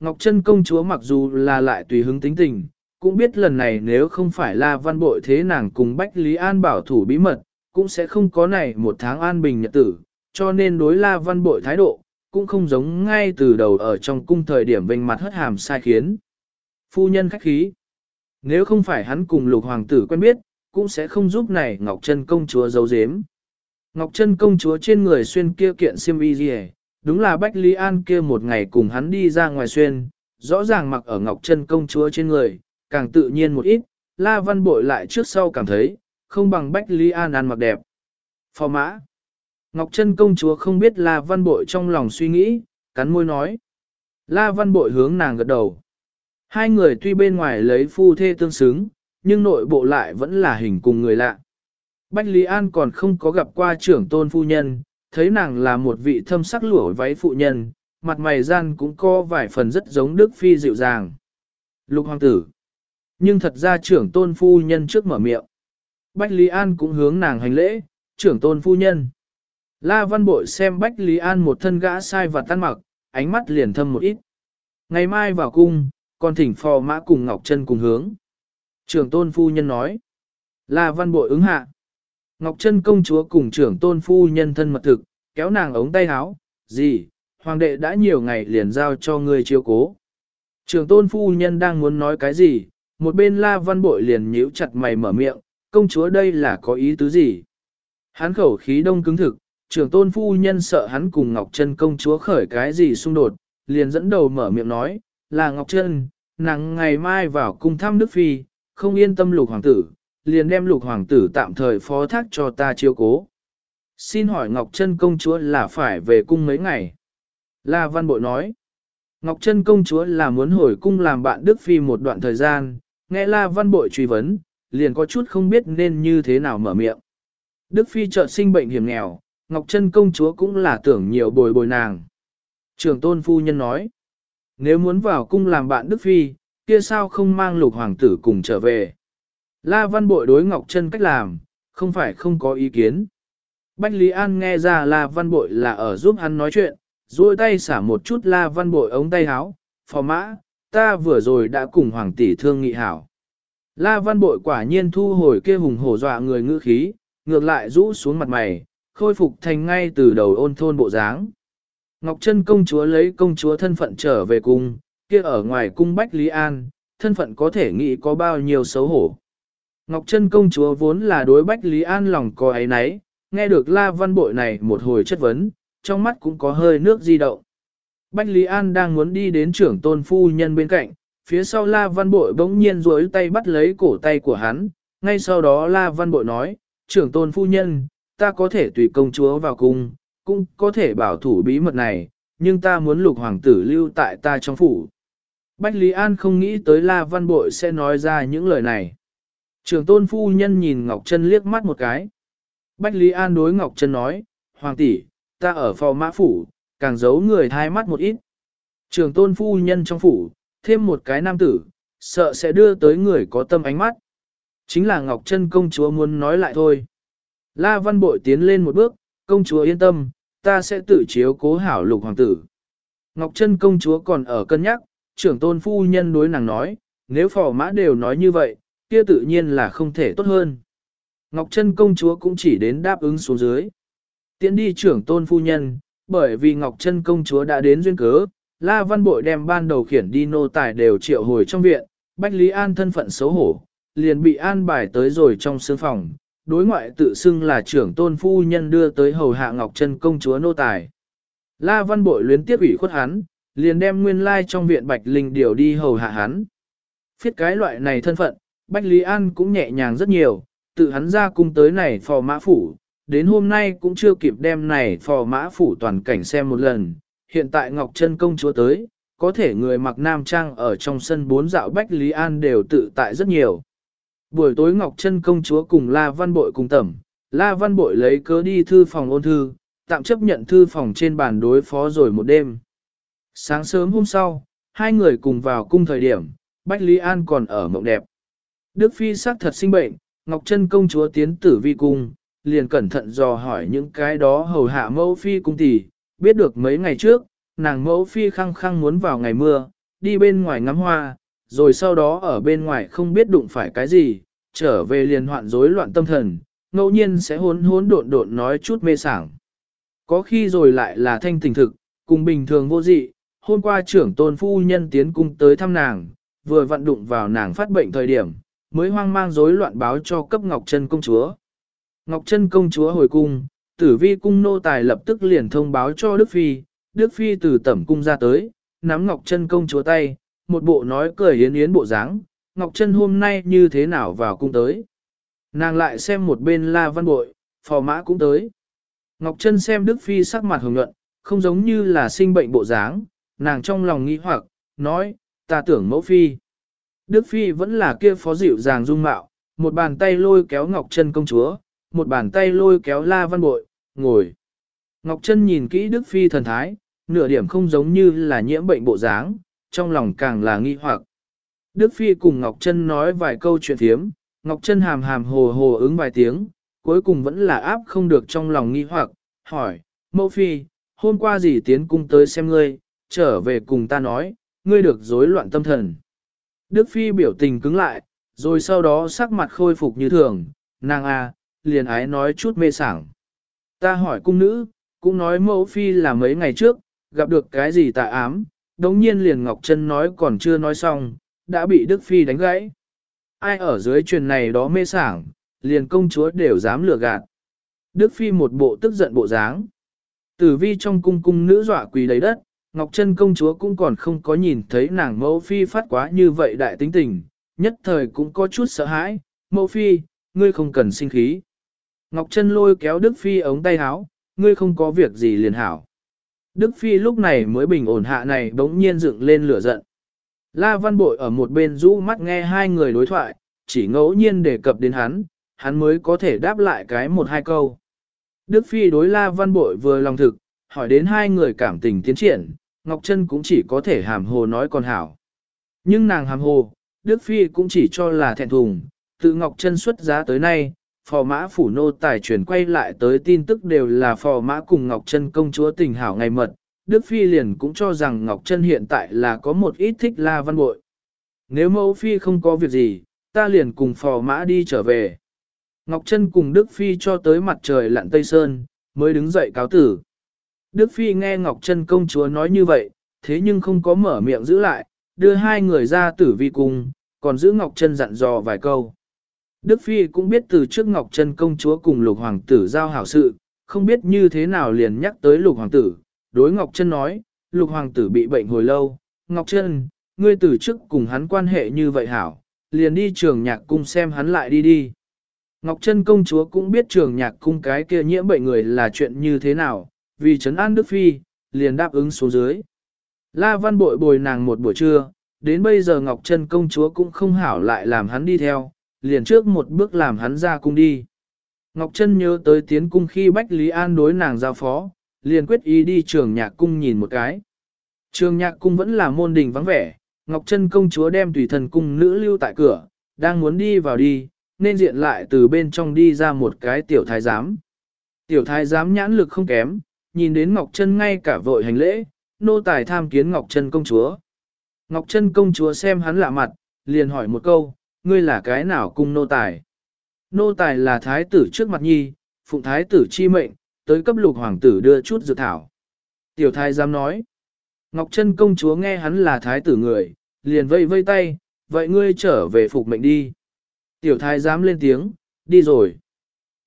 Ngọc Trân công chúa mặc dù là lại tùy hứng tính tình, cũng biết lần này nếu không phải là văn bội thế nàng cùng Bách Lý An bảo thủ bí mật, cũng sẽ không có này một tháng an bình nhật tử, cho nên đối la văn bội thái độ, cũng không giống ngay từ đầu ở trong cung thời điểm vênh mặt hất hàm sai khiến. Phu nhân khách khí. Nếu không phải hắn cùng lục hoàng tử quen biết, cũng sẽ không giúp này Ngọc Trân công chúa giấu giếm. Ngọc Trân công chúa trên người xuyên kia kiện xiêm y gì đúng là Bách Lý An kia một ngày cùng hắn đi ra ngoài xuyên, rõ ràng mặc ở Ngọc Trân công chúa trên người, càng tự nhiên một ít, La Văn Bội lại trước sau cảm thấy, không bằng Bách Lý An ăn mặc đẹp. Phò mã. Ngọc Trân công chúa không biết La Văn Bội trong lòng suy nghĩ, cắn môi nói. La Văn Bội hướng nàng gật đầu. Hai người tuy bên ngoài lấy phu thê tương xứng, nhưng nội bộ lại vẫn là hình cùng người lạ. Bách Lý An còn không có gặp qua trưởng tôn phu nhân, thấy nàng là một vị thâm sắc lũa váy phụ nhân, mặt mày gian cũng có vài phần rất giống Đức Phi dịu dàng. Lục hoàng tử. Nhưng thật ra trưởng tôn phu nhân trước mở miệng. Bách Lý An cũng hướng nàng hành lễ, trưởng tôn phu nhân. La Văn Bội xem Bách Lý An một thân gã sai và tan mặc, ánh mắt liền thâm một ít. Ngày mai vào cung, còn thỉnh phò mã cùng Ngọc Trân cùng hướng. Trưởng tôn phu nhân nói. La Văn Bội ứng hạ. Ngọc Trân công chúa cùng trưởng tôn phu nhân thân mật thực, kéo nàng ống tay áo, gì, hoàng đệ đã nhiều ngày liền giao cho người chiếu cố. Trưởng tôn phu nhân đang muốn nói cái gì, một bên la văn bội liền nhíu chặt mày mở miệng, công chúa đây là có ý tứ gì? Hắn khẩu khí đông cứng thực, trưởng tôn phu nhân sợ hắn cùng Ngọc Trân công chúa khởi cái gì xung đột, liền dẫn đầu mở miệng nói, là Ngọc Trân, nàng ngày mai vào cung thăm Đức Phi, không yên tâm lục hoàng tử, liền đem lục hoàng tử tạm thời phó thác cho ta chiếu cố. Xin hỏi Ngọc Trân công chúa là phải về cung mấy ngày? La Văn Bội nói, Ngọc Trân công chúa là muốn hồi cung làm bạn Đức Phi một đoạn thời gian, nghe La Văn Bội truy vấn, liền có chút không biết nên như thế nào mở miệng. Đức Phi chợt sinh bệnh hiểm nghèo, Ngọc Trân công chúa cũng là tưởng nhiều bồi bồi nàng. Trường tôn phu nhân nói, nếu muốn vào cung làm bạn Đức Phi, kia sao không mang lục hoàng tử cùng trở về. La Văn Bội đối Ngọc Trân cách làm, không phải không có ý kiến. Bách Lý An nghe ra La Văn Bội là ở giúp hắn nói chuyện, duỗi tay xả một chút La Văn Bội ống tay áo, phò mã, ta vừa rồi đã cùng Hoàng tỷ thương nghị hảo. La Văn Bội quả nhiên thu hồi kia hùng hổ dọa người ngữ khí, ngược lại rũ xuống mặt mày, khôi phục thành ngay từ đầu ôn thôn bộ dáng. Ngọc Trân công chúa lấy công chúa thân phận trở về cung, kia ở ngoài cung Bách Lý An, thân phận có thể nghĩ có bao nhiêu xấu hổ. Ngọc Trân công chúa vốn là đối Bách Lý An lòng có ấy nấy, nghe được La Văn Bội này một hồi chất vấn, trong mắt cũng có hơi nước di động. Bách Lý An đang muốn đi đến trưởng tôn phu nhân bên cạnh, phía sau La Văn Bội bỗng nhiên duỗi tay bắt lấy cổ tay của hắn, ngay sau đó La Văn Bội nói, trưởng tôn phu nhân, ta có thể tùy công chúa vào cung, cũng có thể bảo thủ bí mật này, nhưng ta muốn lục hoàng tử lưu tại ta trong phủ. Bách Lý An không nghĩ tới La Văn Bội sẽ nói ra những lời này. Trường tôn phu nhân nhìn Ngọc Trân liếc mắt một cái. Bách Lý An đối Ngọc Trân nói, Hoàng tỷ, ta ở phò mã phủ, càng giấu người thai mắt một ít. Trường tôn phu nhân trong phủ, thêm một cái nam tử, sợ sẽ đưa tới người có tâm ánh mắt. Chính là Ngọc Trân công chúa muốn nói lại thôi. La Văn Bội tiến lên một bước, công chúa yên tâm, ta sẽ tự chiếu cố hảo lục hoàng tử. Ngọc Trân công chúa còn ở cân nhắc, trưởng tôn phu nhân đối nàng nói, nếu phò mã đều nói như vậy, kia tự nhiên là không thể tốt hơn. Ngọc Trân công chúa cũng chỉ đến đáp ứng xuống dưới. Tiến đi trưởng tôn phu nhân, bởi vì Ngọc Trân công chúa đã đến duyên cớ, La Văn Bội đem ban đầu khiển đi nô tài đều triệu hồi trong viện, Bách Lý An thân phận xấu hổ, liền bị an bài tới rồi trong sương phòng, đối ngoại tự xưng là trưởng tôn phu nhân đưa tới hầu hạ Ngọc Trân công chúa nô tài. La Văn Bội luyến tiếp ủy khuất hắn, liền đem nguyên lai trong viện Bạch Linh điều đi hầu hạ hắn. Phiết cái loại này thân phận, Bách Lý An cũng nhẹ nhàng rất nhiều, tự hắn ra cung tới này phò mã phủ, đến hôm nay cũng chưa kịp đem này phò mã phủ toàn cảnh xem một lần. Hiện tại Ngọc Trân công chúa tới, có thể người mặc nam trang ở trong sân bốn dạo Bách Lý An đều tự tại rất nhiều. Buổi tối Ngọc Trân công chúa cùng La Văn Bội cùng tẩm, La Văn Bội lấy cớ đi thư phòng ôn thư, tạm chấp nhận thư phòng trên bàn đối phó rồi một đêm. Sáng sớm hôm sau, hai người cùng vào cung thời điểm, Bách Lý An còn ở mộng đẹp. Đức Phi xác thật sinh bệnh, Ngọc Trân công chúa tiến tử vi cung, liền cẩn thận dò hỏi những cái đó hầu hạ mẫu phi cung tỷ, biết được mấy ngày trước, nàng mẫu phi khăng khăng muốn vào ngày mưa, đi bên ngoài ngắm hoa, rồi sau đó ở bên ngoài không biết đụng phải cái gì, trở về liền hoạn rối loạn tâm thần, ngẫu nhiên sẽ hốn hốn độn độn nói chút mê sảng. Có khi rồi lại là thanh tình thực, cùng bình thường vô dị, hôm qua trưởng tôn phu nhân tiến cung tới thăm nàng, vừa vận đụng vào nàng phát bệnh thời điểm, mới hoang mang rối loạn báo cho cấp Ngọc Trân công chúa. Ngọc Trân công chúa hồi cung, tử vi cung nô tài lập tức liền thông báo cho Đức Phi, Đức Phi từ tẩm cung ra tới, nắm Ngọc Trân công chúa tay, một bộ nói cười yến yến bộ dáng, Ngọc Trân hôm nay như thế nào vào cung tới. Nàng lại xem một bên la văn bội, phò mã cũng tới. Ngọc Trân xem Đức Phi sắc mặt hồng nhuận, không giống như là sinh bệnh bộ dáng, nàng trong lòng nghi hoặc, nói, ta tưởng mẫu Phi. Đức Phi vẫn là kia phó dịu dàng dung mạo, một bàn tay lôi kéo Ngọc Trân công chúa, một bàn tay lôi kéo la văn bội, ngồi. Ngọc Trân nhìn kỹ Đức Phi thần thái, nửa điểm không giống như là nhiễm bệnh bộ dáng, trong lòng càng là nghi hoặc. Đức Phi cùng Ngọc Trân nói vài câu chuyện thiếm, Ngọc Trân hàm hàm hồ hồ ứng vài tiếng, cuối cùng vẫn là áp không được trong lòng nghi hoặc, hỏi, mẫu Phi, hôm qua gì tiến cung tới xem ngươi, trở về cùng ta nói, ngươi được rối loạn tâm thần. Đức Phi biểu tình cứng lại, rồi sau đó sắc mặt khôi phục như thường, nàng a, à, liền ái nói chút mê sảng. Ta hỏi cung nữ, cũng nói mẫu Phi là mấy ngày trước, gặp được cái gì tà ám, đống nhiên liền Ngọc Trân nói còn chưa nói xong, đã bị Đức Phi đánh gãy. Ai ở dưới truyền này đó mê sảng, liền công chúa đều dám lừa gạt. Đức Phi một bộ tức giận bộ dáng. Tử vi trong cung cung nữ dọa quỳ đầy đất, Ngọc Trân công chúa cũng còn không có nhìn thấy nàng mẫu phi phát quá như vậy đại tính tình, nhất thời cũng có chút sợ hãi, mẫu phi, ngươi không cần sinh khí. Ngọc Trân lôi kéo Đức Phi ống tay áo, ngươi không có việc gì liền hảo. Đức Phi lúc này mới bình ổn hạ này bỗng nhiên dựng lên lửa giận. La Văn Bội ở một bên rũ mắt nghe hai người đối thoại, chỉ ngẫu nhiên đề cập đến hắn, hắn mới có thể đáp lại cái một hai câu. Đức Phi đối La Văn Bội vừa lòng thực, hỏi đến hai người cảm tình tiến triển, Ngọc Trân cũng chỉ có thể hàm hồ nói còn hảo. Nhưng nàng hàm hồ, Đức Phi cũng chỉ cho là thẹn thùng, Từ Ngọc Trân xuất giá tới nay, phò mã phủ nô tài truyền quay lại tới tin tức đều là phò mã cùng Ngọc Trân công chúa tình hảo ngày mật, Đức Phi liền cũng cho rằng Ngọc Trân hiện tại là có một ít thích la văn bội. Nếu mẫu Phi không có việc gì, ta liền cùng phò mã đi trở về. Ngọc Trân cùng Đức Phi cho tới mặt trời lặn Tây Sơn, mới đứng dậy cáo tử. Đức Phi nghe Ngọc Trân công chúa nói như vậy, thế nhưng không có mở miệng giữ lại, đưa hai người ra tử vi cung, còn giữ Ngọc Trân dặn dò vài câu. Đức Phi cũng biết từ trước Ngọc Trân công chúa cùng lục hoàng tử giao hảo sự, không biết như thế nào liền nhắc tới lục hoàng tử. Đối Ngọc Trân nói, lục hoàng tử bị bệnh hồi lâu, Ngọc Trân, ngươi từ trước cùng hắn quan hệ như vậy hảo, liền đi trường nhạc cung xem hắn lại đi đi. Ngọc Trân công chúa cũng biết trường nhạc cung cái kia nhiễm bệnh người là chuyện như thế nào, vì trấn an Đức Phi, liền đáp ứng xuống dưới. La Văn bội bồi nàng một buổi trưa, đến bây giờ Ngọc Trân công chúa cũng không hảo lại làm hắn đi theo, liền trước một bước làm hắn ra cung đi. Ngọc Trân nhớ tới tiến cung khi Bách Lý An đối nàng giao phó, liền quyết ý đi trường nhạc cung nhìn một cái. Trường nhạc cung vẫn là môn đình vắng vẻ, Ngọc Trân công chúa đem tùy thần cung nữ lưu tại cửa, đang muốn đi vào đi, nên diện lại từ bên trong đi ra một cái tiểu thái giám. Tiểu thái giám nhãn lực không kém, nhìn đến Ngọc Trân ngay cả vội hành lễ, nô tài tham kiến Ngọc Trân công chúa. Ngọc Trân công chúa xem hắn lạ mặt, liền hỏi một câu, ngươi là cái nào cung nô tài? Nô tài là thái tử trước mặt nhi, phụng thái tử chi mệnh, tới cấp lục hoàng tử đưa chút dự thảo. Tiểu thái giám nói, Ngọc Trân công chúa nghe hắn là thái tử người, liền vây vây tay, vậy ngươi trở về phục mệnh đi. Tiểu thái giám lên tiếng, đi rồi.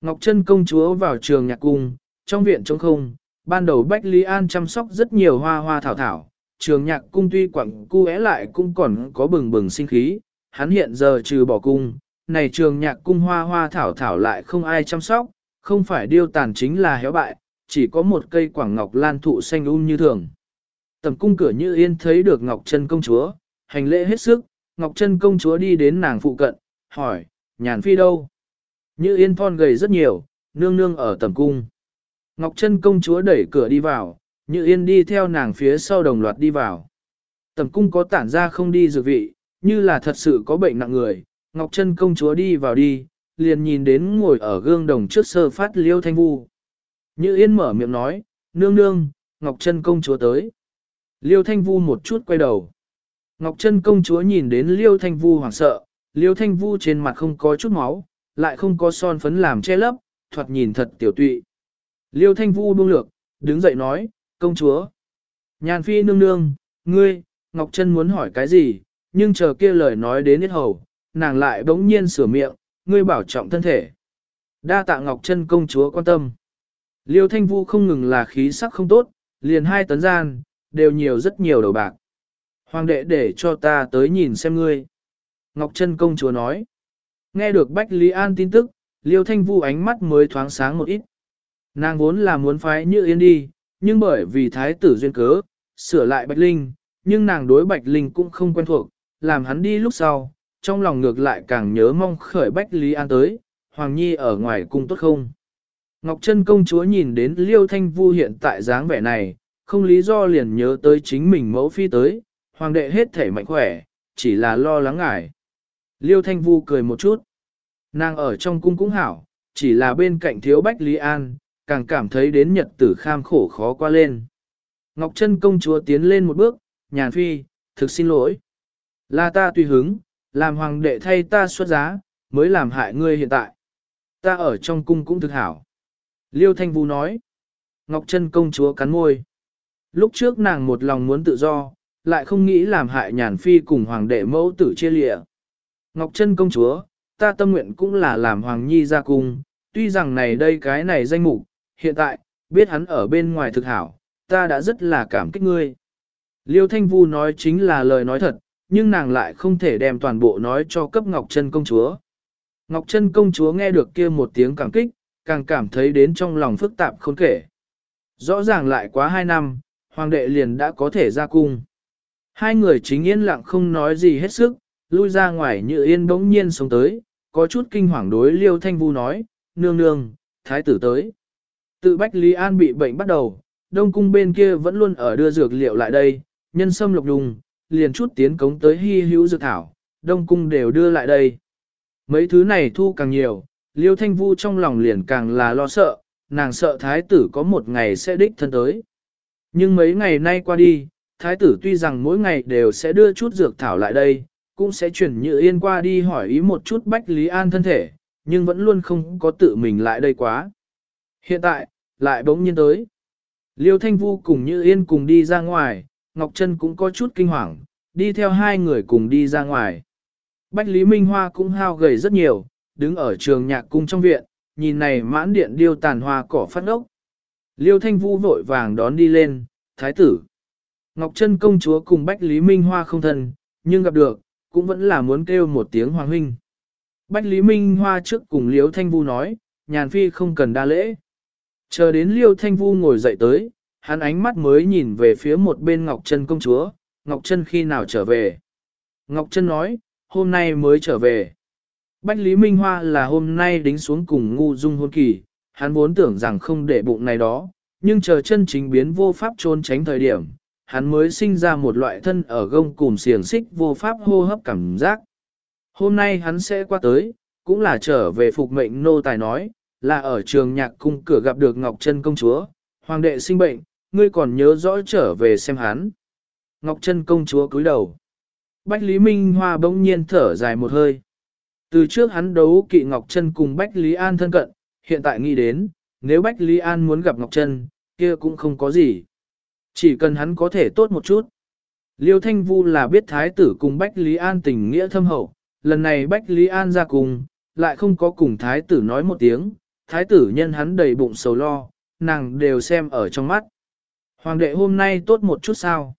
Ngọc Trân công chúa vào trường nhạc cung, trong viện trống không, ban đầu Bách Lý An chăm sóc rất nhiều hoa hoa thảo thảo, trường nhạc cung tuy quặng cu é lại cũng còn có bừng bừng sinh khí, hắn hiện giờ trừ bỏ cung, này trường nhạc cung hoa hoa thảo thảo lại không ai chăm sóc, không phải điêu tàn chính là héo bại, chỉ có một cây quảng ngọc lan thụ xanh um như thường. Tầm cung cửa như yên thấy được Ngọc Trân công chúa, hành lễ hết sức, Ngọc Trân công chúa đi đến nàng phụ cận, hỏi, nhàn phi đâu? Như yên thon gầy rất nhiều, nương nương ở tầm cung. Ngọc Trân công chúa đẩy cửa đi vào, Như Yên đi theo nàng phía sau đồng loạt đi vào. Tầm cung có tản ra không đi dược vị, như là thật sự có bệnh nặng người. Ngọc Trân công chúa đi vào đi, liền nhìn đến ngồi ở gương đồng trước sơ phát liêu thanh vu. Như Yên mở miệng nói, nương nương, Ngọc Trân công chúa tới. Liêu thanh vu một chút quay đầu. Ngọc Trân công chúa nhìn đến Liêu Thanh Vu hoảng sợ, Liêu Thanh Vu trên mặt không có chút máu, lại không có son phấn làm che lấp, thoạt nhìn thật tiểu tụy. Liêu Thanh Vu buông lược, đứng dậy nói, công chúa. Nhàn phi nương nương, ngươi, Ngọc Trân muốn hỏi cái gì, nhưng chờ kia lời nói đến hết hầu, nàng lại bỗng nhiên sửa miệng, ngươi bảo trọng thân thể. Đa tạ Ngọc Trân công chúa quan tâm. Liêu Thanh Vu không ngừng là khí sắc không tốt, liền hai tấn gian, đều nhiều rất nhiều đầu bạc. Hoàng đệ để cho ta tới nhìn xem ngươi. Ngọc Trân công chúa nói. Nghe được Bách Lý An tin tức, Liêu Thanh Vu ánh mắt mới thoáng sáng một ít. Nàng vốn là muốn phái Như Yên đi, nhưng bởi vì thái tử duyên cớ, sửa lại Bạch Linh, nhưng nàng đối Bạch Linh cũng không quen thuộc, làm hắn đi lúc sau, trong lòng ngược lại càng nhớ mong khởi Bách Lý An tới, Hoàng Nhi ở ngoài cung tốt không. Ngọc Trân công chúa nhìn đến Liêu Thanh Vu hiện tại dáng vẻ này, không lý do liền nhớ tới chính mình mẫu phi tới, hoàng đệ hết thể mạnh khỏe, chỉ là lo lắng ngại. Liêu Thanh Vu cười một chút. Nàng ở trong cung cũng hảo, chỉ là bên cạnh thiếu Bách Lý An, càng cảm thấy đến nhật tử kham khổ khó qua lên. Ngọc Trân công chúa tiến lên một bước, nhàn phi, thực xin lỗi. Là ta tùy hứng, làm hoàng đệ thay ta xuất giá, mới làm hại ngươi hiện tại. Ta ở trong cung cũng thực hảo. Liêu Thanh Vũ nói. Ngọc Trân công chúa cắn môi. Lúc trước nàng một lòng muốn tự do, lại không nghĩ làm hại nhàn phi cùng hoàng đệ mẫu tử chia lịa. Ngọc Trân công chúa, ta tâm nguyện cũng là làm hoàng nhi ra cung, tuy rằng này đây cái này danh mục, hiện tại, biết hắn ở bên ngoài thực hảo, ta đã rất là cảm kích ngươi. Liêu Thanh Vu nói chính là lời nói thật, nhưng nàng lại không thể đem toàn bộ nói cho cấp Ngọc Trân công chúa. Ngọc Trân công chúa nghe được kia một tiếng cảm kích, càng cảm thấy đến trong lòng phức tạp khôn kể. Rõ ràng lại quá hai năm, hoàng đệ liền đã có thể ra cung. Hai người chính yên lặng không nói gì hết sức, lui ra ngoài như yên bỗng nhiên sống tới, có chút kinh hoàng đối liêu thanh vu nói, nương nương, thái tử tới. Tự Bách Lý An bị bệnh bắt đầu, đông cung bên kia vẫn luôn ở đưa dược liệu lại đây, nhân sâm lục đùng, liền chút tiến cống tới hy hữu dược thảo, đông cung đều đưa lại đây. Mấy thứ này thu càng nhiều, liêu thanh vu trong lòng liền càng là lo sợ, nàng sợ thái tử có một ngày sẽ đích thân tới. Nhưng mấy ngày nay qua đi, thái tử tuy rằng mỗi ngày đều sẽ đưa chút dược thảo lại đây, cũng sẽ chuyển như yên qua đi hỏi ý một chút Bách Lý An thân thể, nhưng vẫn luôn không có tự mình lại đây quá. Hiện tại, lại bỗng nhiên tới. Liêu Thanh Vu cùng Như Yên cùng đi ra ngoài, Ngọc Trân cũng có chút kinh hoàng, đi theo hai người cùng đi ra ngoài. Bách Lý Minh Hoa cũng hao gầy rất nhiều, đứng ở trường nhạc cung trong viện, nhìn này mãn điện điêu tàn hoa cỏ phát ốc. Liêu Thanh Vu vội vàng đón đi lên, thái tử. Ngọc Trân công chúa cùng Bách Lý Minh Hoa không thân, nhưng gặp được, cũng vẫn là muốn kêu một tiếng hoàng huynh. Bách Lý Minh Hoa trước cùng Liêu Thanh Vu nói, nhàn phi không cần đa lễ. Chờ đến Liêu Thanh Vu ngồi dậy tới, hắn ánh mắt mới nhìn về phía một bên Ngọc Trân công chúa, Ngọc Trân khi nào trở về. Ngọc Trân nói, hôm nay mới trở về. Bách Lý Minh Hoa là hôm nay đính xuống cùng ngu dung hôn kỳ, hắn vốn tưởng rằng không để bụng này đó, nhưng chờ chân chính biến vô pháp trốn tránh thời điểm, hắn mới sinh ra một loại thân ở gông cùng xiềng xích vô pháp hô hấp cảm giác. Hôm nay hắn sẽ qua tới, cũng là trở về phục mệnh nô tài nói, là ở trường nhạc cung cửa gặp được Ngọc Trân công chúa, hoàng đệ sinh bệnh, ngươi còn nhớ rõ trở về xem hắn. Ngọc Trân công chúa cúi đầu. Bách Lý Minh Hoa bỗng nhiên thở dài một hơi. Từ trước hắn đấu kỵ Ngọc Trân cùng Bách Lý An thân cận, hiện tại nghĩ đến, nếu Bách Lý An muốn gặp Ngọc Trân, kia cũng không có gì. Chỉ cần hắn có thể tốt một chút. Liêu Thanh Vu là biết thái tử cùng Bách Lý An tình nghĩa thâm hậu, lần này Bách Lý An ra cùng, lại không có cùng thái tử nói một tiếng, thái tử nhân hắn đầy bụng sầu lo, nàng đều xem ở trong mắt. Hoàng đệ hôm nay tốt một chút sao?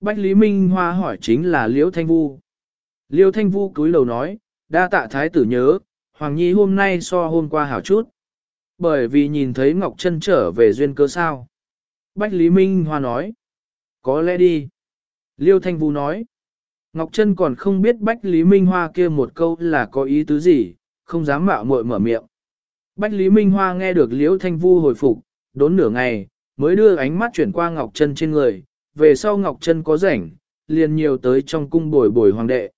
Bách Lý Minh Hoa hỏi chính là Liễu Thanh Vu. Liêu Thanh Vu cúi đầu nói, đa tạ thái tử nhớ, Hoàng Nhi hôm nay so hôm qua hảo chút. Bởi vì nhìn thấy Ngọc Trân trở về duyên cơ sao. Bách Lý Minh Hoa nói, có lẽ đi. Liêu Thanh Vu nói, Ngọc Trân còn không biết Bách Lý Minh Hoa kia một câu là có ý tứ gì, không dám mạo muội mở miệng. Bách Lý Minh Hoa nghe được Liễu Thanh Vu hồi phục, đốn nửa ngày, mới đưa ánh mắt chuyển qua Ngọc Trân trên người, về sau Ngọc Trân có rảnh, liền nhiều tới trong cung bồi bồi hoàng đệ.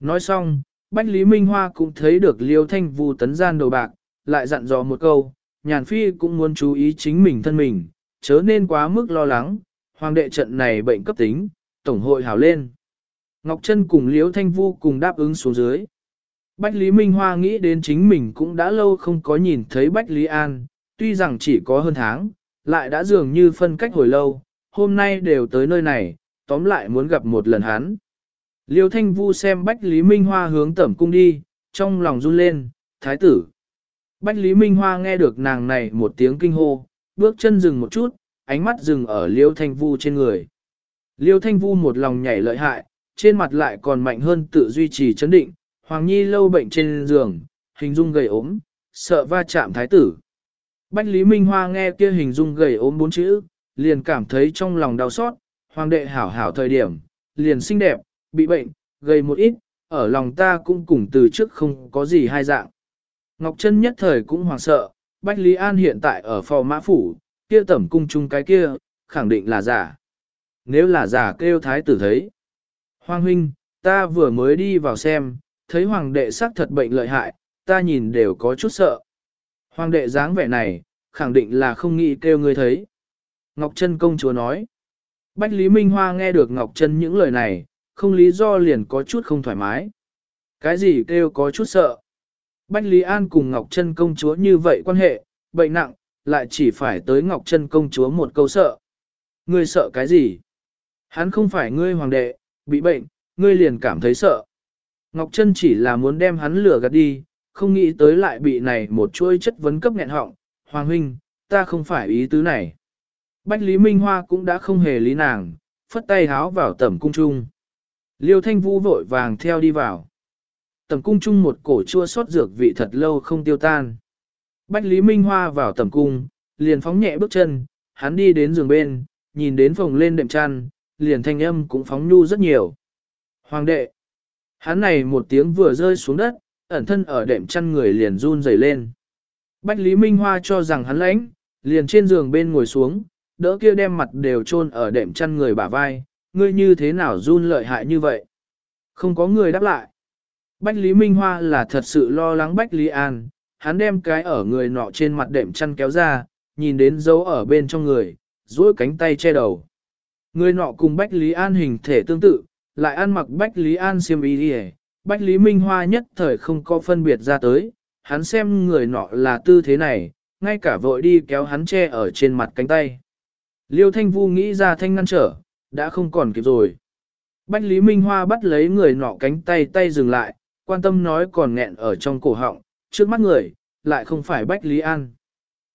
Nói xong, Bách Lý Minh Hoa cũng thấy được Liêu Thanh Vu tấn gian đầu bạc, lại dặn dò một câu, nhàn phi cũng muốn chú ý chính mình thân mình, chớ nên quá mức lo lắng, hoàng đệ trận này bệnh cấp tính, tổng hội hảo lên. Ngọc Trân cùng Liễu Thanh Vu cùng đáp ứng xuống dưới. Bách Lý Minh Hoa nghĩ đến chính mình cũng đã lâu không có nhìn thấy Bách Lý An, tuy rằng chỉ có hơn tháng, lại đã dường như phân cách hồi lâu, hôm nay đều tới nơi này, tóm lại muốn gặp một lần hắn. Liêu Thanh Vu xem Bách Lý Minh Hoa hướng tẩm cung đi, trong lòng run lên, thái tử. Bách Lý Minh Hoa nghe được nàng này một tiếng kinh hô, bước chân dừng một chút, ánh mắt dừng ở Liêu Thanh Vu trên người. Liêu Thanh Vu một lòng nhảy lợi hại, trên mặt lại còn mạnh hơn tự duy trì chấn định, Hoàng Nhi lâu bệnh trên giường, hình dung gầy ốm, sợ va chạm thái tử. Bách Lý Minh Hoa nghe kia hình dung gầy ốm bốn chữ, liền cảm thấy trong lòng đau xót, hoàng đệ hảo hảo thời điểm, liền xinh đẹp, bị bệnh, gầy một ít, ở lòng ta cũng cùng từ trước không có gì hai dạng. Ngọc Trân nhất thời cũng hoàng sợ, Bách Lý An hiện tại ở phò mã phủ, kia tẩm cung chung cái kia, khẳng định là giả. Nếu là giả kêu thái tử thấy. Hoàng huynh, ta vừa mới đi vào xem, thấy hoàng đệ xác thật bệnh lợi hại, ta nhìn đều có chút sợ. Hoàng đệ dáng vẻ này, khẳng định là không nghĩ kêu người thấy. Ngọc Trân công chúa nói. Bách Lý Minh Hoa nghe được Ngọc Trân những lời này, không lý do liền có chút không thoải mái. Cái gì kêu có chút sợ. Bách Lý An cùng Ngọc Trân công chúa như vậy quan hệ, bệnh nặng, lại chỉ phải tới Ngọc Trân công chúa một câu sợ. Ngươi sợ cái gì? Hắn không phải ngươi hoàng đệ, bị bệnh, ngươi liền cảm thấy sợ. Ngọc Trân chỉ là muốn đem hắn lửa gạt đi, không nghĩ tới lại bị này một chuỗi chất vấn cấp nghẹn họng. Hoàng huynh, ta không phải ý tứ này. Bách Lý Minh Hoa cũng đã không hề lý nàng, phất tay háo vào tẩm cung trung. Liêu Thanh Vũ vội vàng theo đi vào. Tẩm cung trung một cổ chua xót dược vị thật lâu không tiêu tan. Bách Lý Minh Hoa vào tẩm cung, liền phóng nhẹ bước chân, hắn đi đến giường bên, nhìn đến phòng lên đệm chăn, liền thanh âm cũng phóng nhu rất nhiều. Hoàng đệ, hắn này một tiếng vừa rơi xuống đất, ẩn thân ở đệm chăn người liền run rẩy lên. Bách Lý Minh Hoa cho rằng hắn lãnh, liền trên giường bên ngồi xuống, đỡ kia đem mặt đều chôn ở đệm chăn người bả vai, ngươi như thế nào run lợi hại như vậy? Không có người đáp lại. Bách Lý Minh Hoa là thật sự lo lắng Bách Lý An, hắn đem cái ở người nọ trên mặt đệm chăn kéo ra, nhìn đến dấu ở bên trong người, duỗi cánh tay che đầu. Người nọ cùng Bách Lý An hình thể tương tự, lại ăn mặc Bách Lý An xiêm y đi Bách Lý Minh Hoa nhất thời không có phân biệt ra tới, hắn xem người nọ là tư thế này, ngay cả vội đi kéo hắn che ở trên mặt cánh tay. Liêu Thanh Vu nghĩ ra thanh ngăn trở, đã không còn kịp rồi. Bách Lý Minh Hoa bắt lấy người nọ cánh tay tay dừng lại, quan tâm nói còn nghẹn ở trong cổ họng, trước mắt người, lại không phải Bách Lý An.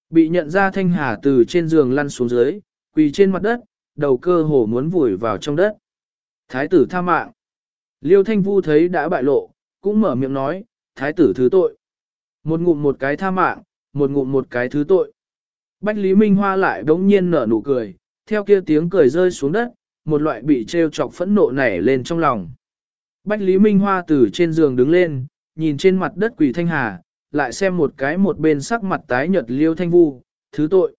Bị nhận ra Thanh Hà từ trên giường lăn xuống dưới, quỳ trên mặt đất, đầu cơ hồ muốn vùi vào trong đất. Thái tử tha mạng. Liêu Thanh Vu thấy đã bại lộ, cũng mở miệng nói, Thái tử thứ tội. Một ngụm một cái tha mạng, một ngụm một cái thứ tội. Bách Lý Minh Hoa lại đống nhiên nở nụ cười, theo kia tiếng cười rơi xuống đất, một loại bị trêu chọc phẫn nộ nảy lên trong lòng. Bách Lý Minh Hoa từ trên giường đứng lên, nhìn trên mặt đất quỷ thanh hà, lại xem một cái một bên sắc mặt tái nhợt liêu thanh vu, thứ tội.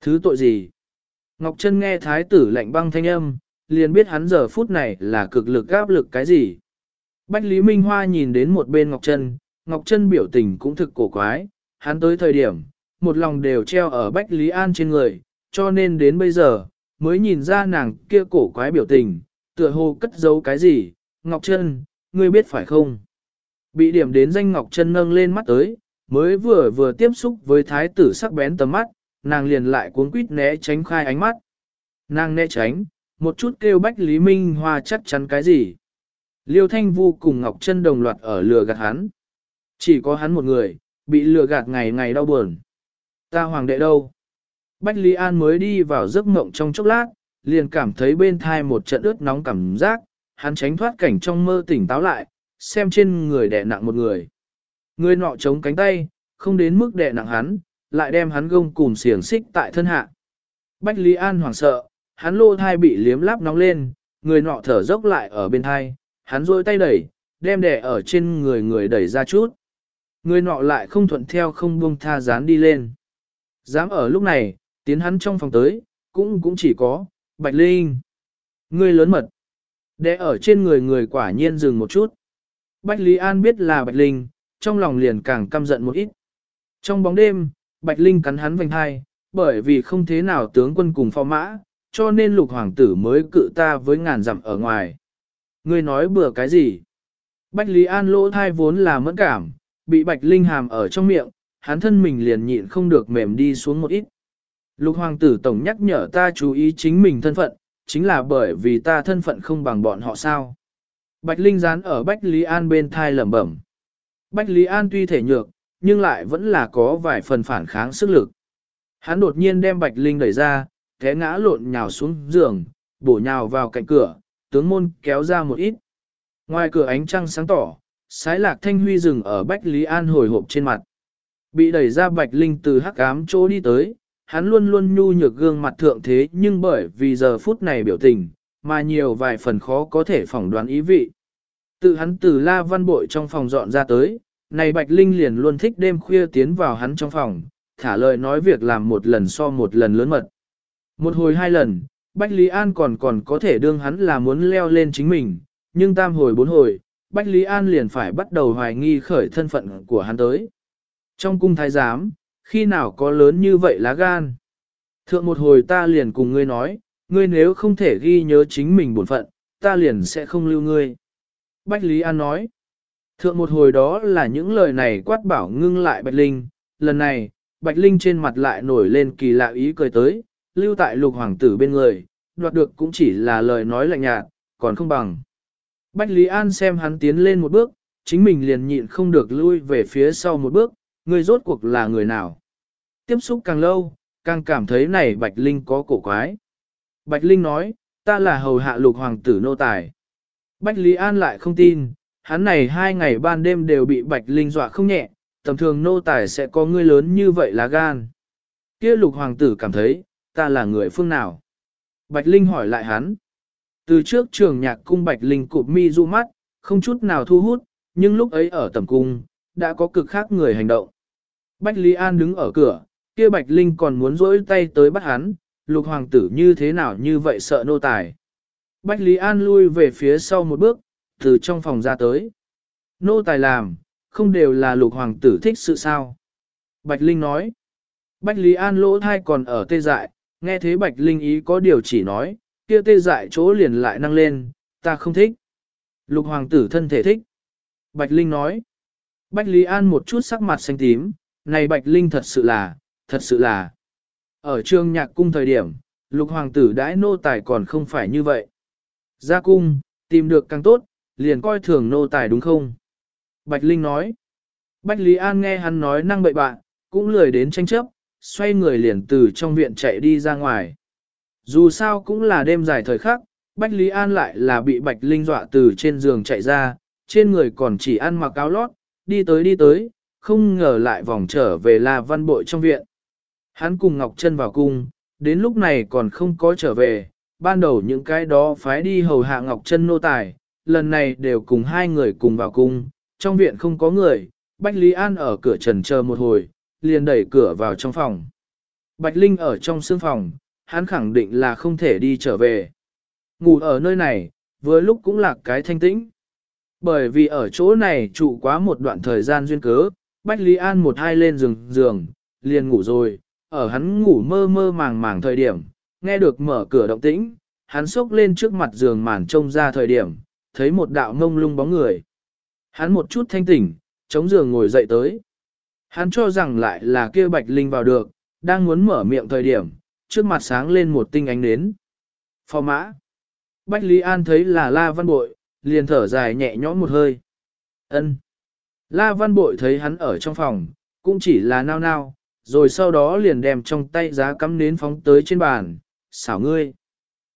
Thứ tội gì? Ngọc Trân nghe thái tử lạnh băng thanh âm, liền biết hắn giờ phút này là cực lực áp lực cái gì. Bách Lý Minh Hoa nhìn đến một bên Ngọc Trân, Ngọc Trân biểu tình cũng thực cổ quái, hắn tới thời điểm, một lòng đều treo ở Bách Lý An trên người, cho nên đến bây giờ, mới nhìn ra nàng kia cổ quái biểu tình, tựa hồ cất giấu cái gì, Ngọc Trân, ngươi biết phải không? Bị điểm đến danh Ngọc Trân nâng lên mắt tới, mới vừa vừa tiếp xúc với thái tử sắc bén tầm mắt, nàng liền lại cuốn quýt né tránh khai ánh mắt. Nàng né tránh, một chút kêu Bách Lý Minh Hoa chắc chắn cái gì. Liêu Thanh Vu cùng Ngọc Trân đồng loạt ở lừa gạt hắn. Chỉ có hắn một người, bị lừa gạt ngày ngày đau buồn. Ta hoàng đệ đâu? Bách Lý An mới đi vào giấc mộng trong chốc lát, liền cảm thấy bên thai một trận ướt nóng cảm giác, hắn tránh thoát cảnh trong mơ tỉnh táo lại, xem trên người đè nặng một người. Người nọ chống cánh tay, không đến mức đè nặng hắn, lại đem hắn gông cùm xiềng xích tại thân hạ. Bách Lý An hoảng sợ, hắn lô thai bị liếm láp nóng lên, người nọ thở dốc lại ở bên thai, hắn rôi tay đẩy, đem đẻ ở trên người người đẩy ra chút. Người nọ lại không thuận theo không buông tha dán đi lên. Dám ở lúc này, tiến hắn trong phòng tới, cũng cũng chỉ có, Bạch Linh. Người lớn mật. Đẻ ở trên người người quả nhiên dừng một chút. Bạch Lý An biết là Bạch Linh, trong lòng liền càng căm giận một ít. Trong bóng đêm, Bạch Linh cắn hắn vành hai, bởi vì không thế nào tướng quân cùng phò mã, cho nên lục hoàng tử mới cự ta với ngàn dặm ở ngoài. Ngươi nói bừa cái gì? Bách Lý An lỗ thai vốn là mẫn cảm, bị Bạch Linh hàm ở trong miệng, hắn thân mình liền nhịn không được mềm đi xuống một ít. Lục hoàng tử tổng nhắc nhở ta chú ý chính mình thân phận, chính là bởi vì ta thân phận không bằng bọn họ sao. Bạch Linh dán ở Bách Lý An bên thai lẩm bẩm. Bách Lý An tuy thể nhược, nhưng lại vẫn là có vài phần phản kháng sức lực. Hắn đột nhiên đem Bạch Linh đẩy ra, té ngã lộn nhào xuống giường, bổ nhào vào cạnh cửa, tướng môn kéo ra một ít. Ngoài cửa ánh trăng sáng tỏ, sái lạc thanh huy dừng ở Bách Lý An hồi hộp trên mặt. Bị đẩy ra Bạch Linh từ hắc ám chỗ đi tới, hắn luôn luôn nhu nhược gương mặt thượng thế nhưng bởi vì giờ phút này biểu tình, mà nhiều vài phần khó có thể phỏng đoán ý vị. Tự hắn từ la văn bội trong phòng dọn ra tới, này Bạch Linh liền luôn thích đêm khuya tiến vào hắn trong phòng, thả lời nói việc làm một lần so một lần lớn mật. Một hồi hai lần, Bách Lý An còn còn có thể đương hắn là muốn leo lên chính mình, nhưng tam hồi bốn hồi, Bách Lý An liền phải bắt đầu hoài nghi khởi thân phận của hắn tới. Trong cung thái giám, khi nào có lớn như vậy lá gan? Thượng một hồi ta liền cùng ngươi nói, ngươi nếu không thể ghi nhớ chính mình bổn phận, ta liền sẽ không lưu ngươi. Bách Lý An nói, thượng một hồi đó là những lời này quát bảo ngưng lại Bạch Linh, lần này, Bạch Linh trên mặt lại nổi lên kỳ lạ ý cười tới, lưu tại lục hoàng tử bên người, đoạt được cũng chỉ là lời nói lạnh nhạt, còn không bằng. Bách Lý An xem hắn tiến lên một bước, chính mình liền nhịn không được lui về phía sau một bước, người rốt cuộc là người nào. Tiếp xúc càng lâu, càng cảm thấy này Bạch Linh có cổ quái. Bạch Linh nói, ta là hầu hạ lục hoàng tử nô tài. Bách Lý An lại không tin, hắn này hai ngày ban đêm đều bị Bạch Linh dọa không nhẹ, tầm thường nô tài sẽ có ngươi lớn như vậy là gan. Kia lục hoàng tử cảm thấy, ta là người phương nào? Bạch Linh hỏi lại hắn. Từ trước trường nhạc cung Bạch Linh cụp mi du mắt, không chút nào thu hút, nhưng lúc ấy ở tầm cung, đã có cực khác người hành động. Bạch Lý An đứng ở cửa, kia Bạch Linh còn muốn rỗi tay tới bắt hắn, lục hoàng tử như thế nào như vậy sợ nô tài. Bạch Lý An lui về phía sau một bước, từ trong phòng ra tới. Nô tài làm, không đều là lục hoàng tử thích sự sao. Bạch Linh nói. Bạch Lý An lỗ thai còn ở tê dại, nghe thế Bạch Linh ý có điều chỉ nói, kia tê dại chỗ liền lại năng lên, ta không thích. Lục hoàng tử thân thể thích. Bạch Linh nói. Bạch Lý An một chút sắc mặt xanh tím, này Bạch Linh thật sự là, thật sự là. Ở trường nhạc cung thời điểm, lục hoàng tử đãi nô tài còn không phải như vậy. Ra cung, tìm được càng tốt, liền coi thường nô tài đúng không? Bạch Linh nói. Bạch Lý An nghe hắn nói năng bậy bạ, cũng lười đến tranh chấp, xoay người liền từ trong viện chạy đi ra ngoài. Dù sao cũng là đêm dài thời khắc, Bách Lý An lại là bị Bạch Linh dọa từ trên giường chạy ra, trên người còn chỉ ăn mặc áo lót, đi tới đi tới, không ngờ lại vòng trở về La Văn Bội trong viện. Hắn cùng Ngọc Trân vào cung, đến lúc này còn không có trở về, ban đầu những cái đó phái đi hầu hạ Ngọc Trân nô tài, lần này đều cùng hai người cùng vào cung, trong viện không có người, Bách Lý An ở cửa trần chờ một hồi, liền đẩy cửa vào trong phòng. Bạch Linh ở trong sương phòng, hắn khẳng định là không thể đi trở về. Ngủ ở nơi này, vừa lúc cũng là cái thanh tĩnh. Bởi vì ở chỗ này trụ quá một đoạn thời gian duyên cớ, Bách Lý An một hai lên giường giường, liền ngủ rồi, ở hắn ngủ mơ mơ màng màng thời điểm, nghe được mở cửa động tĩnh, hắn sốc lên trước mặt giường màn trông ra thời điểm, thấy một đạo mông lung bóng người. Hắn một chút thanh tỉnh, chống giường ngồi dậy tới. Hắn cho rằng lại là kia bạch linh vào được, đang muốn mở miệng thời điểm, trước mặt sáng lên một tinh ánh nến. Phò mã. Bách Lý An thấy là La Văn Bội, liền thở dài nhẹ nhõm một hơi. ân La Văn Bội thấy hắn ở trong phòng, cũng chỉ là nao nao, rồi sau đó liền đem trong tay giá cắm nến phóng tới trên bàn, xảo ngươi.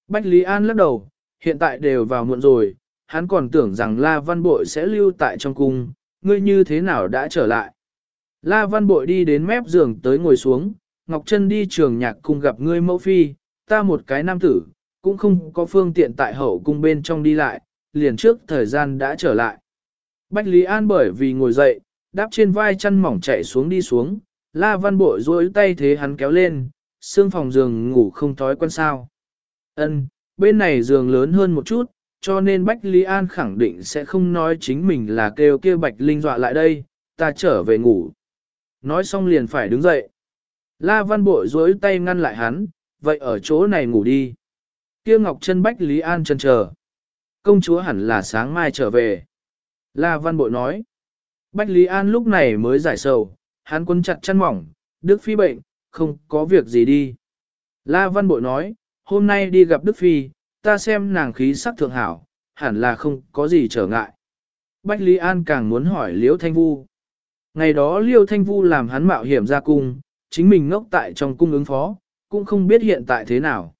Bách Lý An lắc đầu, hiện tại đều vào muộn rồi, hắn còn tưởng rằng La Văn Bội sẽ lưu tại trong cung, ngươi như thế nào đã trở lại. La Văn Bội đi đến mép giường tới ngồi xuống, Ngọc Trân đi trường nhạc cùng gặp ngươi mẫu phi, ta một cái nam tử, cũng không có phương tiện tại hậu cung bên trong đi lại, liền trước thời gian đã trở lại. Bách Lý An bởi vì ngồi dậy, đáp trên vai chân mỏng chạy xuống đi xuống, La Văn Bội duỗi tay thế hắn kéo lên, xương phòng giường ngủ không thói quen sao. Ân, bên này giường lớn hơn một chút, cho nên Bách Lý An khẳng định sẽ không nói chính mình là kêu kia Bạch Linh dọa lại đây, ta trở về ngủ. Nói xong liền phải đứng dậy. La Văn Bội duỗi tay ngăn lại hắn, vậy ở chỗ này ngủ đi. Kia Ngọc Trân Bách Lý An chân chờ. công chúa hẳn là sáng mai trở về. La Văn Bội nói. Bách Lý An lúc này mới giải sầu, hắn quân chặt chăn mỏng, Đức Phi bệnh, không có việc gì đi. La Văn Bội nói, hôm nay đi gặp Đức Phi, ta xem nàng khí sắc thượng hảo, hẳn là không có gì trở ngại. Bách Lý An càng muốn hỏi Liễu Thanh Vu. Ngày đó Liêu Thanh Vu làm hắn mạo hiểm ra cung, chính mình ngốc tại trong cung ứng phó, cũng không biết hiện tại thế nào.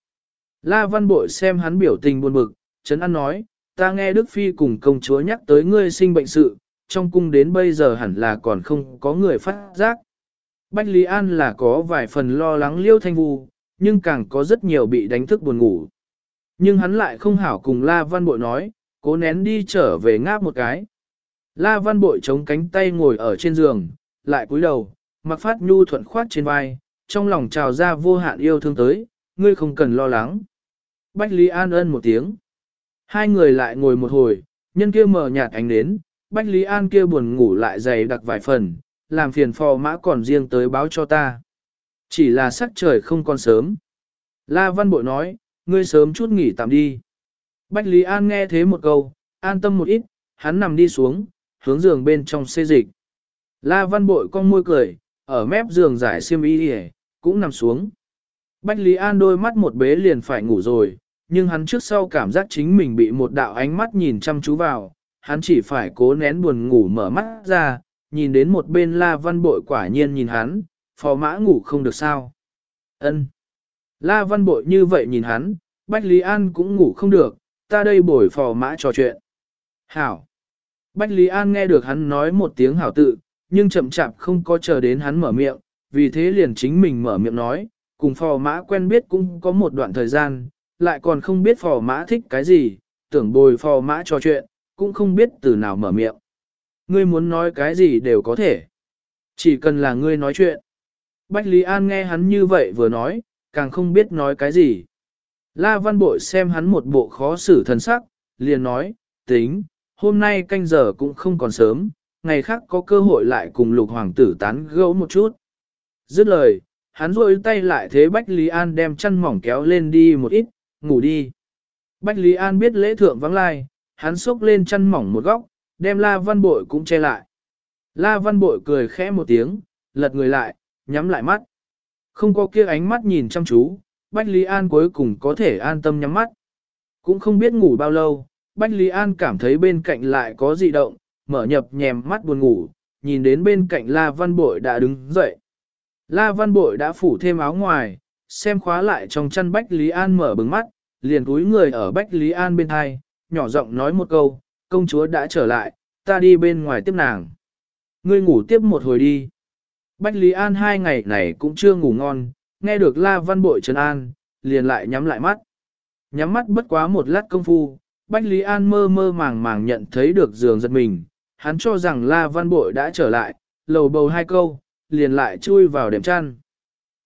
La Văn Bội xem hắn biểu tình buồn bực, Trấn An nói, ta nghe Đức Phi cùng công chúa nhắc tới ngươi sinh bệnh sự, trong cung đến bây giờ hẳn là còn không có người phát giác. Bách Lý An là có vài phần lo lắng Liêu Thanh Vu, nhưng càng có rất nhiều bị đánh thức buồn ngủ. Nhưng hắn lại không hảo cùng La Văn Bội nói, cố nén đi trở về ngáp một cái. La Văn Bội chống cánh tay ngồi ở trên giường, lại cúi đầu, mặc phát nhu thuận khoát trên vai, trong lòng trào ra vô hạn yêu thương tới, ngươi không cần lo lắng. Bách Lý An ân một tiếng. Hai người lại ngồi một hồi, nhân kia mở nhạt ánh đến, Bách Lý An kia buồn ngủ lại dày đặc vài phần, làm phiền phò mã còn riêng tới báo cho ta. Chỉ là sắc trời không còn sớm. La Văn Bội nói, ngươi sớm chút nghỉ tạm đi. Bách Lý An nghe thế một câu, an tâm một ít, hắn nằm đi xuống, hướng giường bên trong xê dịch. La Văn Bội con môi cười, ở mép giường giải xiêm y đi cũng nằm xuống. Bách Lý An đôi mắt một bế liền phải ngủ rồi, nhưng hắn trước sau cảm giác chính mình bị một đạo ánh mắt nhìn chăm chú vào, hắn chỉ phải cố nén buồn ngủ mở mắt ra, nhìn đến một bên La Văn Bội quả nhiên nhìn hắn, phò mã ngủ không được sao. ân La Văn Bội như vậy nhìn hắn, Bách Lý An cũng ngủ không được, ta đây bồi phò mã trò chuyện. Hảo. Bách Lý An nghe được hắn nói một tiếng hảo tự, nhưng chậm chạp không có chờ đến hắn mở miệng, vì thế liền chính mình mở miệng nói, cùng phò mã quen biết cũng có một đoạn thời gian, lại còn không biết phò mã thích cái gì, tưởng bồi phò mã trò chuyện, cũng không biết từ nào mở miệng. Ngươi muốn nói cái gì đều có thể. Chỉ cần là ngươi nói chuyện. Bách Lý An nghe hắn như vậy vừa nói, càng không biết nói cái gì. La Văn Bội xem hắn một bộ khó xử thần sắc, liền nói, tính, hôm nay canh giờ cũng không còn sớm, ngày khác có cơ hội lại cùng lục hoàng tử tán gẫu một chút. Dứt lời, hắn rôi tay lại thế Bách Lý An đem chăn mỏng kéo lên đi một ít, ngủ đi. Bách Lý An biết lễ thượng vắng lai, hắn xốc lên chăn mỏng một góc, đem La Văn Bội cũng che lại. La Văn Bội cười khẽ một tiếng, lật người lại, nhắm lại mắt. Không có kia ánh mắt nhìn chăm chú, Bách Lý An cuối cùng có thể an tâm nhắm mắt. Cũng không biết ngủ bao lâu, Bách Lý An cảm thấy bên cạnh lại có dị động, mở nhập nhèm mắt buồn ngủ, nhìn đến bên cạnh La Văn Bội đã đứng dậy. La Văn Bội đã phủ thêm áo ngoài, xem khóa lại trong chăn Bách Lý An mở bừng mắt, liền cúi người ở Bách Lý An bên hai, nhỏ giọng nói một câu, công chúa đã trở lại, ta đi bên ngoài tiếp nàng. Ngươi ngủ tiếp một hồi đi. Bách Lý An hai ngày này cũng chưa ngủ ngon, nghe được La Văn Bội trấn an, liền lại nhắm lại mắt. Nhắm mắt bất quá một lát công phu, Bách Lý An mơ mơ màng màng nhận thấy được giường giật mình, hắn cho rằng La Văn Bội đã trở lại, lầu bầu hai câu, liền lại chui vào đệm chăn.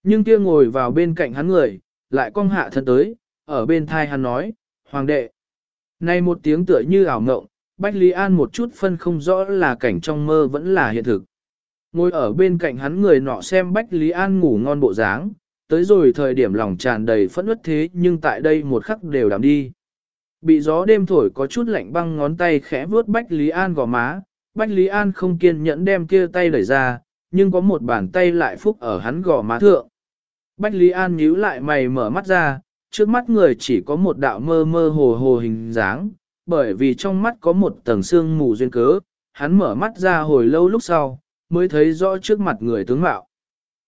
Nhưng kia ngồi vào bên cạnh hắn người, lại cong hạ thân tới, ở bên thai hắn nói, Hoàng đệ. Này một tiếng tựa như ảo ngộng, Bách Lý An một chút phân không rõ là cảnh trong mơ vẫn là hiện thực. Ngồi ở bên cạnh hắn người nọ xem Bách Lý An ngủ ngon bộ dáng, tới rồi thời điểm lòng tràn đầy phẫn uất thế nhưng tại đây một khắc đều đạm đi. Bị gió đêm thổi có chút lạnh băng ngón tay khẽ vuốt Bách Lý An gò má, Bách Lý An không kiên nhẫn đem kia tay đẩy ra, nhưng có một bàn tay lại phúc ở hắn gò má thượng. Bách Lý An nhíu lại mày mở mắt ra, trước mắt người chỉ có một đạo mơ mơ hồ hồ hình dáng, bởi vì trong mắt có một tầng xương mù duyên cớ, hắn mở mắt ra hồi lâu lúc sau, mới thấy rõ trước mặt người tướng mạo.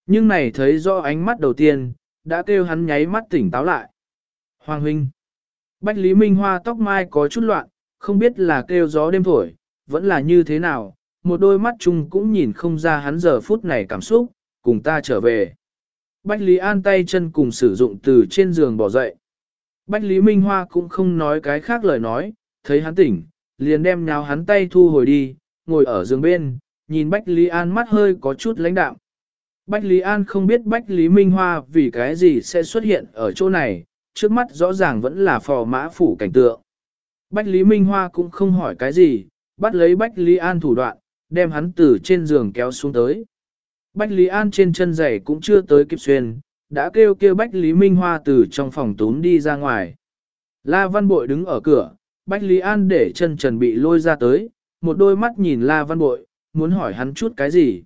Nhưng này thấy rõ ánh mắt đầu tiên, đã kêu hắn nháy mắt tỉnh táo lại. Hoàng huynh. Bách Lý Minh Hoa tóc mai có chút loạn, không biết là kêu gió đêm thổi, vẫn là như thế nào, một đôi mắt chung cũng nhìn không ra hắn giờ phút này cảm xúc, cùng ta trở về. Bách Lý An tay chân cùng sử dụng từ trên giường bỏ dậy. Bách Lý Minh Hoa cũng không nói cái khác lời nói, thấy hắn tỉnh, liền đem nhào hắn tay thu hồi đi, ngồi ở giường bên, nhìn Bách Lý An mắt hơi có chút lãnh đạm. Bách Lý An không biết Bách Lý Minh Hoa vì cái gì sẽ xuất hiện ở chỗ này, trước mắt rõ ràng vẫn là phò mã phủ cảnh tượng. Bách Lý Minh Hoa cũng không hỏi cái gì, bắt lấy Bách Lý An thủ đoạn, đem hắn từ trên giường kéo xuống tới. Bách Lý An trên chân giày cũng chưa tới kịp xuyên, đã kêu kêu Bách Lý Minh Hoa từ trong phòng tún đi ra ngoài. La Văn Bội đứng ở cửa, Bách Lý An để chân trần bị lôi ra tới, một đôi mắt nhìn La Văn Bội, muốn hỏi hắn chút cái gì.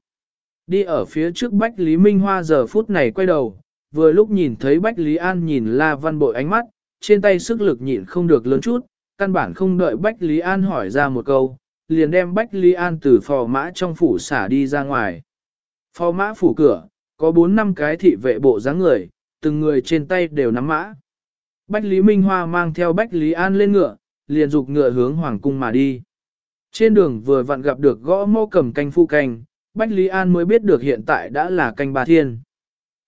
Đi ở phía trước Bách Lý Minh Hoa giờ phút này quay đầu, vừa lúc nhìn thấy Bách Lý An nhìn La Văn Bội ánh mắt, trên tay sức lực nhịn không được lớn chút, căn bản không đợi Bách Lý An hỏi ra một câu, liền đem Bách Lý An từ phò mã trong phủ xả đi ra ngoài. Phò mã phủ cửa, có 4 năm cái thị vệ bộ dáng người, từng người trên tay đều nắm mã. Bách Lý Minh Hoa mang theo Bách Lý An lên ngựa, liền dục ngựa hướng Hoàng Cung mà đi. Trên đường vừa vặn gặp được gõ mô cầm canh phu canh, Bách Lý An mới biết được hiện tại đã là canh bà thiên.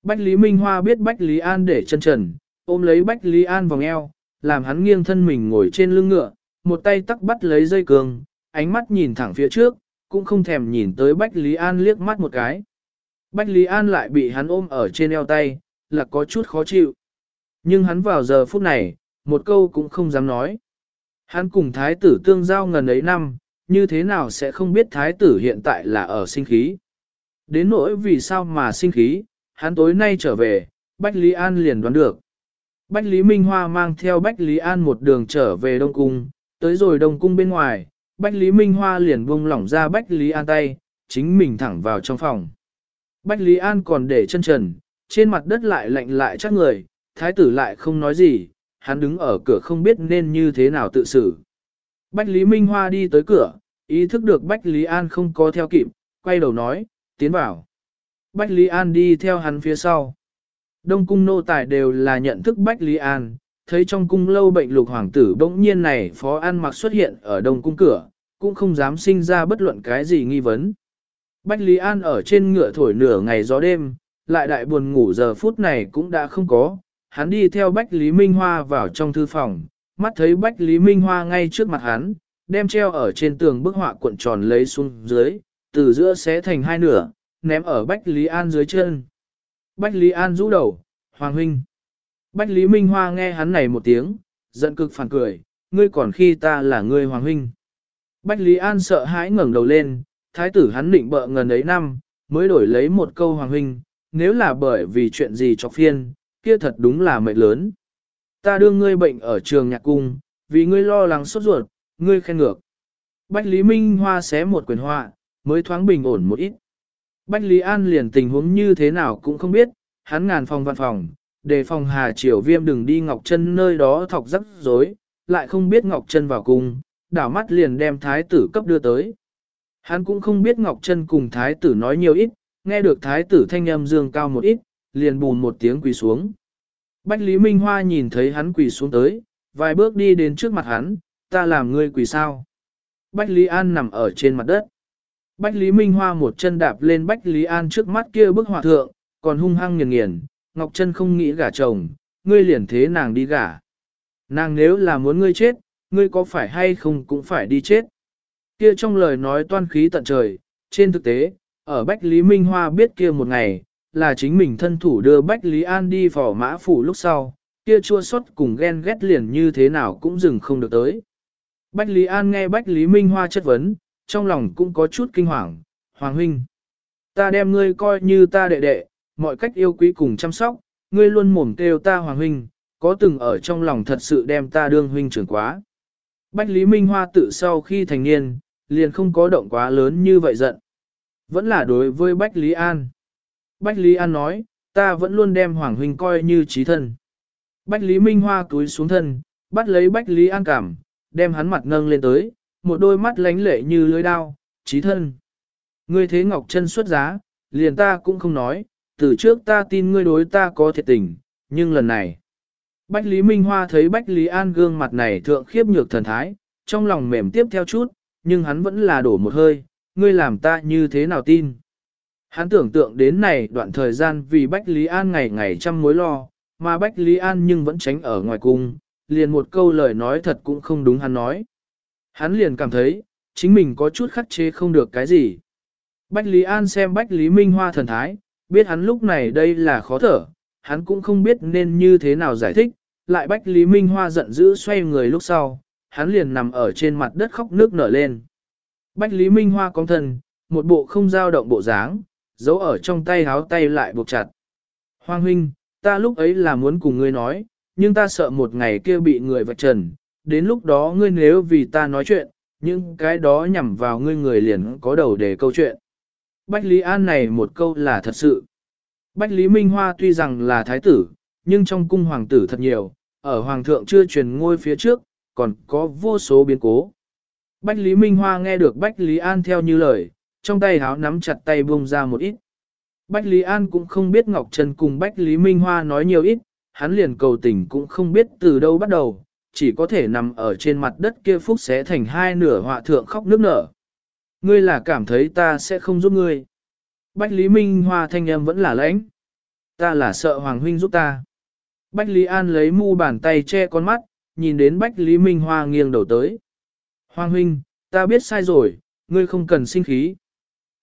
Bách Lý Minh Hoa biết Bách Lý An để chân trần, ôm lấy Bách Lý An vòng eo, làm hắn nghiêng thân mình ngồi trên lưng ngựa, một tay tắc bắt lấy dây cường, ánh mắt nhìn thẳng phía trước, cũng không thèm nhìn tới Bách Lý An liếc mắt một cái. Bách Lý An lại bị hắn ôm ở trên eo tay, là có chút khó chịu. Nhưng hắn vào giờ phút này, một câu cũng không dám nói. Hắn cùng thái tử tương giao ngần ấy năm, như thế nào sẽ không biết thái tử hiện tại là ở sinh khí. Đến nỗi vì sao mà sinh khí, hắn tối nay trở về, Bách Lý An liền đoán được. Bách Lý Minh Hoa mang theo Bách Lý An một đường trở về Đông Cung, tới rồi Đông Cung bên ngoài, Bách Lý Minh Hoa liền buông lỏng ra Bách Lý An tay, chính mình thẳng vào trong phòng. Bách Lý An còn để chân trần, trên mặt đất lại lạnh lại chắc người, thái tử lại không nói gì, hắn đứng ở cửa không biết nên như thế nào tự xử. Bách Lý Minh Hoa đi tới cửa, ý thức được Bách Lý An không có theo kịp, quay đầu nói, tiến vào. Bách Lý An đi theo hắn phía sau. Đông cung nô tài đều là nhận thức Bách Lý An, thấy trong cung lâu bệnh lục hoàng tử bỗng nhiên này phó an mặc xuất hiện ở đông cung cửa, cũng không dám sinh ra bất luận cái gì nghi vấn. Bách Lý An ở trên ngựa thổi nửa ngày gió đêm, lại đại buồn ngủ giờ phút này cũng đã không có, hắn đi theo Bách Lý Minh Hoa vào trong thư phòng, mắt thấy Bách Lý Minh Hoa ngay trước mặt hắn, đem treo ở trên tường bức họa cuộn tròn lấy xuống dưới, từ giữa xé thành hai nửa, ném ở Bách Lý An dưới chân. Bách Lý An rũ đầu, Hoàng huynh. Bách Lý Minh Hoa nghe hắn này một tiếng, giận cực phản cười, ngươi còn khi ta là ngươi Hoàng huynh. Bách Lý An sợ hãi ngẩng đầu lên, thái tử hắn định bợ ngần ấy năm, mới đổi lấy một câu Hoàng huynh, nếu là bởi vì chuyện gì cho phiên, kia thật đúng là mệnh lớn. Ta đưa ngươi bệnh ở trường nhạc cung, vì ngươi lo lắng sốt ruột, ngươi khen ngược. Bách Lý Minh Hoa xé một quyền họa, mới thoáng bình ổn một ít. Bách Lý An liền tình huống như thế nào cũng không biết, hắn ngàn phòng văn phòng, đề phòng Hà Triều Viêm đừng đi Ngọc Trân nơi đó thọc rắc rối, lại không biết Ngọc Trân vào cung, đảo mắt liền đem thái tử cấp đưa tới. Hắn cũng không biết Ngọc Trân cùng thái tử nói nhiều ít, nghe được thái tử thanh âm dương cao một ít, liền bùn một tiếng quỳ xuống. Bách Lý Minh Hoa nhìn thấy hắn quỳ xuống tới, vài bước đi đến trước mặt hắn, ta làm ngươi quỳ sao. Bách Lý An nằm ở trên mặt đất. Bách Lý Minh Hoa một chân đạp lên Bách Lý An trước mắt kia bức họa thượng, còn hung hăng nghiền nghiền, Ngọc Trân không nghĩ gả chồng, ngươi liền thế nàng đi gả. Nàng nếu là muốn ngươi chết, ngươi có phải hay không cũng phải đi chết. Kia trong lời nói toan khí tận trời, trên thực tế, ở Bách Lý Minh Hoa biết kia một ngày, là chính mình thân thủ đưa Bách Lý An đi phỏ mã phủ lúc sau, kia chua xót cùng ghen ghét liền như thế nào cũng dừng không được tới. Bách Lý An nghe Bách Lý Minh Hoa chất vấn, trong lòng cũng có chút kinh hoàng, Hoàng huynh. Ta đem ngươi coi như ta đệ đệ, mọi cách yêu quý cùng chăm sóc, ngươi luôn mồm kêu ta Hoàng huynh, có từng ở trong lòng thật sự đem ta đương huynh trưởng quá. Bách Lý Minh Hoa tự sau khi thành niên, liền không có động quá lớn như vậy giận. Vẫn là đối với Bách Lý An. Bách Lý An nói, ta vẫn luôn đem Hoàng huynh coi như trí thân. Bách Lý Minh Hoa túi xuống thân, bắt lấy Bách Lý An cảm, đem hắn mặt nâng lên tới, một đôi mắt lánh lệ như lưới đao, trí thân. Ngươi thế Ngọc chân xuất giá, liền ta cũng không nói, từ trước ta tin ngươi đối ta có thiệt tình, nhưng lần này. Bách Lý Minh Hoa thấy Bách Lý An gương mặt này thượng khiếp nhược thần thái, trong lòng mềm tiếp theo chút, nhưng hắn vẫn là đổ một hơi, ngươi làm ta như thế nào tin. Hắn tưởng tượng đến này đoạn thời gian vì Bách Lý An ngày ngày trăm mối lo, mà Bách Lý An nhưng vẫn tránh ở ngoài cung, liền một câu lời nói thật cũng không đúng hắn nói. Hắn liền cảm thấy, chính mình có chút khắc chế không được cái gì. Bách Lý An xem Bách Lý Minh Hoa thần thái, biết hắn lúc này đây là khó thở, hắn cũng không biết nên như thế nào giải thích, lại Bách Lý Minh Hoa giận dữ xoay người lúc sau, hắn liền nằm ở trên mặt đất khóc nước nở lên. Bách Lý Minh Hoa cong thân, một bộ không dao động bộ dáng, giấu ở trong tay háo tay lại buộc chặt. Hoàng huynh, ta lúc ấy là muốn cùng ngươi nói, nhưng ta sợ một ngày kia bị người vạch trần, đến lúc đó ngươi nếu vì ta nói chuyện, những cái đó nhằm vào ngươi người liền có đầu để câu chuyện. Bách Lý An này một câu là thật sự. Bách Lý Minh Hoa tuy rằng là thái tử, nhưng trong cung hoàng tử thật nhiều, ở hoàng thượng chưa truyền ngôi phía trước, còn có vô số biến cố. Bách Lý Minh Hoa nghe được Bách Lý An theo như lời, trong tay háo nắm chặt tay buông ra một ít. Bách Lý An cũng không biết Ngọc Trân cùng Bách Lý Minh Hoa nói nhiều ít, hắn liền cầu tình cũng không biết từ đâu bắt đầu, chỉ có thể nằm ở trên mặt đất kia phúc xé thành hai nửa họa thượng khóc nước nở. Ngươi là cảm thấy ta sẽ không giúp ngươi. Bách Lý Minh Hoa thanh em vẫn là lãnh. Ta là sợ Hoàng Huynh giúp ta. Bách Lý An lấy mu bàn tay che con mắt, nhìn đến Bách Lý Minh Hoa nghiêng đầu tới. Hoàng Huynh, ta biết sai rồi, ngươi không cần sinh khí.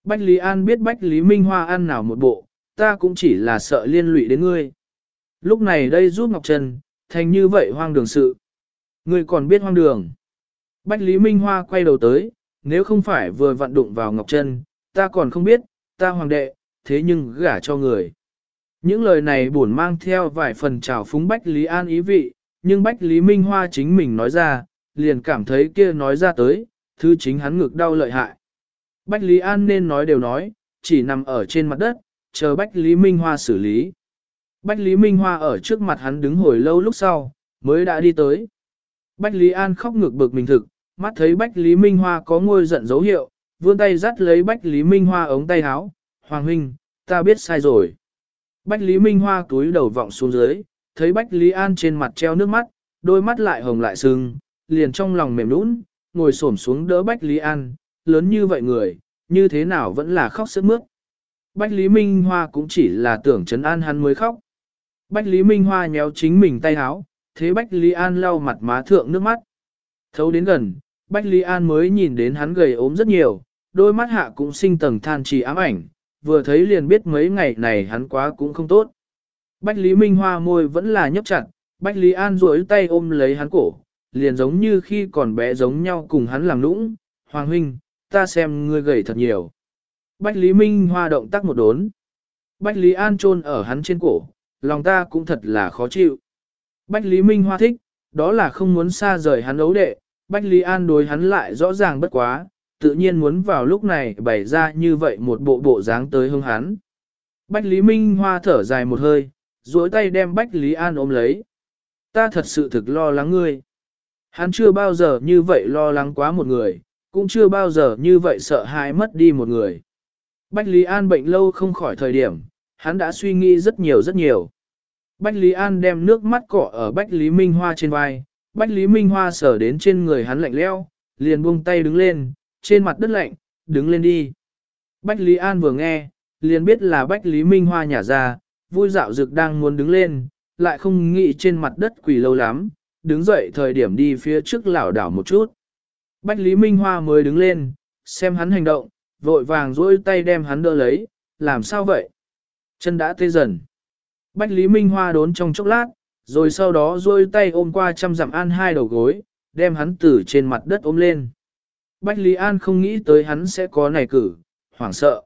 Bách Lý An biết Bách Lý Minh Hoa ăn nào một bộ, ta cũng chỉ là sợ liên lụy đến ngươi. Lúc này đây giúp Ngọc Trần, thành như vậy hoang đường sự. Ngươi còn biết hoang đường. Bách Lý Minh Hoa quay đầu tới, nếu không phải vừa vặn đụng vào Ngọc Trân, ta còn không biết, ta hoàng đệ, thế nhưng gả cho người. Những lời này buồn mang theo vài phần trào phúng Bách Lý An ý vị, nhưng Bách Lý Minh Hoa chính mình nói ra, liền cảm thấy kia nói ra tới, thứ chính hắn ngực đau lợi hại. Bách Lý An nên nói đều nói, chỉ nằm ở trên mặt đất, chờ Bách Lý Minh Hoa xử lý. Bách Lý Minh Hoa ở trước mặt hắn đứng hồi lâu lúc sau, mới đã đi tới. Bách Lý An khóc ngược bực mình thực, mắt thấy Bách Lý Minh Hoa có ngôi giận dấu hiệu, vươn tay dắt lấy Bách Lý Minh Hoa ống tay áo, Hoàng huynh, ta biết sai rồi. Bách Lý Minh Hoa túi đầu vọng xuống dưới, thấy Bách Lý An trên mặt treo nước mắt, đôi mắt lại hồng lại sưng, liền trong lòng mềm nũng, ngồi xổm xuống đỡ Bách Lý An, lớn như vậy người, như thế nào vẫn là khóc sức mướt. Bách Lý Minh Hoa cũng chỉ là tưởng trấn an hắn mới khóc. Bách Lý Minh Hoa nhéo chính mình tay áo, thế Bách Lý An lau mặt má thượng nước mắt. Thấu đến gần, Bách Lý An mới nhìn đến hắn gầy ốm rất nhiều, đôi mắt hạ cũng sinh tầng than trì ám ảnh, vừa thấy liền biết mấy ngày này hắn quá cũng không tốt. Bách Lý Minh Hoa môi vẫn là nhấp chặt, Bách Lý An duỗi tay ôm lấy hắn cổ, liền giống như khi còn bé giống nhau cùng hắn làm nũng, Hoàng huynh, ta xem ngươi gầy thật nhiều. Bách Lý Minh Hoa động tác một đốn. Bách Lý An chôn ở hắn trên cổ, lòng ta cũng thật là khó chịu. Bách Lý Minh Hoa thích, đó là không muốn xa rời hắn ấu đệ, Bách Lý An đối hắn lại rõ ràng bất quá, tự nhiên muốn vào lúc này bày ra như vậy một bộ bộ dáng tới hương hắn. Bách Lý Minh Hoa thở dài một hơi, duỗi tay đem Bách Lý An ôm lấy. Ta thật sự thực lo lắng ngươi. Hắn chưa bao giờ như vậy lo lắng quá một người, cũng chưa bao giờ như vậy sợ hãi mất đi một người. Bách Lý An bệnh lâu không khỏi thời điểm, hắn đã suy nghĩ rất nhiều rất nhiều. Bách Lý An đem nước mắt cọ ở Bách Lý Minh Hoa trên vai, Bách Lý Minh Hoa sở đến trên người hắn lạnh leo, liền buông tay đứng lên, trên mặt đất lạnh, đứng lên đi. Bách Lý An vừa nghe, liền biết là Bách Lý Minh Hoa nhả ra, vui dạo dực đang muốn đứng lên, lại không nghĩ trên mặt đất quỳ lâu lắm, đứng dậy thời điểm đi phía trước lảo đảo một chút. Bách Lý Minh Hoa mới đứng lên, xem hắn hành động, vội vàng duỗi tay đem hắn đỡ lấy, làm sao vậy? Chân đã tê dần. Bách Lý Minh Hoa đốn trong chốc lát, rồi sau đó duỗi tay ôm qua trăm dặm an hai đầu gối, đem hắn từ trên mặt đất ôm lên. Bách Lý An không nghĩ tới hắn sẽ có này cử, hoảng sợ.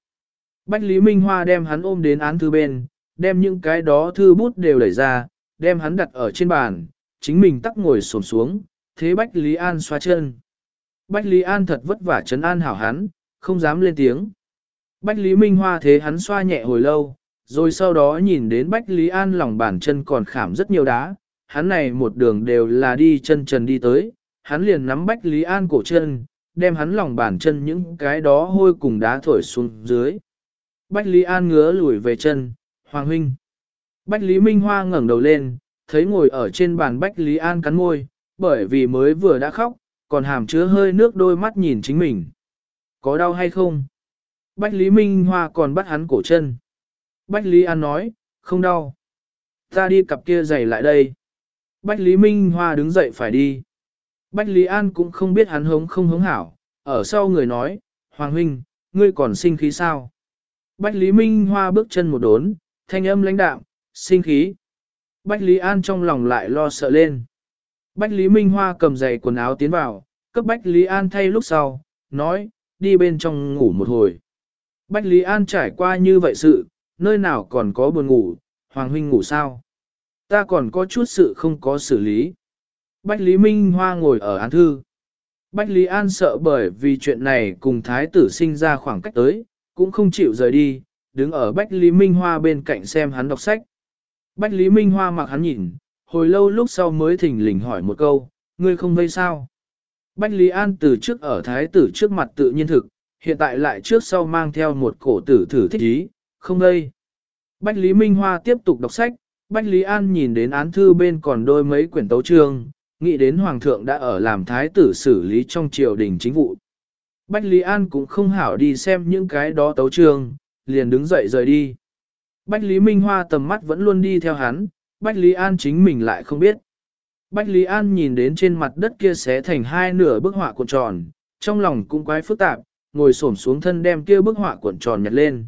Bách Lý Minh Hoa đem hắn ôm đến án thư bên, đem những cái đó thư bút đều đẩy ra, đem hắn đặt ở trên bàn, chính mình tắc ngồi xổm xuống, thế Bách Lý An xoa chân. Bách Lý An thật vất vả chấn an hảo hắn, không dám lên tiếng. Bách Lý Minh Hoa thế hắn xoa nhẹ hồi lâu, rồi sau đó nhìn đến Bách Lý An lòng bàn chân còn khảm rất nhiều đá, hắn này một đường đều là đi chân trần đi tới, hắn liền nắm Bách Lý An cổ chân, đem hắn lòng bàn chân những cái đó hôi cùng đá thổi xuống dưới. Bách Lý An ngứa lùi về chân, Hoàng huynh. Bách Lý Minh Hoa ngẩng đầu lên, thấy ngồi ở trên bàn Bách Lý An cắn môi, bởi vì mới vừa đã khóc, còn hàm chứa hơi nước đôi mắt nhìn chính mình. Có đau hay không? Bách Lý Minh Hoa còn bắt hắn cổ chân. Bách Lý An nói, không đau. Ta đi cặp kia giày lại đây. Bách Lý Minh Hoa đứng dậy phải đi. Bách Lý An cũng không biết hắn hống không hống hảo, ở sau người nói, Hoàng huynh, ngươi còn sinh khí sao? Bách Lý Minh Hoa bước chân một đốn, thanh âm lãnh đạm, sinh khí. Bách Lý An trong lòng lại lo sợ lên. Bách Lý Minh Hoa cầm giày quần áo tiến vào, cấp Bách Lý An thay lúc sau, nói, đi bên trong ngủ một hồi. Bách Lý An trải qua như vậy sự, nơi nào còn có buồn ngủ, Hoàng huynh ngủ sao? Ta còn có chút sự không có xử lý. Bách Lý Minh Hoa ngồi ở án thư. Bách Lý An sợ bởi vì chuyện này cùng thái tử sinh ra khoảng cách tới, cũng không chịu rời đi, đứng ở Bách Lý Minh Hoa bên cạnh xem hắn đọc sách. Bách Lý Minh Hoa mặc hắn nhìn, hồi lâu lúc sau mới thỉnh lình hỏi một câu, ngươi không vây sao? Bách Lý An từ trước ở thái tử trước mặt tự nhiên thực, hiện tại lại trước sau mang theo một cổ tử thử thích ý, không đây. Bách Lý Minh Hoa tiếp tục đọc sách, Bách Lý An nhìn đến án thư bên còn đôi mấy quyển tấu trương, nghĩ đến Hoàng thượng đã ở làm thái tử xử lý trong triều đình chính vụ. Bách Lý An cũng không hảo đi xem những cái đó tấu trương, liền đứng dậy rời đi. Bách Lý Minh Hoa tầm mắt vẫn luôn đi theo hắn, Bách Lý An chính mình lại không biết. Bách Lý An nhìn đến trên mặt đất kia xé thành hai nửa bức họa cuộn tròn, trong lòng cũng quái phức tạp, ngồi xổm xuống thân đem kia bức họa cuộn tròn nhặt lên.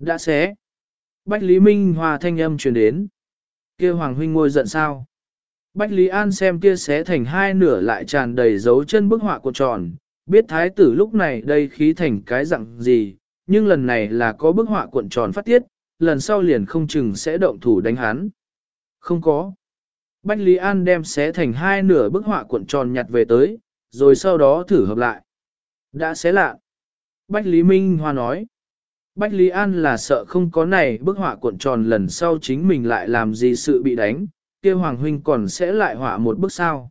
Đã xé. Bách Lý Minh hòa thanh âm truyền đến. Kia Hoàng huynh ngồi giận sao? Bách Lý An xem kia xé thành hai nửa lại tràn đầy dấu chân bức họa cuộn tròn, biết thái tử lúc này đây khí thành cái dạng gì, nhưng lần này là có bức họa cuộn tròn phát tiết, lần sau liền không chừng sẽ động thủ đánh hắn. Không có. Bách Lý An đem xé thành hai nửa bức họa cuộn tròn nhặt về tới, rồi sau đó thử hợp lại. Đã xé lạ. Bách Lý Minh Hoa nói. Bách Lý An là sợ không có này bức họa cuộn tròn lần sau chính mình lại làm gì sự bị đánh, kia Hoàng Huynh còn sẽ lại họa một bức sao.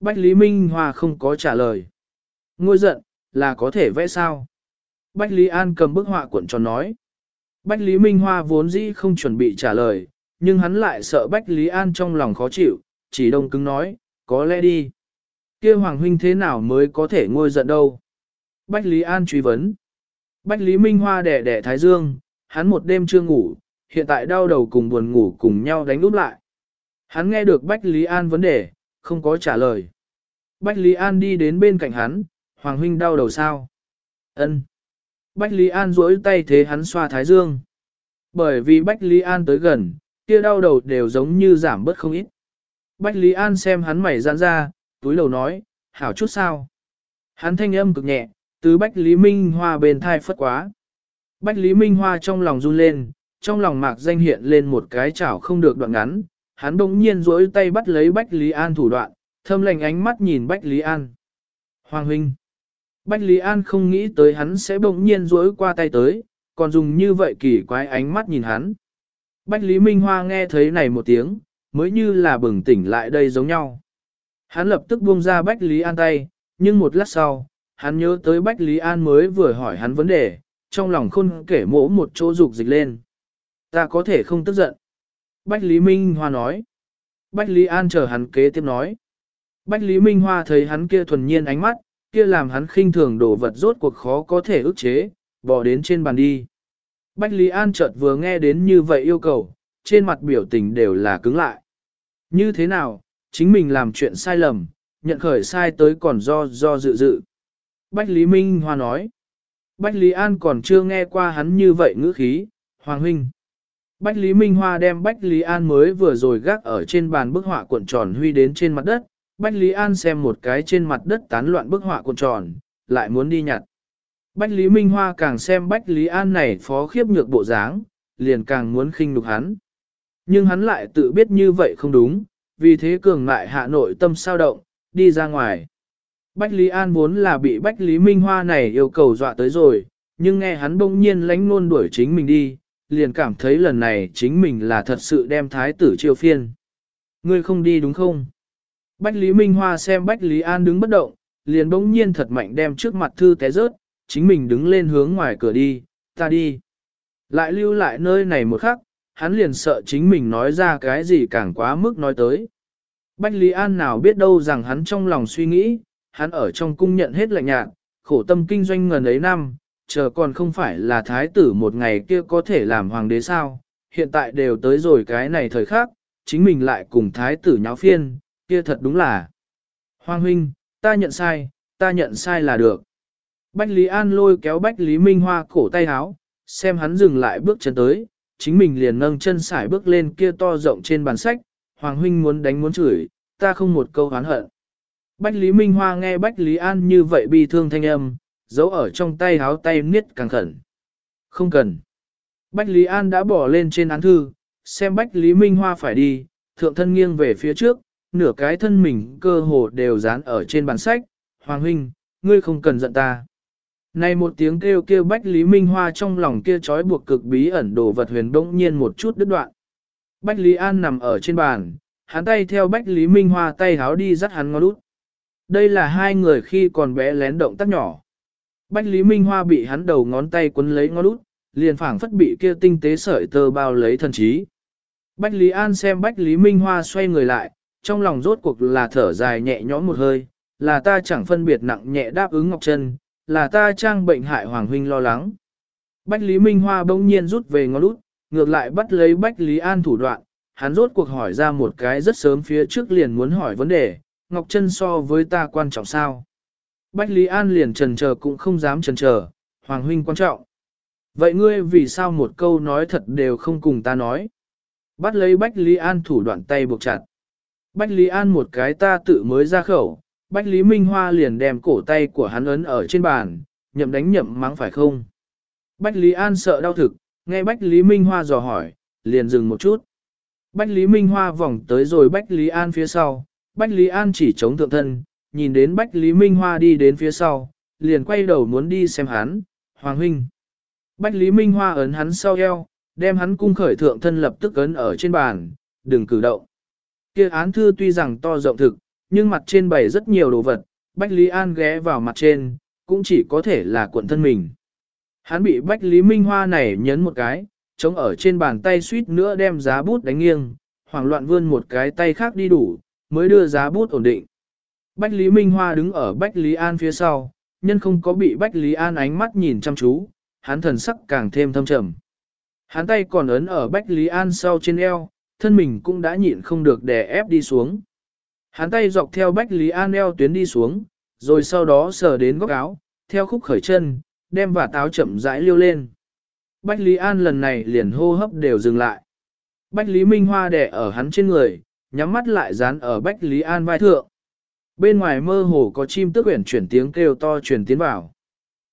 Bách Lý Minh Hoa không có trả lời. Ngôi giận, là có thể vẽ sao? Bách Lý An cầm bức họa cuộn tròn nói. Bách Lý Minh Hoa vốn dĩ không chuẩn bị trả lời, nhưng hắn lại sợ Bách Lý An trong lòng khó chịu, chỉ đông cứng nói, có lẽ đi. kia Hoàng Huynh thế nào mới có thể ngôi giận đâu? Bách Lý An truy vấn. Bách Lý Minh Hoa đẻ đẻ Thái Dương, hắn một đêm chưa ngủ, hiện tại đau đầu cùng buồn ngủ cùng nhau đánh úp lại. Hắn nghe được Bách Lý An vấn đề, không có trả lời. Bách Lý An đi đến bên cạnh hắn, Hoàng Huynh đau đầu sao? Ân. Bách Lý An duỗi tay thế hắn xoa Thái Dương. Bởi vì Bách Lý An tới gần, kia đau đầu đều giống như giảm bớt không ít. Bách Lý An xem hắn mày giãn ra, túi đầu nói, hảo chút sao. Hắn thanh âm cực nhẹ, từ Bách Lý Minh Hoa bên thai phất quá. Bách Lý Minh Hoa trong lòng run lên, trong lòng mạc danh hiện lên một cái chảo không được đoạn ngắn, hắn bỗng nhiên duỗi tay bắt lấy Bách Lý An thủ đoạn, thâm lệnh ánh mắt nhìn Bách Lý An. Hoàng huynh. Bách Lý An không nghĩ tới hắn sẽ bỗng nhiên duỗi qua tay tới, còn dùng như vậy kỳ quái ánh mắt nhìn hắn. Bách Lý Minh Hoa nghe thấy này một tiếng, mới như là bừng tỉnh lại đây giống nhau. Hắn lập tức buông ra Bách Lý An tay, nhưng một lát sau, hắn nhớ tới Bách Lý An mới vừa hỏi hắn vấn đề, trong lòng khôn kể mỗ một chỗ dục dịch lên. Ta có thể không tức giận. Bách Lý Minh Hoa nói. Bách Lý An chờ hắn kế tiếp nói. Bách Lý Minh Hoa thấy hắn kia thuần nhiên ánh mắt, kia làm hắn khinh thường đổ vật rốt cuộc khó có thể ức chế, bỏ đến trên bàn đi. Bách Lý An chợt vừa nghe đến như vậy yêu cầu, trên mặt biểu tình đều là cứng lại. Như thế nào, chính mình làm chuyện sai lầm, nhận khởi sai tới còn do do dự dự. Bách Lý Minh Hoa nói. Bách Lý An còn chưa nghe qua hắn như vậy ngữ khí, Hoàng Huynh. Bách Lý Minh Hoa đem Bách Lý An mới vừa rồi gác ở trên bàn bức họa cuộn tròn huy đến trên mặt đất, Bách Lý An xem một cái trên mặt đất tán loạn bức họa cuộn tròn, lại muốn đi nhặt. Bách Lý Minh Hoa càng xem Bách Lý An này phó khiếp nhược bộ dáng, liền càng muốn khinh nhục hắn. Nhưng hắn lại tự biết như vậy không đúng, vì thế cường ngại hạ nội tâm sao động, đi ra ngoài. Bách Lý An vốn là bị Bách Lý Minh Hoa này yêu cầu dọa tới rồi, nhưng nghe hắn bỗng nhiên lánh luôn đuổi chính mình đi, liền cảm thấy lần này chính mình là thật sự đem thái tử chiêu phiên. Ngươi không đi đúng không? Bách Lý Minh Hoa xem Bách Lý An đứng bất động, liền bỗng nhiên thật mạnh đem trước mặt thư té rớt, chính mình đứng lên hướng ngoài cửa đi, ta đi. Lại lưu lại nơi này một khắc, hắn liền sợ chính mình nói ra cái gì càng quá mức nói tới. Bách Lý An nào biết đâu rằng hắn trong lòng suy nghĩ, hắn ở trong cung nhận hết lạnh nhạt, khổ tâm kinh doanh ngần ấy năm, chờ còn không phải là thái tử một ngày kia có thể làm hoàng đế sao, hiện tại đều tới rồi cái này thời khắc, chính mình lại cùng thái tử nháo phiên, kia thật đúng là. Hoàng huynh, ta nhận sai, ta nhận sai là được. Bách Lý An lôi kéo Bách Lý Minh Hoa cổ tay háo, xem hắn dừng lại bước chân tới, chính mình liền nâng chân sải bước lên kia to rộng trên bàn sách, Hoàng huynh muốn đánh muốn chửi, ta không một câu hán hận. Bách Lý Minh Hoa nghe Bách Lý An như vậy bi thương thanh âm, giấu ở trong tay háo tay niết càng khẩn. Không cần. Bách Lý An đã bỏ lên trên án thư, xem Bách Lý Minh Hoa phải đi, thượng thân nghiêng về phía trước, nửa cái thân mình cơ hồ đều dán ở trên bàn sách, Hoàng huynh, ngươi không cần giận ta. Này một tiếng kêu kêu Bách Lý Minh Hoa trong lòng kia trói buộc cực bí ẩn đồ vật huyền bỗng nhiên một chút đứt đoạn. Bách Lý An nằm ở trên bàn, hắn tay theo Bách Lý Minh Hoa tay háo đi dắt hắn ngón út. Đây là hai người khi còn bé lén động tác nhỏ. Bách Lý Minh Hoa bị hắn đầu ngón tay quấn lấy ngón út, liền phảng phất bị kia tinh tế sợi tơ bao lấy thần trí. Bách Lý An xem Bách Lý Minh Hoa xoay người lại, trong lòng rốt cuộc là thở dài nhẹ nhõm một hơi, là ta chẳng phân biệt nặng nhẹ đáp ứng Ngọc Trân, là ta trang bệnh hại Hoàng Huynh lo lắng. Bách Lý Minh Hoa bỗng nhiên rút về ngón út, ngược lại bắt lấy Bách Lý An thủ đoạn, hắn rốt cuộc hỏi ra một cái rất sớm phía trước liền muốn hỏi vấn đề, Ngọc Trân so với ta quan trọng sao? Bách Lý An liền trần chờ cũng không dám trần chờ, Hoàng Huynh quan trọng. Vậy ngươi vì sao một câu nói thật đều không cùng ta nói? Bắt lấy Bách Lý An thủ đoạn tay buộc chặt. Bách Lý An một cái ta tự mới ra khẩu, Bách Lý Minh Hoa liền đem cổ tay của hắn ấn ở trên bàn, nhậm đánh nhậm mắng phải không? Bách Lý An sợ đau thực, nghe Bách Lý Minh Hoa dò hỏi, liền dừng một chút. Bách Lý Minh Hoa vòng tới rồi Bách Lý An phía sau, Bách Lý An chỉ chống thượng thân, nhìn đến Bách Lý Minh Hoa đi đến phía sau, liền quay đầu muốn đi xem hắn, Hoàng Huynh. Bách Lý Minh Hoa ấn hắn sau eo, đem hắn cung khởi thượng thân lập tức ấn ở trên bàn, đừng cử động. Kia án thư tuy rằng to rộng thực, nhưng mặt trên bày rất nhiều đồ vật, Bách Lý An ghé vào mặt trên, cũng chỉ có thể là cuộn thân mình. Hắn bị Bách Lý Minh Hoa này nhấn một cái, chống ở trên bàn tay suýt nữa đem giá bút đánh nghiêng, hoảng loạn vươn một cái tay khác đi đủ, mới đưa giá bút ổn định. Bách Lý Minh Hoa đứng ở Bách Lý An phía sau, nhân không có bị Bách Lý An ánh mắt nhìn chăm chú, hắn thần sắc càng thêm thâm trầm. Hắn tay còn ấn ở Bách Lý An sau trên eo, thân mình cũng đã nhịn không được đè ép đi xuống. Hắn tay dọc theo Bách Lý An eo tuyến đi xuống, rồi sau đó sờ đến góc áo, theo khúc khởi chân, đem và táo chậm rãi liêu lên. Bách Lý An lần này liền hô hấp đều dừng lại. Bách Lý Minh Hoa đè ở hắn trên người, nhắm mắt lại dán ở Bách Lý An vai thượng. Bên ngoài mơ hồ có chim tước quyển chuyển tiếng kêu to truyền tiến vào.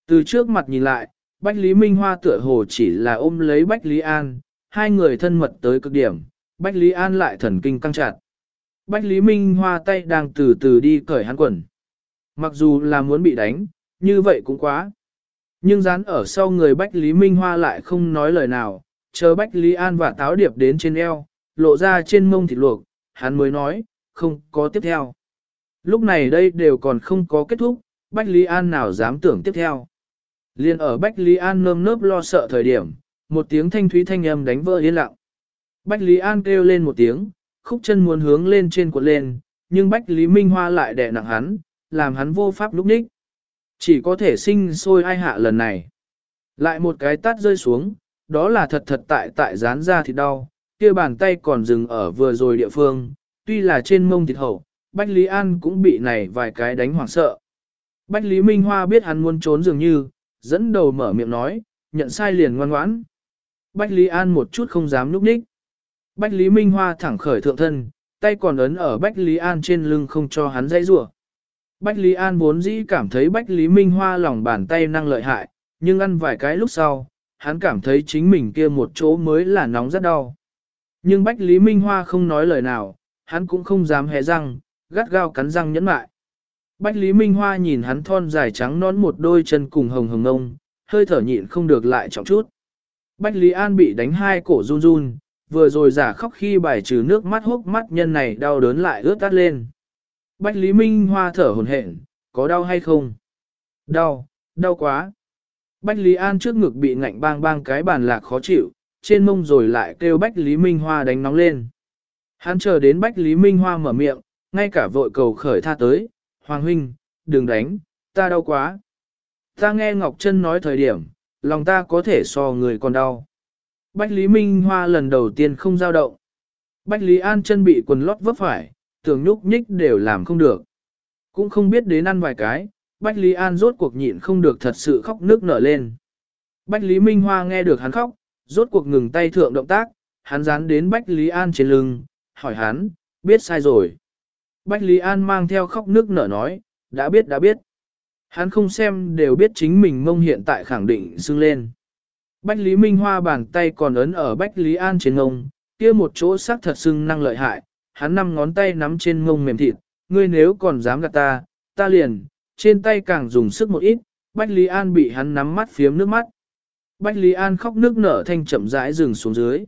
Từ trước mặt nhìn lại, Bách Lý Minh Hoa tựa hồ chỉ là ôm lấy Bách Lý An, hai người thân mật tới cực điểm, Bách Lý An lại thần kinh căng chặt. Bách Lý Minh Hoa tay đang từ từ đi cởi hắn quần. Mặc dù là muốn bị đánh, như vậy cũng quá. Nhưng dán ở sau người Bách Lý Minh Hoa lại không nói lời nào, chờ Bách Lý An và táo điệp đến trên eo, lộ ra trên mông thịt luộc, hắn mới nói, không có tiếp theo. Lúc này đây đều còn không có kết thúc, Bách Lý An nào dám tưởng tiếp theo. Liên ở Bách Lý An nơm nớp lo sợ thời điểm, một tiếng thanh thúy thanh âm đánh vỡ yên lặng. Bách Lý An kêu lên một tiếng, khúc chân muốn hướng lên trên cuộn lên, nhưng Bách Lý Minh Hoa lại đè nặng hắn, làm hắn vô pháp lúc ních. Chỉ có thể sinh sôi ai hạ lần này. Lại một cái tát rơi xuống, đó là thật thật tại tại dán ra thịt đau, kia bàn tay còn dừng ở vừa rồi địa phương, tuy là trên mông thịt hậu, Bách Lý An cũng bị này vài cái đánh hoảng sợ. Bách Lý Minh Hoa biết hắn muốn trốn dường như, dẫn đầu mở miệng nói, nhận sai liền ngoan ngoãn. Bách Lý An một chút không dám núp ních. Bách Lý Minh Hoa thẳng khởi thượng thân, tay còn ấn ở Bách Lý An trên lưng không cho hắn dãy rủa. Bách Lý An vốn dĩ cảm thấy Bách Lý Minh Hoa lòng bàn tay năng lợi hại, nhưng ăn vài cái lúc sau, hắn cảm thấy chính mình kia một chỗ mới là nóng rất đau. Nhưng Bách Lý Minh Hoa không nói lời nào, hắn cũng không dám hé răng, gắt gao cắn răng nhẫn mại. Bách Lý Minh Hoa nhìn hắn thon dài trắng nón một đôi chân cùng hồng hồng ngông, hơi thở nhịn không được lại trọng chút. Bách Lý An bị đánh hai cổ run run, vừa rồi giả khóc khi bài trừ nước mắt hốc mắt nhân này đau đớn lại ướt tắt lên. Bách Lý Minh Hoa thở hồn hển, có đau hay không? Đau, đau quá. Bách Lý An trước ngực bị ngạnh bang bang cái bàn lạc khó chịu, trên mông rồi lại kêu Bách Lý Minh Hoa đánh nóng lên. Hắn chờ đến Bách Lý Minh Hoa mở miệng, ngay cả vội cầu khởi tha tới, Hoàng huynh, đừng đánh, ta đau quá. Ta nghe Ngọc Trân nói thời điểm, lòng ta có thể so người còn đau. Bách Lý Minh Hoa lần đầu tiên không giao động. Bách Lý An chân bị quần lót vấp phải, tưởng nhúc nhích đều làm không được. Cũng không biết đến ăn vài cái, Bách Lý An rốt cuộc nhịn không được thật sự khóc nước nở lên. Bách Lý Minh Hoa nghe được hắn khóc, rốt cuộc ngừng tay thượng động tác, hắn dán đến Bách Lý An trên lưng, hỏi hắn, biết sai rồi. Bách Lý An mang theo khóc nước nở nói, đã biết đã biết. Hắn không xem đều biết chính mình mông hiện tại khẳng định xưng lên. Bách Lý Minh Hoa bàn tay còn ấn ở Bách Lý An trên ngông, kia một chỗ sắc thật xưng năng lợi hại, hắn năm ngón tay nắm trên ngông mềm thịt, ngươi nếu còn dám gạt ta, ta liền, trên tay càng dùng sức một ít, Bách Lý An bị hắn nắm mắt phiếm nước mắt. Bách Lý An khóc nước nở thanh chậm rãi dừng xuống dưới.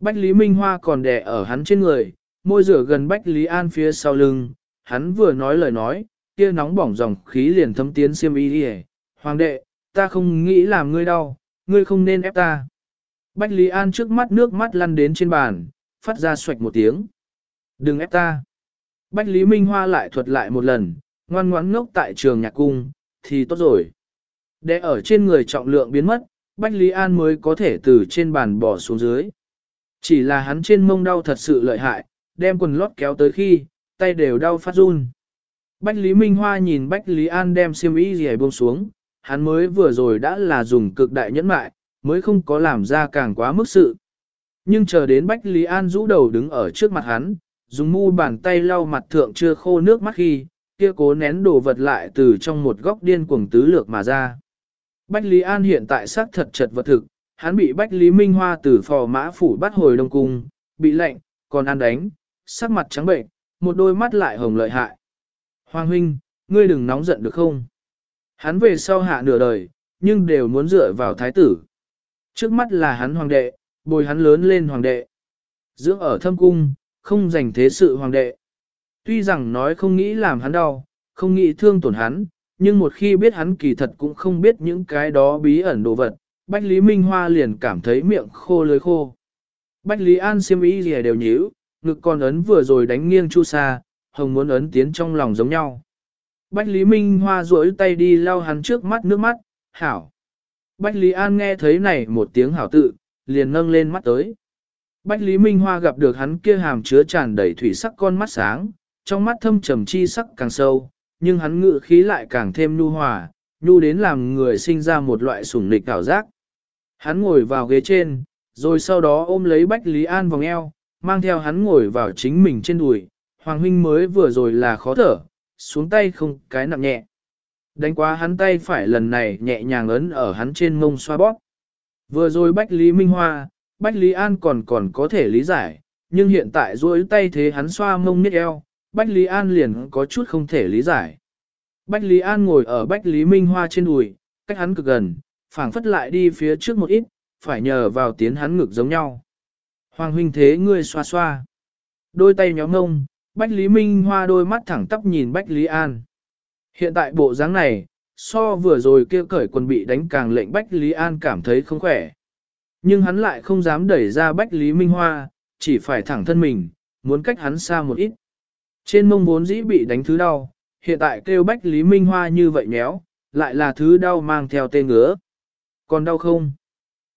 Bách Lý Minh Hoa còn đè ở hắn trên người, môi rửa gần Bách Lý An phía sau lưng, hắn vừa nói lời nói, kia nóng bỏng dòng khí liền thấm tiến xiêm y đi Hoàng đệ, ta không nghĩ làm ngươi đau, ngươi không nên ép ta. Bách Lý An trước mắt nước mắt lăn đến trên bàn, phát ra xoạch một tiếng. Đừng ép ta. Bách Lý Minh Hoa lại thuật lại một lần, ngoan ngoãn ngốc tại trường nhạc cung, thì tốt rồi. Để ở trên người trọng lượng biến mất, Bách Lý An mới có thể từ trên bàn bỏ xuống dưới. Chỉ là hắn trên mông đau thật sự lợi hại, đem quần lót kéo tới khi, tay đều đau phát run. Bách Lý Minh Hoa nhìn Bách Lý An đem xiêm y gì buông xuống, hắn mới vừa rồi đã là dùng cực đại nhẫn mại, mới không có làm ra càng quá mức sự. Nhưng chờ đến Bách Lý An rũ đầu đứng ở trước mặt hắn, dùng mu bàn tay lau mặt thượng chưa khô nước mắt khi, kia cố nén đồ vật lại từ trong một góc điên cuồng tứ lược mà ra. Bách Lý An hiện tại xác thật chật vật thực, hắn bị Bách Lý Minh Hoa từ phò mã phủ bắt hồi đông cung, bị lệnh, còn ăn đánh, sắc mặt trắng bệnh, một đôi mắt lại hồng lợi hại. Hoàng huynh, ngươi đừng nóng giận được không? Hắn về sau hạ nửa đời, nhưng đều muốn dựa vào thái tử. Trước mắt là hắn hoàng đệ, bồi hắn lớn lên hoàng đệ. Dưỡng ở thâm cung, không dành thế sự hoàng đệ. Tuy rằng nói không nghĩ làm hắn đau, không nghĩ thương tổn hắn, nhưng một khi biết hắn kỳ thật cũng không biết những cái đó bí ẩn đồ vật, Bách Lý Minh Hoa liền cảm thấy miệng khô lưới khô. Bách Lý An siêm ý gì đều nhíu, ngực con ấn vừa rồi đánh nghiêng chu sa, hồng muốn ấn tiến trong lòng giống nhau. Bách Lý Minh Hoa duỗi tay đi lau hắn trước mắt nước mắt, hảo. Bách Lý An nghe thấy này một tiếng hảo tự, liền nâng lên mắt tới. Bách Lý Minh Hoa gặp được hắn kia hàm chứa tràn đầy thủy sắc con mắt sáng, trong mắt thâm trầm chi sắc càng sâu, nhưng hắn ngự khí lại càng thêm nhu hòa, nhu đến làm người sinh ra một loại sủng nịch cảm giác. Hắn ngồi vào ghế trên, rồi sau đó ôm lấy Bách Lý An vòng eo, mang theo hắn ngồi vào chính mình trên đùi, Hoàng huynh mới vừa rồi là khó thở, xuống tay không cái nặng nhẹ. Đánh quá hắn tay phải lần này nhẹ nhàng ấn ở hắn trên mông xoa bóp. Vừa rồi Bách Lý Minh Hoa, Bách Lý An còn còn có thể lý giải, nhưng hiện tại duỗi tay thế hắn xoa mông miết eo, Bách Lý An liền có chút không thể lý giải. Bách Lý An ngồi ở Bách Lý Minh Hoa trên đùi, cách hắn cực gần, phảng phất lại đi phía trước một ít, phải nhờ vào tiến hắn ngực giống nhau. Hoàng huynh thế ngươi xoa xoa. Đôi tay nhóm ngông, Bách Lý Minh Hoa đôi mắt thẳng tắp nhìn Bách Lý An. Hiện tại bộ dáng này, so vừa rồi kia cởi quần bị đánh càng lệnh Bách Lý An cảm thấy không khỏe. Nhưng hắn lại không dám đẩy ra Bách Lý Minh Hoa, chỉ phải thẳng thân mình, muốn cách hắn xa một ít. Trên mông vốn dĩ bị đánh thứ đau, hiện tại kêu Bách Lý Minh Hoa như vậy méo, lại là thứ đau mang theo tên ngứa. Còn đau không?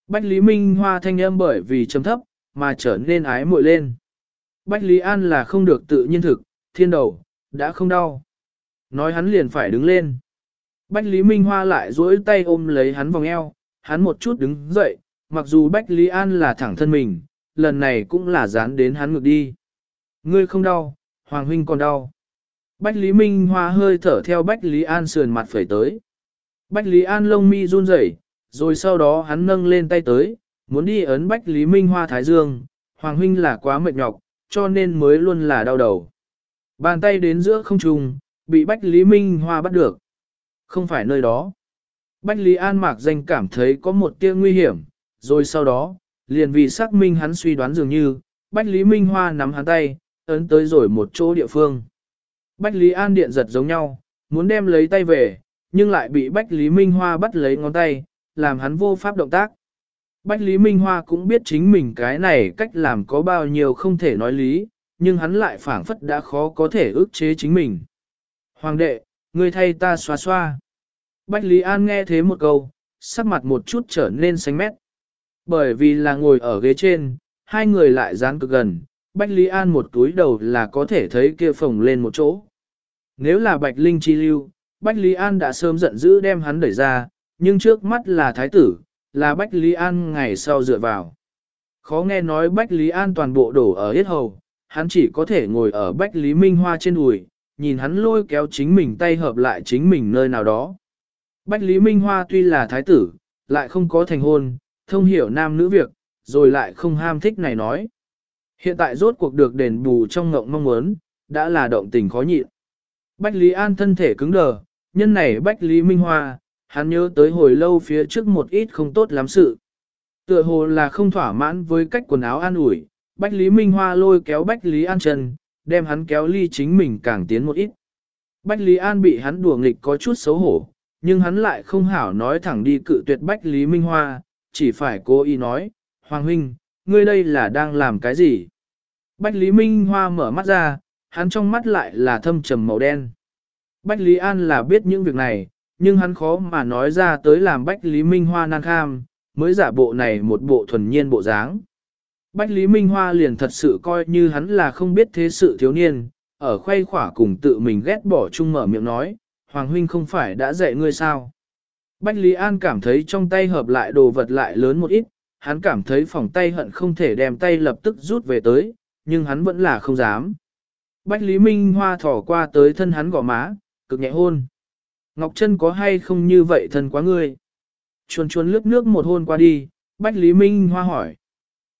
Bách Lý Minh Hoa thanh âm bởi vì trầm thấp, mà trở nên ái muội lên. Bách Lý An là không được tự nhiên thực, thiên đầu, đã không đau. Nói hắn liền phải đứng lên. Bách Lý Minh Hoa lại duỗi tay ôm lấy hắn vòng eo, hắn một chút đứng dậy, mặc dù Bách Lý An là thẳng thân mình, lần này cũng là dán đến hắn ngược đi. Ngươi không đau, Hoàng Huynh còn đau. Bách Lý Minh Hoa hơi thở theo Bách Lý An sườn mặt phẩy tới. Bách Lý An lông mi run rẩy, rồi sau đó hắn nâng lên tay tới, muốn đi ấn Bách Lý Minh Hoa Thái Dương. Hoàng Huynh là quá mệt nhọc, cho nên mới luôn là đau đầu. Bàn tay đến giữa không trùng, bị Bách Lý Minh Hoa bắt được. Không phải nơi đó. Bách Lý An mạc danh cảm thấy có một tia nguy hiểm, rồi sau đó, liền vì xác minh hắn suy đoán dường như, Bách Lý Minh Hoa nắm hắn tay, ấn tới rồi một chỗ địa phương. Bách Lý An điện giật giống nhau, muốn đem lấy tay về, nhưng lại bị Bách Lý Minh Hoa bắt lấy ngón tay, làm hắn vô pháp động tác. Bách Lý Minh Hoa cũng biết chính mình cái này cách làm có bao nhiêu không thể nói lý, nhưng hắn lại phảng phất đã khó có thể ức chế chính mình. Hoàng đệ, ngươi thay ta xoa xoa. Bách Lý An nghe thế một câu, sắc mặt một chút trở nên xanh mét. Bởi vì là ngồi ở ghế trên, hai người lại dán cực gần, Bách Lý An một túi đầu là có thể thấy kia phồng lên một chỗ. Nếu là Bạch Linh chi lưu, Bách Lý An đã sớm giận dữ đem hắn đẩy ra, nhưng trước mắt là thái tử, là Bách Lý An ngày sau dựa vào. Khó nghe nói Bách Lý An toàn bộ đổ ở hết hầu, hắn chỉ có thể ngồi ở Bách Lý Minh Hoa trên đùi, nhìn hắn lôi kéo chính mình tay hợp lại chính mình nơi nào đó. Bách Lý Minh Hoa tuy là thái tử, lại không có thành hôn, thông hiểu nam nữ việc, rồi lại không ham thích này nói. Hiện tại rốt cuộc được đền bù trong ngộng mong muốn, đã là động tình khó nhịn. Bách Lý An thân thể cứng đờ, nhân này Bách Lý Minh Hoa, hắn nhớ tới hồi lâu phía trước một ít không tốt lắm sự. Tựa hồ là không thỏa mãn với cách quần áo an ủi, Bách Lý Minh Hoa lôi kéo Bách Lý An chân, đem hắn kéo ly chính mình càng tiến một ít. Bách Lý An bị hắn đùa nghịch có chút xấu hổ, nhưng hắn lại không hảo nói thẳng đi cự tuyệt Bách Lý Minh Hoa, chỉ phải cố ý nói, Hoàng Huynh, ngươi đây là đang làm cái gì? Bách Lý Minh Hoa mở mắt ra, hắn trong mắt lại là thâm trầm màu đen. Bách Lý An là biết những việc này, nhưng hắn khó mà nói ra tới làm Bách Lý Minh Hoa năng kham, mới giả bộ này một bộ thuần nhiên bộ dáng. Bách Lý Minh Hoa liền thật sự coi như hắn là không biết thế sự thiếu niên, ở khoay khỏa cùng tự mình ghét bỏ chung mở miệng nói, Hoàng Huynh không phải đã dạy ngươi sao. Bách Lý An cảm thấy trong tay hợp lại đồ vật lại lớn một ít, hắn cảm thấy phòng tay hận không thể đem tay lập tức rút về tới, nhưng hắn vẫn là không dám. Bách Lý Minh Hoa thỏ qua tới thân hắn gõ má, cực nhẹ hôn. Ngọc Trân có hay không như vậy thân quá ngươi? Chuồn chuồn lướt nước một hôn qua đi, Bách Lý Minh Hoa hỏi.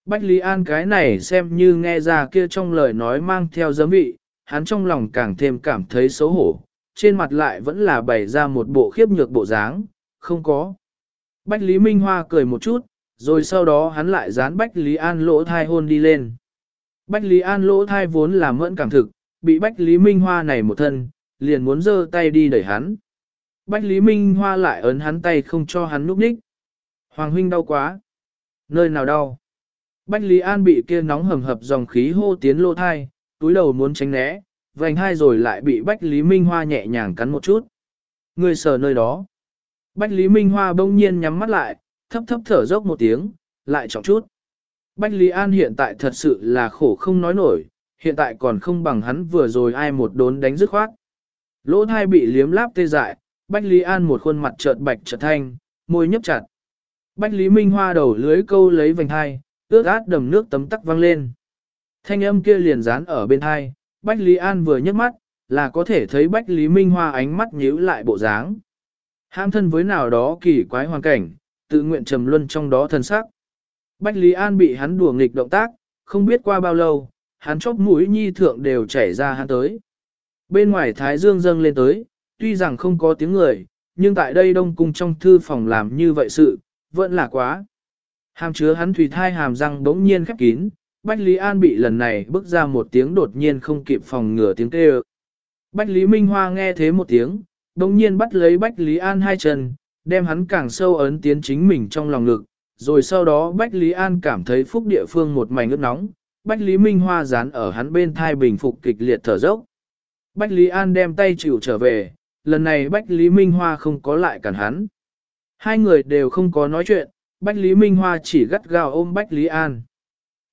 Bách Lý An cái này xem như nghe ra kia trong lời nói mang theo giấm vị, hắn trong lòng càng thêm cảm thấy xấu hổ, trên mặt lại vẫn là bày ra một bộ khiếp nhược bộ dáng, không có. Bách Lý Minh Hoa cười một chút, rồi sau đó hắn lại dán Bách Lý An lỗ thai hôn đi lên. Bách Lý An lỗ thai vốn là mẫn cảm thực, bị Bách Lý Minh Hoa này một thân, liền muốn giơ tay đi đẩy hắn. Bách Lý Minh Hoa lại ấn hắn tay không cho hắn núp ních. Hoàng huynh đau quá. Nơi nào đau? Bách Lý An bị kia nóng hầm hập dòng khí hô tiến lô thai, túi đầu muốn tránh né, vành hai rồi lại bị Bách Lý Minh Hoa nhẹ nhàng cắn một chút. Người sờ nơi đó. Bách Lý Minh Hoa bỗng nhiên nhắm mắt lại, thấp thấp thở dốc một tiếng, lại trọng chút. Bách Lý An hiện tại thật sự là khổ không nói nổi, hiện tại còn không bằng hắn vừa rồi ai một đốn đánh dứt khoát. Lỗ thai bị liếm láp tê dại, Bách Lý An một khuôn mặt trợt bạch trợt thanh, môi nhấp chặt. Bách Lý Minh Hoa đầu lưới câu lấy vành hai, ướt át đầm nước tấm tắc văng lên. Thanh âm kia liền dán ở bên hai, Bách Lý An vừa nhấc mắt, là có thể thấy Bách Lý Minh Hoa ánh mắt nhíu lại bộ dáng. Ham thân với nào đó kỳ quái hoàn cảnh, tự nguyện trầm luân trong đó thần sắc. Bách Lý An bị hắn đùa nghịch động tác, không biết qua bao lâu, hắn chóp mũi nhi thượng đều chảy ra hắn tới. Bên ngoài Thái Dương dâng lên tới, tuy rằng không có tiếng người, nhưng tại đây đông cung trong thư phòng làm như vậy sự, vẫn là quá. Hàm chứa hắn thủy thai hàm răng bỗng nhiên khép kín, Bách Lý An bị lần này bước ra một tiếng đột nhiên không kịp phòng ngừa tiếng kêu. Bách Lý Minh Hoa nghe thế một tiếng, đồng nhiên bắt lấy Bách Lý An hai chân, đem hắn càng sâu ấn tiến chính mình trong lòng ngực, rồi sau đó Bách Lý An cảm thấy phúc địa phương một mảnh ướt nóng, Bách Lý Minh Hoa dán ở hắn bên thai bình phục kịch liệt thở dốc. Bách Lý An đem tay chịu trở về, lần này Bách Lý Minh Hoa không có lại cản hắn. Hai người đều không có nói chuyện, Bách Lý Minh Hoa chỉ gắt gao ôm Bách Lý An.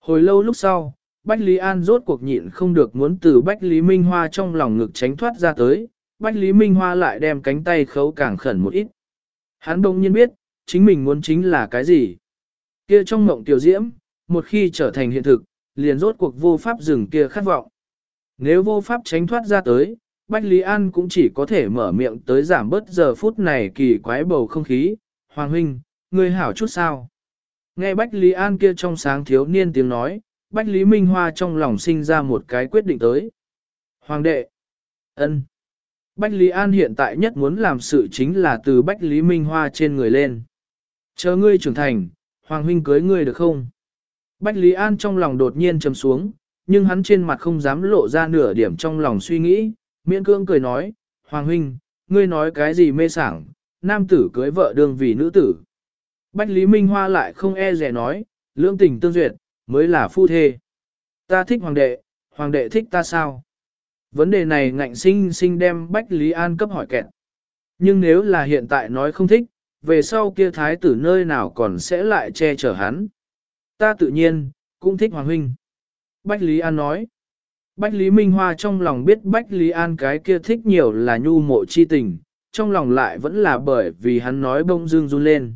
Hồi lâu lúc sau, Bách Lý An rốt cuộc nhịn không được muốn từ Bách Lý Minh Hoa trong lòng ngực tránh thoát ra tới, Bách Lý Minh Hoa lại đem cánh tay khấu càng khẩn một ít. Hắn đông nhiên biết, chính mình muốn chính là cái gì. Kia trong mộng tiểu diễm, một khi trở thành hiện thực, liền rốt cuộc vô pháp dừng kia khát vọng. Nếu vô pháp tránh thoát ra tới, Bách Lý An cũng chỉ có thể mở miệng tới giảm bớt giờ phút này kỳ quái bầu không khí. Hoàng huynh, ngươi hảo chút sao? Nghe Bách Lý An kia trong sáng thiếu niên tiếng nói, Bách Lý Minh Hoa trong lòng sinh ra một cái quyết định tới. Hoàng đệ, ân. Bách Lý An hiện tại nhất muốn làm sự chính là từ Bách Lý Minh Hoa trên người lên. Chờ ngươi trưởng thành, Hoàng huynh cưới ngươi được không? Bách Lý An trong lòng đột nhiên trầm xuống, nhưng hắn trên mặt không dám lộ ra nửa điểm trong lòng suy nghĩ, miễn cưỡng cười nói, Hoàng huynh, ngươi nói cái gì mê sảng, nam tử cưới vợ đương vì nữ tử. Bách Lý Minh Hoa lại không e rẻ nói, lương tình tương duyệt, mới là phu thê. Ta thích hoàng đệ, hoàng đệ thích ta sao? Vấn đề này ngạnh sinh sinh đem Bách Lý An cấp hỏi kẹt. Nhưng nếu là hiện tại nói không thích, về sau kia thái tử nơi nào còn sẽ lại che chở hắn. Ta tự nhiên, cũng thích hoàng huynh. Bách Lý An nói. Bách Lý Minh Hoa trong lòng biết Bách Lý An cái kia thích nhiều là nhu mộ chi tình, trong lòng lại vẫn là bởi vì hắn nói bông dương run lên.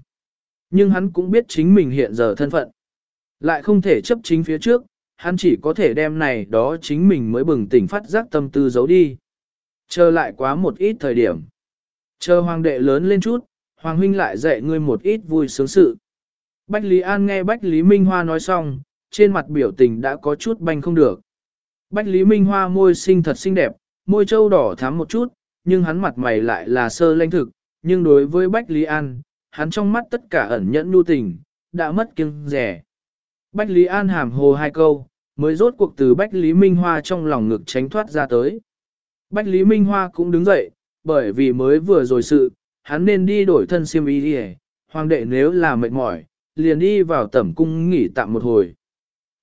Nhưng hắn cũng biết chính mình hiện giờ thân phận. Lại không thể chấp chính phía trước, hắn chỉ có thể đem này đó chính mình mới bừng tỉnh phát giác tâm tư giấu đi. Chờ lại quá một ít thời điểm. Chờ hoàng đệ lớn lên chút, hoàng huynh lại dạy ngươi một ít vui sướng sự. Bách Lý An nghe Bách Lý Minh Hoa nói xong, trên mặt biểu tình đã có chút banh không được. Bách Lý Minh Hoa môi xinh thật xinh đẹp, môi trâu đỏ thắm một chút, nhưng hắn mặt mày lại là sơ lanh thực, nhưng đối với Bách Lý An, hắn trong mắt tất cả ẩn nhẫn nu tình, đã mất kiêng rẻ. Bách Lý An hàm hồ hai câu, mới rốt cuộc từ Bách Lý Minh Hoa trong lòng ngực tránh thoát ra tới. Bách Lý Minh Hoa cũng đứng dậy, bởi vì mới vừa rồi sự, hắn nên đi đổi thân siêm y đi hoàng đệ nếu là mệt mỏi, liền đi vào tẩm cung nghỉ tạm một hồi.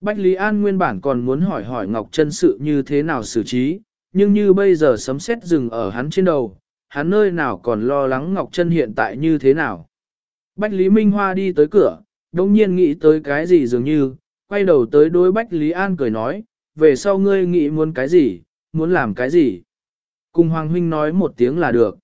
Bách Lý An nguyên bản còn muốn hỏi hỏi Ngọc Trân sự như thế nào xử trí, nhưng như bây giờ sấm sét dừng ở hắn trên đầu, hắn nơi nào còn lo lắng Ngọc Trân hiện tại như thế nào. Bách Lý Minh Hoa đi tới cửa, đồng nhiên nghĩ tới cái gì dường như, quay đầu tới đối Bách Lý An cười nói, về sau ngươi nghĩ muốn cái gì, muốn làm cái gì. Cùng Hoàng Huynh nói một tiếng là được.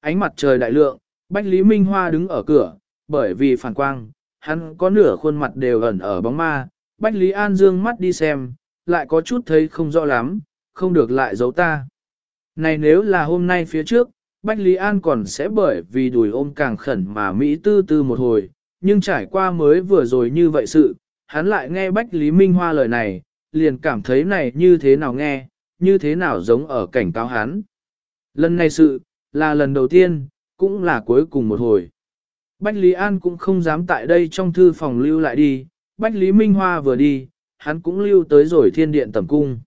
Ánh mặt trời đại lượng, Bách Lý Minh Hoa đứng ở cửa, bởi vì phản quang, hắn có nửa khuôn mặt đều ẩn ở bóng ma. Bách Lý An dương mắt đi xem, lại có chút thấy không rõ lắm, không được lại giấu ta. Này nếu là hôm nay phía trước, Bách Lý An còn sẽ bởi vì đùi ôm càng khẩn mà Mỹ tư tư một hồi, nhưng trải qua mới vừa rồi như vậy sự, hắn lại nghe Bách Lý Minh Hoa lời này, liền cảm thấy này như thế nào nghe, như thế nào giống ở cảnh cáo hắn. Lần này sự, là lần đầu tiên, cũng là cuối cùng một hồi. Bách Lý An cũng không dám tại đây trong thư phòng lưu lại đi, Bách Lý Minh Hoa vừa đi, hắn cũng lưu tới rồi thiên điện Tầm cung.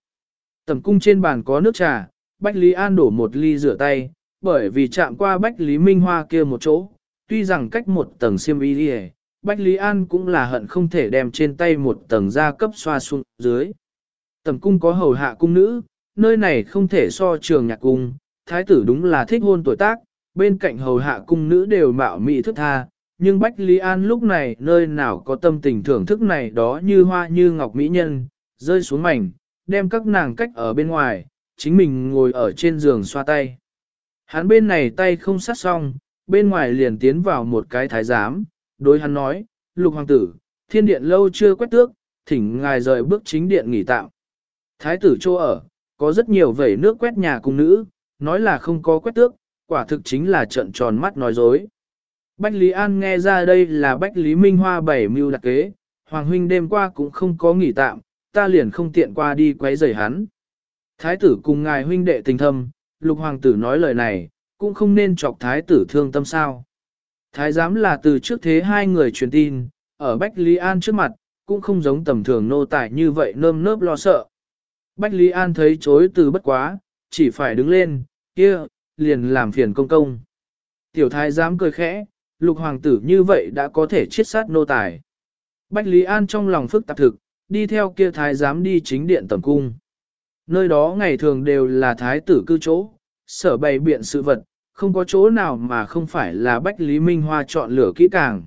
Tầm cung trên bàn có nước trà, Bách Lý An đổ một ly rửa tay, bởi vì chạm qua Bách Lý Minh Hoa kia một chỗ, tuy rằng cách một tầng xiêm y đi Bách Lý An cũng là hận không thể đem trên tay một tầng da cấp xoa xuống dưới. Tầm cung có hầu hạ cung nữ, nơi này không thể so trường nhạc cung, thái tử đúng là thích hôn tuổi tác, bên cạnh hầu hạ cung nữ đều mạo mị thức tha, nhưng Bách Lý An lúc này nơi nào có tâm tình thưởng thức này đó như hoa như ngọc mỹ nhân, rơi xuống mảnh, đem các nàng cách ở bên ngoài, chính mình ngồi ở trên giường xoa tay. Hắn bên này tay không sát xong, bên ngoài liền tiến vào một cái thái giám, đối hắn nói, lục hoàng tử, thiên điện lâu chưa quét tước, thỉnh ngài rời bước chính điện nghỉ tạm. Thái tử chỗ ở, có rất nhiều vẩy nước quét nhà cung nữ, nói là không có quét tước, quả thực chính là trận tròn mắt nói dối. Bách Lý An nghe ra đây là Bách Lý Minh Hoa bảy mưu đặc kế, Hoàng huynh đêm qua cũng không có nghỉ tạm, ta liền không tiện qua đi quấy rầy hắn. Thái tử cùng ngài huynh đệ tình thâm, lục hoàng tử nói lời này, cũng không nên chọc thái tử thương tâm sao. Thái giám là từ trước thế hai người truyền tin, ở Bách Lý An trước mặt, cũng không giống tầm thường nô tài như vậy nơm nớp lo sợ. Bách Lý An thấy chối từ bất quá, chỉ phải đứng lên, kia, liền làm phiền công công. Tiểu thái giám cười khẽ, lục hoàng tử như vậy đã có thể chiết sát nô tài. Bách Lý An trong lòng phức tạp thực, đi theo kia thái giám đi chính điện tầm cung. Nơi đó ngày thường đều là thái tử cư chỗ, sở bày biện sự vật, không có chỗ nào mà không phải là Bách Lý Minh Hoa chọn lựa kỹ càng.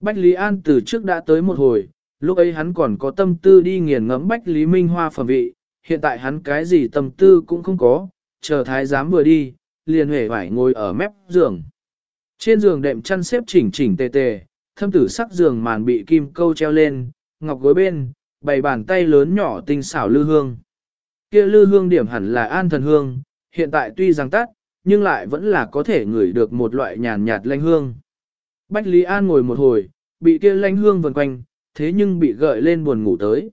Bách Lý An từ trước đã tới một hồi, lúc ấy hắn còn có tâm tư đi nghiền ngẫm Bách Lý Minh Hoa phẩm vị, hiện tại hắn cái gì tâm tư cũng không có, chờ thái giám vừa đi, liền hề phải ngồi ở mép giường. Trên giường đệm chăn xếp chỉnh chỉnh tề tề, thâm tử sắc giường màn bị kim câu treo lên, ngọc gối bên, bày bàn tay lớn nhỏ tinh xảo lư hương. Kia lư hương điểm hẳn là an thần hương, hiện tại tuy rằng tắt, nhưng lại vẫn là có thể ngửi được một loại nhàn nhạt lanh hương. Bách Lý An ngồi một hồi, bị kia lanh hương vần quanh, thế nhưng bị gợi lên buồn ngủ tới.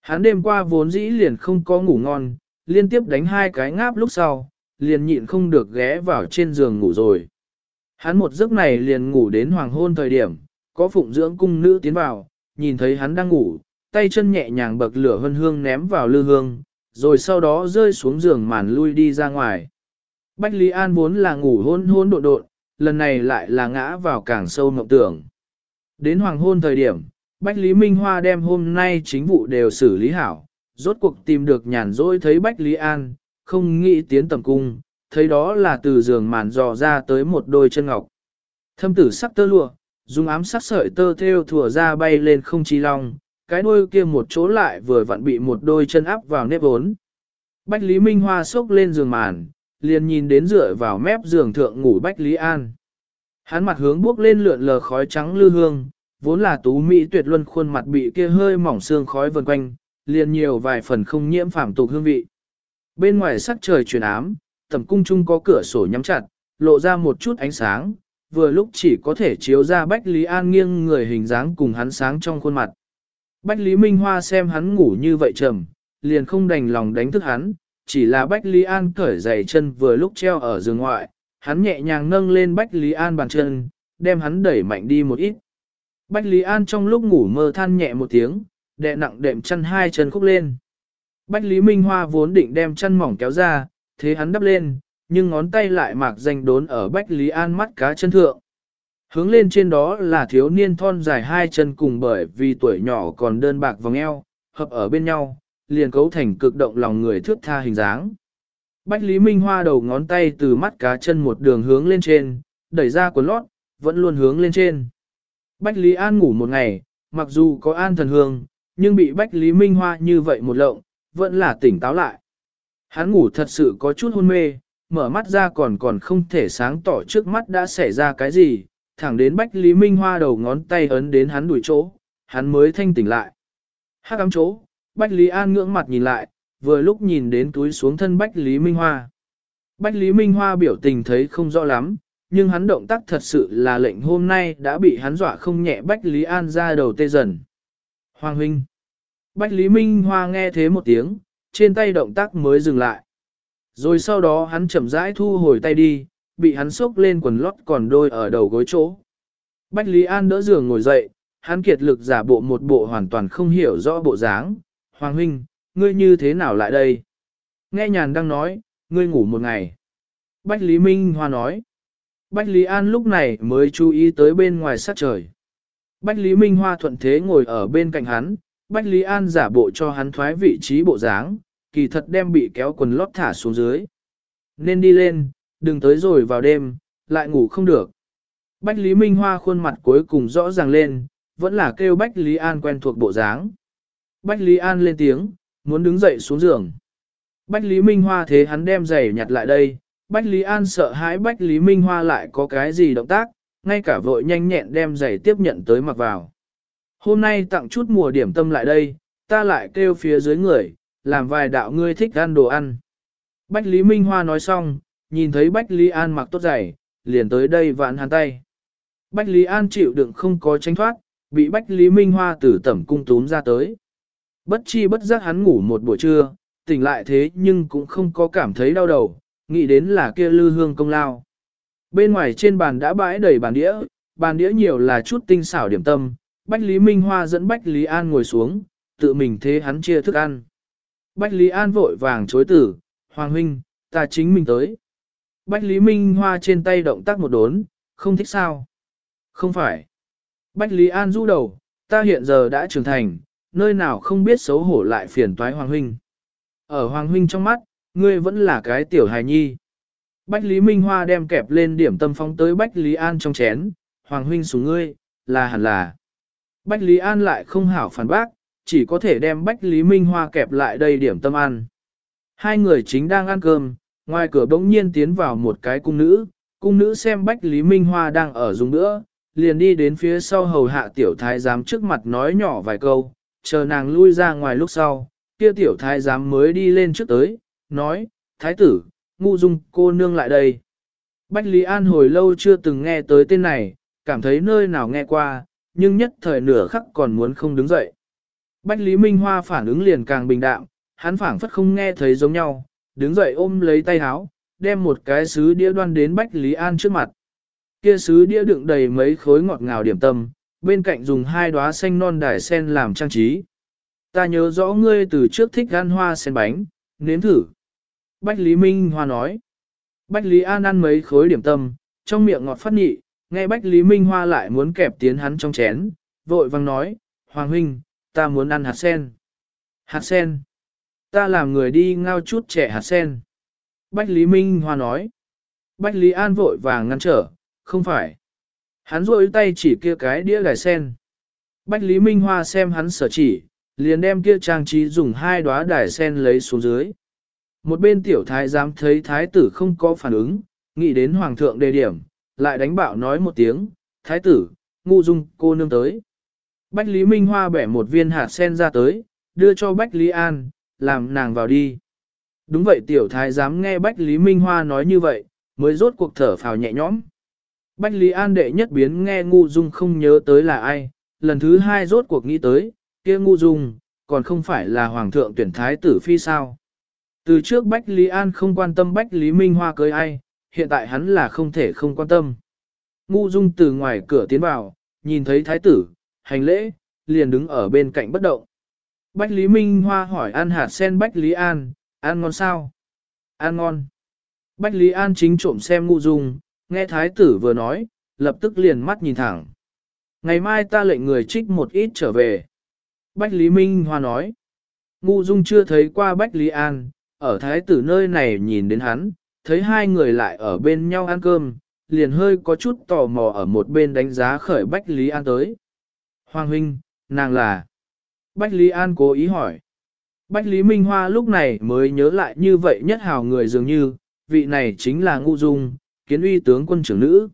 Hắn đêm qua vốn dĩ liền không có ngủ ngon, liên tiếp đánh hai cái ngáp lúc sau, liền nhịn không được ghé vào trên giường ngủ rồi. Hắn một giấc này liền ngủ đến hoàng hôn thời điểm, có phụng dưỡng cung nữ tiến vào, nhìn thấy hắn đang ngủ, tay chân nhẹ nhàng bậc lửa hân hương ném vào lư hương, rồi sau đó rơi xuống giường màn lui đi ra ngoài. Bách Lý An vốn là ngủ hôn hôn độn độn, lần này lại là ngã vào càng sâu mộng tưởng. Đến hoàng hôn thời điểm, Bách Lý Minh Hoa đem hôm nay chính vụ đều xử lý hảo, rốt cuộc tìm được nhàn rỗi thấy Bách Lý An, không nghĩ tiến tầm cung, thấy đó là từ giường màn dò ra tới một đôi chân ngọc. Thâm tử sắc tơ lụa, dùng ám sắc sợi tơ theo thùa ra bay lên không chi long, cái đôi kia một chỗ lại vừa vặn bị một đôi chân áp vào nếp vốn. Bách Lý Minh Hoa sốc lên giường màn, liền nhìn đến dựa vào mép giường thượng ngủ Bách Lý An. Hắn mặt hướng bước lên lượn lờ khói trắng lư hương, vốn là tú mỹ tuyệt luân khuôn mặt bị kia hơi mỏng xương khói vần quanh, liền nhiều vài phần không nhiễm phàm tục hương vị. Bên ngoài sắc trời chuyển ám, tầm cung chung có cửa sổ nhắm chặt, lộ ra một chút ánh sáng, vừa lúc chỉ có thể chiếu ra Bách Lý An nghiêng người hình dáng cùng hắn sáng trong khuôn mặt. Bách Lý Minh Hoa xem hắn ngủ như vậy trầm, liền không đành lòng đánh thức hắn, chỉ là Bách Lý An cởi giày chân vừa lúc treo ở giường ngoại, hắn nhẹ nhàng nâng lên Bách Lý An bàn chân, đem hắn đẩy mạnh đi một ít. Bách Lý An trong lúc ngủ mơ than nhẹ một tiếng, đè nặng đệm chân hai chân khúc lên. Bách Lý Minh Hoa vốn định đem chân mỏng kéo ra, thế hắn đắp lên, nhưng ngón tay lại mạc danh đốn ở Bách Lý An mắt cá chân thượng. Hướng lên trên đó là thiếu niên thon dài hai chân cùng bởi vì tuổi nhỏ còn đơn bạc vòng eo, hợp ở bên nhau, liền cấu thành cực động lòng người thước tha hình dáng. Bách Lý Minh Hoa đầu ngón tay từ mắt cá chân một đường hướng lên trên, đẩy ra quần lót, vẫn luôn hướng lên trên. Bách Lý An ngủ một ngày, mặc dù có an thần hương, nhưng bị Bách Lý Minh Hoa như vậy một lộng, vẫn là tỉnh táo lại. Hắn ngủ thật sự có chút hôn mê, mở mắt ra còn còn không thể sáng tỏ trước mắt đã xảy ra cái gì, thẳng đến Bách Lý Minh Hoa đầu ngón tay ấn đến hắn đuổi chỗ, hắn mới thanh tỉnh lại. Hắc ám chỗ, Bách Lý An ngưỡng mặt nhìn lại, vừa lúc nhìn đến túi xuống thân Bách Lý Minh Hoa. Bách Lý Minh Hoa biểu tình thấy không rõ lắm, nhưng hắn động tác thật sự là lệnh hôm nay đã bị hắn dọa không nhẹ Bách Lý An ra đầu tê dần. Hoàng huynh. Bách Lý Minh Hoa nghe thế một tiếng, trên tay động tác mới dừng lại. Rồi sau đó hắn chậm rãi thu hồi tay đi, bị hắn sốc lên quần lót còn đôi ở đầu gối chỗ. Bách Lý An đỡ giường ngồi dậy, hắn kiệt lực giả bộ một bộ hoàn toàn không hiểu rõ bộ dáng. Hoàng huynh, ngươi như thế nào lại đây? Nghe nhàn đang nói, ngươi ngủ một ngày. Bách Lý Minh Hoa nói. Bách Lý An lúc này mới chú ý tới bên ngoài sát trời. Bách Lý Minh Hoa thuận thế ngồi ở bên cạnh hắn, Bách Lý An giả bộ cho hắn thoái vị trí bộ dáng, kỳ thật đem bị kéo quần lót thả xuống dưới. Nên đi lên, đừng tới rồi vào đêm, lại ngủ không được. Bách Lý Minh Hoa khuôn mặt cuối cùng rõ ràng lên, vẫn là kêu Bách Lý An quen thuộc bộ dáng. Bách Lý An lên tiếng, muốn đứng dậy xuống giường. Bách Lý Minh Hoa thế hắn đem giày nhặt lại đây, Bách Lý An sợ hãi Bách Lý Minh Hoa lại có cái gì động tác, ngay cả vội nhanh nhẹn đem giày tiếp nhận tới mặc vào. Hôm nay tặng chút mùa điểm tâm lại đây, ta lại kêu phía dưới người, làm vài đạo ngươi thích ăn đồ ăn. Bách Lý Minh Hoa nói xong, nhìn thấy Bách Lý An mặc tốt giày, liền tới đây vạn hắn tay. Bách Lý An chịu đựng không có tránh thoát, bị Bách Lý Minh Hoa từ tẩm cung túm ra tới. Bất chi bất giác hắn ngủ một buổi trưa, tỉnh lại thế nhưng cũng không có cảm thấy đau đầu, nghĩ đến là kia lư hương công lao. Bên ngoài trên bàn đã bãi đầy bàn đĩa, bàn đĩa nhiều là chút tinh xảo điểm tâm, Bách Lý Minh Hoa dẫn Bách Lý An ngồi xuống, tự mình thế hắn chia thức ăn. Bách Lý An vội vàng chối tử, Hoàng huynh, ta chính mình tới. Bách Lý Minh Hoa trên tay động tác một đốn, không thích sao? Không phải. Bách Lý An rũ đầu, ta hiện giờ đã trưởng thành, nơi nào không biết xấu hổ lại phiền toái Hoàng huynh. Ở Hoàng huynh trong mắt, ngươi vẫn là cái tiểu hài nhi. Bách Lý Minh Hoa đem kẹp lên điểm tâm phóng tới Bách Lý An trong chén, Hoàng huynh xuống ngươi, là hẳn là. Bách Lý An lại không hảo phản bác, chỉ có thể đem Bách Lý Minh Hoa kẹp lại đây điểm tâm ăn. Hai người chính đang ăn cơm, ngoài cửa bỗng nhiên tiến vào một cái cung nữ, cung nữ xem Bách Lý Minh Hoa đang ở dùng nữa, liền đi đến phía sau hầu hạ tiểu thái giám trước mặt nói nhỏ vài câu, chờ nàng lui ra ngoài lúc sau, kia tiểu thái giám mới đi lên trước tới, nói, thái tử, ngu dung cô nương lại đây. Bách Lý An hồi lâu chưa từng nghe tới tên này, cảm thấy nơi nào nghe qua, nhưng nhất thời nửa khắc còn muốn không đứng dậy. Bách Lý Minh Hoa phản ứng liền càng bình đạm, hắn phảng phất không nghe thấy giống nhau, đứng dậy ôm lấy tay háo, đem một cái sứ đĩa đoan đến Bách Lý An trước mặt. Kia sứ đĩa đựng đầy mấy khối ngọt ngào điểm tâm, bên cạnh dùng hai đóa xanh non đài sen làm trang trí. Ta nhớ rõ ngươi từ trước thích ăn hoa sen bánh, nếm thử. Bách Lý Minh Hoa nói. Bách Lý An ăn mấy khối điểm tâm, trong miệng ngọt phát nhị, nghe Bách Lý Minh Hoa lại muốn kẹp tiến hắn trong chén, vội vang nói, Hoàng huynh, ta muốn ăn hạt sen. Hạt sen. Ta làm người đi ngao chút trẻ hạt sen. Bách Lý Minh Hoa nói. Bách Lý An vội vàng ngăn trở, không phải. Hắn rôi tay chỉ kia cái đĩa gài sen. Bách Lý Minh Hoa xem hắn sở chỉ, liền đem kia trang trí dùng hai đóa đài sen lấy xuống dưới. Một bên tiểu thái giám thấy thái tử không có phản ứng, nghĩ đến hoàng thượng đề điểm, lại đánh bạo nói một tiếng, thái tử, ngu dung cô nương tới. Bách Lý Minh Hoa bẻ một viên hạt sen ra tới, đưa cho Bách Lý An, làm nàng vào đi. Đúng vậy tiểu thái giám nghe Bách Lý Minh Hoa nói như vậy, mới rốt cuộc thở phào nhẹ nhõm. Bách Lý An đệ nhất biến nghe ngu dung không nhớ tới là ai, lần thứ hai rốt cuộc nghĩ tới, kia ngu dung, còn không phải là hoàng thượng tuyển thái tử phi sao. Từ trước Bách Lý An không quan tâm Bách Lý Minh Hoa cưới ai, hiện tại hắn là không thể không quan tâm. Ngu dung từ ngoài cửa tiến vào, nhìn thấy thái tử, hành lễ, liền đứng ở bên cạnh bất động. Bách Lý Minh Hoa hỏi ăn hạt sen Bách Lý An, ăn ngon sao? Ăn ngon. Bách Lý An chính trộm xem ngu dung, nghe thái tử vừa nói, lập tức liền mắt nhìn thẳng. Ngày mai ta lệnh người trích một ít trở về. Bách Lý Minh Hoa nói. Ngu dung chưa thấy qua Bách Lý An, ở thái tử nơi này nhìn đến hắn, thấy hai người lại ở bên nhau ăn cơm, liền hơi có chút tò mò ở một bên đánh giá khởi Bách Lý An tới. Hoàng huynh, nàng là... Bách Lý An cố ý hỏi. Bách Lý Minh Hoa lúc này mới nhớ lại như vậy nhất hào người dường như, vị này chính là Ngu Dung, kiến uy tướng quân trưởng nữ.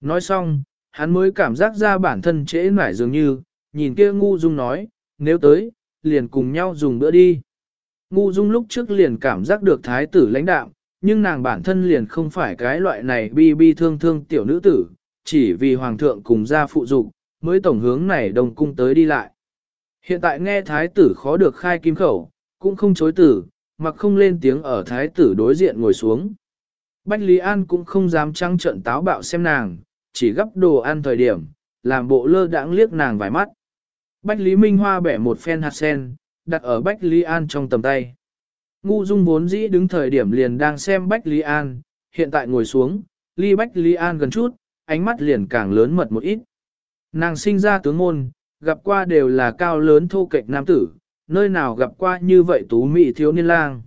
Nói xong, hắn mới cảm giác ra bản thân trễ nải dường như, nhìn kia Ngu Dung nói, nếu tới, liền cùng nhau dùng bữa đi. Ngu Dung lúc trước liền cảm giác được thái tử lãnh đạo, nhưng nàng bản thân liền không phải cái loại này bi bi thương thương tiểu nữ tử, chỉ vì hoàng thượng cùng gia phụ dục, mới tổng hướng này đồng cung tới đi lại. Hiện tại nghe thái tử khó được khai kim khẩu, cũng không chối tử, mặc không lên tiếng ở thái tử đối diện ngồi xuống. Bách Lý An cũng không dám trăng trận táo bạo xem nàng, chỉ gấp đồ ăn thời điểm, làm bộ lơ đãng liếc nàng vài mắt. Bách Lý Minh Hoa bẻ một phen hạt sen, đặt ở Bách Lý An trong tầm tay. Ngu Dung vốn dĩ đứng thời điểm liền đang xem Bách Lý An, hiện tại ngồi xuống, ly Bách Lý An gần chút, ánh mắt liền càng lớn mật một ít. Nàng sinh ra tướng môn, gặp qua đều là cao lớn thô kệch nam tử, nơi nào gặp qua như vậy tú mỹ thiếu niên lang.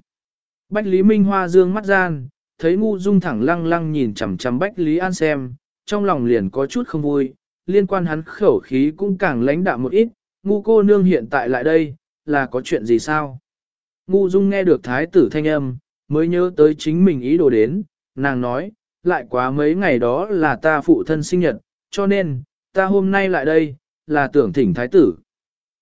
Bách Lý Minh Hoa dương mắt gian, thấy ngu dung thẳng lăng lăng nhìn chằm chằm Bách Lý An xem, trong lòng liền có chút không vui, liên quan hắn khẩu khí cũng càng lãnh đạm một ít, ngu cô nương hiện tại lại đây, là có chuyện gì sao? Ngu dung nghe được thái tử thanh âm, mới nhớ tới chính mình ý đồ đến, nàng nói, lại quá mấy ngày đó là ta phụ thân sinh nhật, cho nên, ta hôm nay lại đây, là tưởng thỉnh thái tử.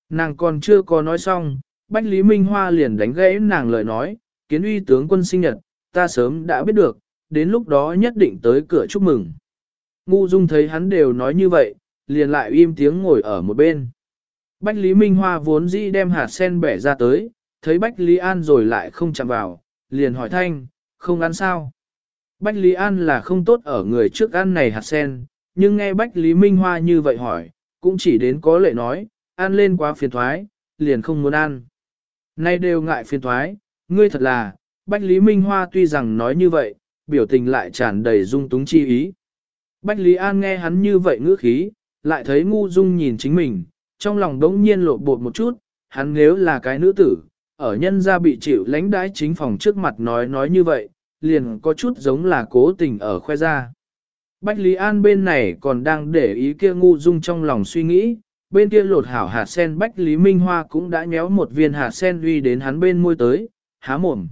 Nàng còn chưa có nói xong, Bách Lý Minh Hoa liền đánh gãy nàng lời nói, kiến uy tướng quân sinh nhật, ta sớm đã biết được, đến lúc đó nhất định tới cửa chúc mừng. Ngu Dung thấy hắn đều nói như vậy, liền lại im tiếng ngồi ở một bên. Bách Lý Minh Hoa vốn dĩ đem hạt sen bẻ ra tới, thấy Bách Lý An rồi lại không chạm vào, liền hỏi thanh, không ăn sao. Bách Lý An là không tốt ở người trước ăn này hạt sen, nhưng nghe Bách Lý Minh Hoa như vậy hỏi, cũng chỉ đến có lệ nói, ăn lên quá phiền thoái, liền không muốn ăn. Nay đều ngại phiền thoái, ngươi thật là, Bách Lý Minh Hoa tuy rằng nói như vậy, biểu tình lại tràn đầy dung túng chi ý. Bách Lý An nghe hắn như vậy ngữ khí, lại thấy ngu dung nhìn chính mình, trong lòng đống nhiên lộ bột một chút, hắn nếu là cái nữ tử, ở nhân gia bị chịu lãnh đãi chính phòng trước mặt nói nói như vậy, liền có chút giống là cố tình ở khoe ra. Bách Lý An bên này còn đang để ý kia ngu dung trong lòng suy nghĩ, bên kia lột hảo hạt sen Bách Lý Minh Hoa cũng đã nhéo một viên hạt sen uy đến hắn bên môi tới, há mồm.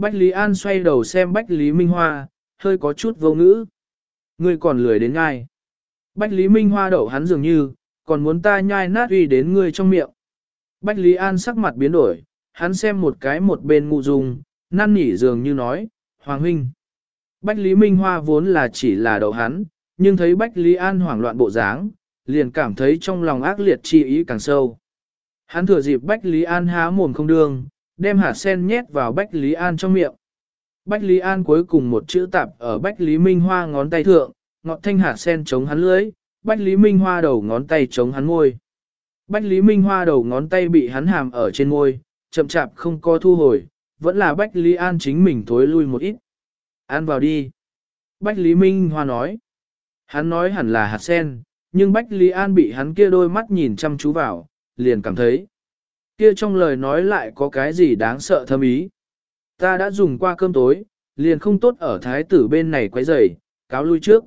Bách Lý An xoay đầu xem Bách Lý Minh Hoa, hơi có chút vô ngữ. Ngươi còn lười đến ngai. Bách Lý Minh Hoa đậu hắn dường như, còn muốn ta nhai nát uy đến ngươi trong miệng. Bách Lý An sắc mặt biến đổi, hắn xem một cái một bên ngụ dung, năn nỉ dường như nói, Hoàng huynh. Bách Lý Minh Hoa vốn là chỉ là đầu hắn, nhưng thấy Bách Lý An hoảng loạn bộ dáng, liền cảm thấy trong lòng ác liệt chi ý càng sâu. Hắn thừa dịp Bách Lý An há mồm không đương, đem hạt sen nhét vào Bách Lý An trong miệng. Bách Lý An cuối cùng một chữ tạp ở Bách Lý Minh Hoa ngón tay thượng, ngọt thanh hạt sen chống hắn lưới, Bách Lý Minh Hoa đầu ngón tay chống hắn môi. Bách Lý Minh Hoa đầu ngón tay bị hắn hàm ở trên môi, chậm chạp không có thu hồi, vẫn là Bách Lý An chính mình thối lui một ít. An vào đi. Bách Lý Minh Hoa nói. Hắn nói hẳn là hạt sen, nhưng Bách Lý An bị hắn kia đôi mắt nhìn chăm chú vào, liền cảm thấy. Kia trong lời nói lại có cái gì đáng sợ thâm ý. Ta đã dùng qua cơm tối, liền không tốt ở thái tử bên này quấy rầy, cáo lui trước.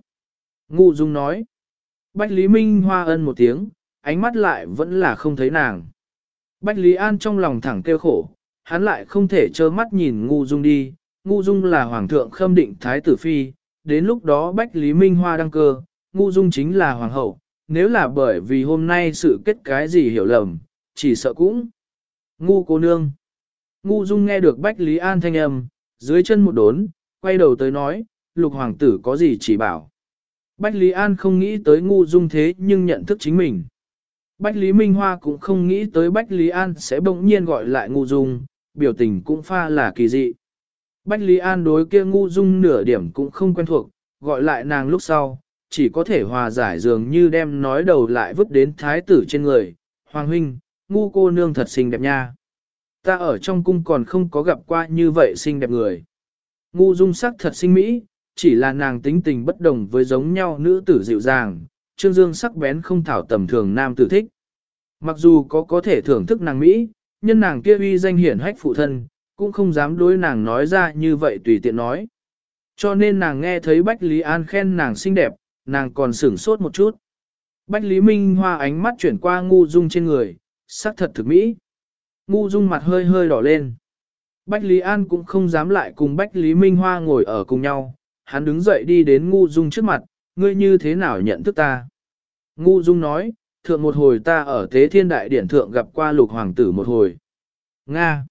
Ngu Dung nói. Bách Lý Minh Hoa ân một tiếng, ánh mắt lại vẫn là không thấy nàng. Bách Lý An trong lòng thẳng kêu khổ, hắn lại không thể trơ mắt nhìn Ngu Dung đi, Ngu Dung là hoàng thượng khâm định thái tử phi, đến lúc đó Bách Lý Minh Hoa đăng cơ, Ngu Dung chính là hoàng hậu, nếu là bởi vì hôm nay sự kết cái gì hiểu lầm, chỉ sợ cũng. Ngu cô nương. Ngu Dung nghe được Bách Lý An thanh âm, dưới chân một đốn, quay đầu tới nói, lục hoàng tử có gì chỉ bảo. Bách Lý An không nghĩ tới Ngu Dung thế nhưng nhận thức chính mình. Bách Lý Minh Hoa cũng không nghĩ tới Bách Lý An sẽ bỗng nhiên gọi lại ngu dung, biểu tình cũng pha là kỳ dị. Bách Lý An đối kia ngu dung nửa điểm cũng không quen thuộc, gọi lại nàng lúc sau, chỉ có thể hòa giải dường như đem nói đầu lại vứt đến thái tử trên người. Hoàng huynh, ngu cô nương thật xinh đẹp nha. Ta ở trong cung còn không có gặp qua như vậy xinh đẹp người. Ngu dung sắc thật xinh mỹ, chỉ là nàng tính tình bất đồng với giống nhau nữ tử dịu dàng, trương dương sắc bén không thảo tầm thường nam tử thích. Mặc dù có có thể thưởng thức nàng Mỹ, nhân nàng kia uy danh hiển hách phụ thân, cũng không dám đối nàng nói ra như vậy tùy tiện nói. Cho nên nàng nghe thấy Bách Lý An khen nàng xinh đẹp, nàng còn sửng sốt một chút. Bách Lý Minh Hoa ánh mắt chuyển qua ngu dung trên người, sắc thật thực mỹ. Ngu dung mặt hơi hơi đỏ lên. Bách Lý An cũng không dám lại cùng Bách Lý Minh Hoa ngồi ở cùng nhau, hắn đứng dậy đi đến ngu dung trước mặt, ngươi như thế nào nhận thức ta? Ngu dung nói, thượng một hồi ta ở thế Thiên Đại Điển Thượng gặp qua lục hoàng tử một hồi. Nga.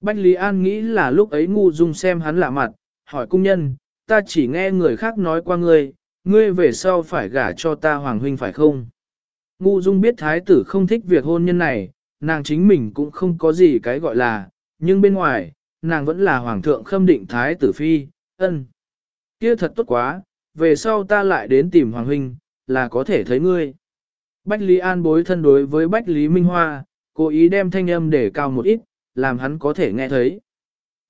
Bách Lý An nghĩ là lúc ấy ngu dung xem hắn lạ mặt, hỏi cung nhân, ta chỉ nghe người khác nói qua ngươi, ngươi về sau phải gả cho ta hoàng huynh phải không? Ngu dung biết thái tử không thích việc hôn nhân này, nàng chính mình cũng không có gì cái gọi là, nhưng bên ngoài, nàng vẫn là hoàng thượng khâm định thái tử phi, ân. Kia thật tốt quá, về sau ta lại đến tìm hoàng huynh, là có thể thấy ngươi. Bách Lý An bối thân đối với Bách Lý Minh Hoa, cố ý đem thanh âm để cao một ít, làm hắn có thể nghe thấy.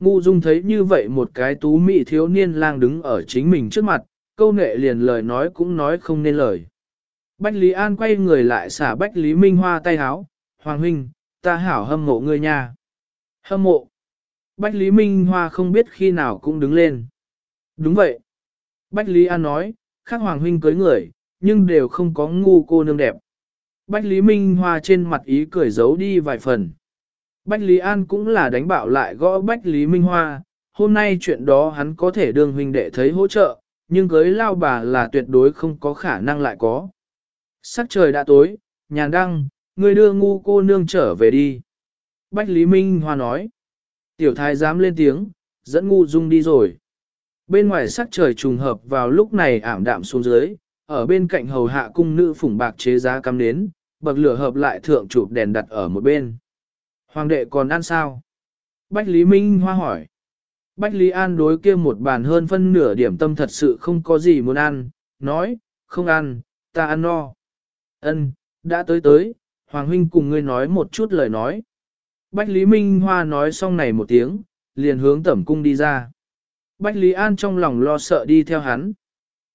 Ngu Dung thấy như vậy một cái tú mị thiếu niên lang đứng ở chính mình trước mặt, câu nệ liền lời nói cũng nói không nên lời. Bách Lý An quay người lại xả Bách Lý Minh Hoa tay háo, Hoàng huynh, ta hảo hâm mộ ngươi nha. Hâm mộ. Bách Lý Minh Hoa không biết khi nào cũng đứng lên. Đúng vậy. Bách Lý An nói, khác Hoàng huynh cưới người, nhưng đều không có ngu cô nương đẹp. Bách Lý Minh Hoa trên mặt ý cười giấu đi vài phần. Bách Lý An cũng là đánh bạo lại gõ Bách Lý Minh Hoa, hôm nay chuyện đó hắn có thể đương huynh đệ thấy hỗ trợ, nhưng cưới lao bà là tuyệt đối không có khả năng lại có. Sắc trời đã tối, nhàn đăng, người đưa ngu cô nương trở về đi. Bách Lý Minh Hoa nói. Tiểu thái dám lên tiếng, dẫn ngu dung đi rồi. Bên ngoài sắc trời trùng hợp vào lúc này ảm đạm xuống dưới, ở bên cạnh hầu hạ cung nữ phủng bạc chế giá cắm nến, bậc lửa hợp lại thượng chụp đèn đặt ở một bên. Hoàng đệ còn ăn sao? Bách Lý Minh Hoa hỏi. Bách Lý An đối kia một bàn hơn phân nửa điểm tâm thật sự không có gì muốn ăn, nói, không ăn, ta ăn no. Ân, đã tới tới, Hoàng Huynh cùng ngươi nói một chút lời nói. Bách Lý Minh Hoa nói xong này một tiếng, liền hướng tẩm cung đi ra. Bách Lý An trong lòng lo sợ đi theo hắn.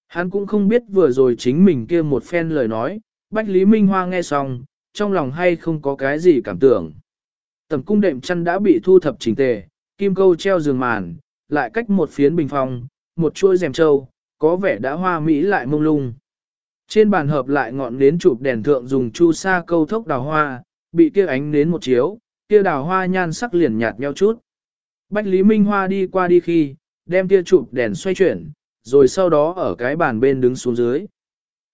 Hắn cũng không biết vừa rồi chính mình kia một phen lời nói, Bách Lý Minh Hoa nghe xong, trong lòng hay không có cái gì cảm tưởng. Tầm cung đệm chăn đã bị thu thập chỉnh tề, kim câu treo giường màn, lại cách một phiến bình phong, một chuôi rèm trâu, có vẻ đã hoa mỹ lại mông lung. Trên bàn hợp lại ngọn nến chụp đèn thượng dùng chu sa câu thốc đào hoa, bị kia ánh nến một chiếu, kia đào hoa nhan sắc liền nhạt nhau chút. Bách Lý Minh Hoa đi qua đi khi, đem kia chụp đèn xoay chuyển, rồi sau đó ở cái bàn bên đứng xuống dưới.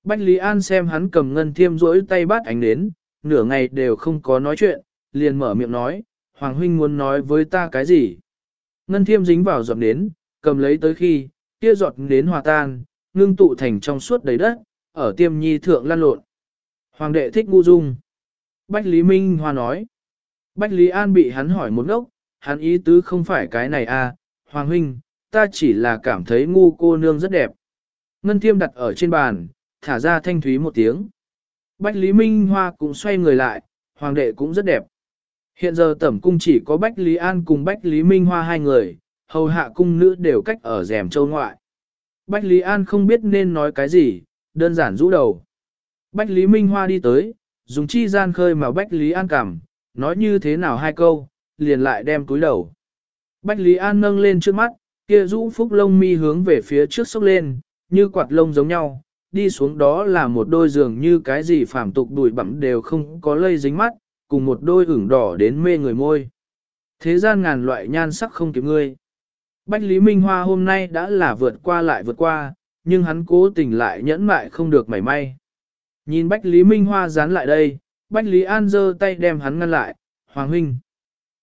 Bách Lý An xem hắn cầm ngân thiêm rỗi tay bắt ánh nến, nửa ngày đều không có nói chuyện, liền mở miệng nói, Hoàng huynh muốn nói với ta cái gì? Ngân thiêm dính vào giọt nến, cầm lấy tới khi, kia giọt nến hòa tan, ngưng tụ thành trong suốt đầy đất, ở tiêm nhi thượng lan lộn. Hoàng đệ thích ngu dung. Bách Lý Minh Hoa nói. Bách Lý An bị hắn hỏi một ngốc, hắn ý tứ không phải cái này à, Hoàng huynh, ta chỉ là cảm thấy ngu cô nương rất đẹp. Ngân thiêm đặt ở trên bàn, thả ra thanh thúy một tiếng. Bách Lý Minh Hoa cũng xoay người lại, hoàng đệ cũng rất đẹp. Hiện giờ tẩm cung chỉ có Bách Lý An cùng Bách Lý Minh Hoa hai người, hầu hạ cung nữ đều cách ở rèm châu ngoại. Bách Lý An không biết nên nói cái gì, đơn giản rũ đầu. Bách Lý Minh Hoa đi tới, dùng chi gian khơi mà Bách Lý An cảm, nói như thế nào hai câu, liền lại đem túi đầu. Bách Lý An nâng lên trước mắt, kia rũ phúc lông mi hướng về phía trước sốc lên, như quạt lông giống nhau, đi xuống đó là một đôi giường như cái gì phàm tục đùi bặm đều không có lây dính mắt, cùng một đôi ửng đỏ đến mê người môi. Thế gian ngàn loại nhan sắc không kịp ngươi. Bách Lý Minh Hoa hôm nay đã là vượt qua lại vượt qua, nhưng hắn cố tình lại nhẫn mại không được mảy may. Nhìn Bách Lý Minh Hoa dán lại đây, Bách Lý An giơ tay đem hắn ngăn lại, Hoàng Huynh.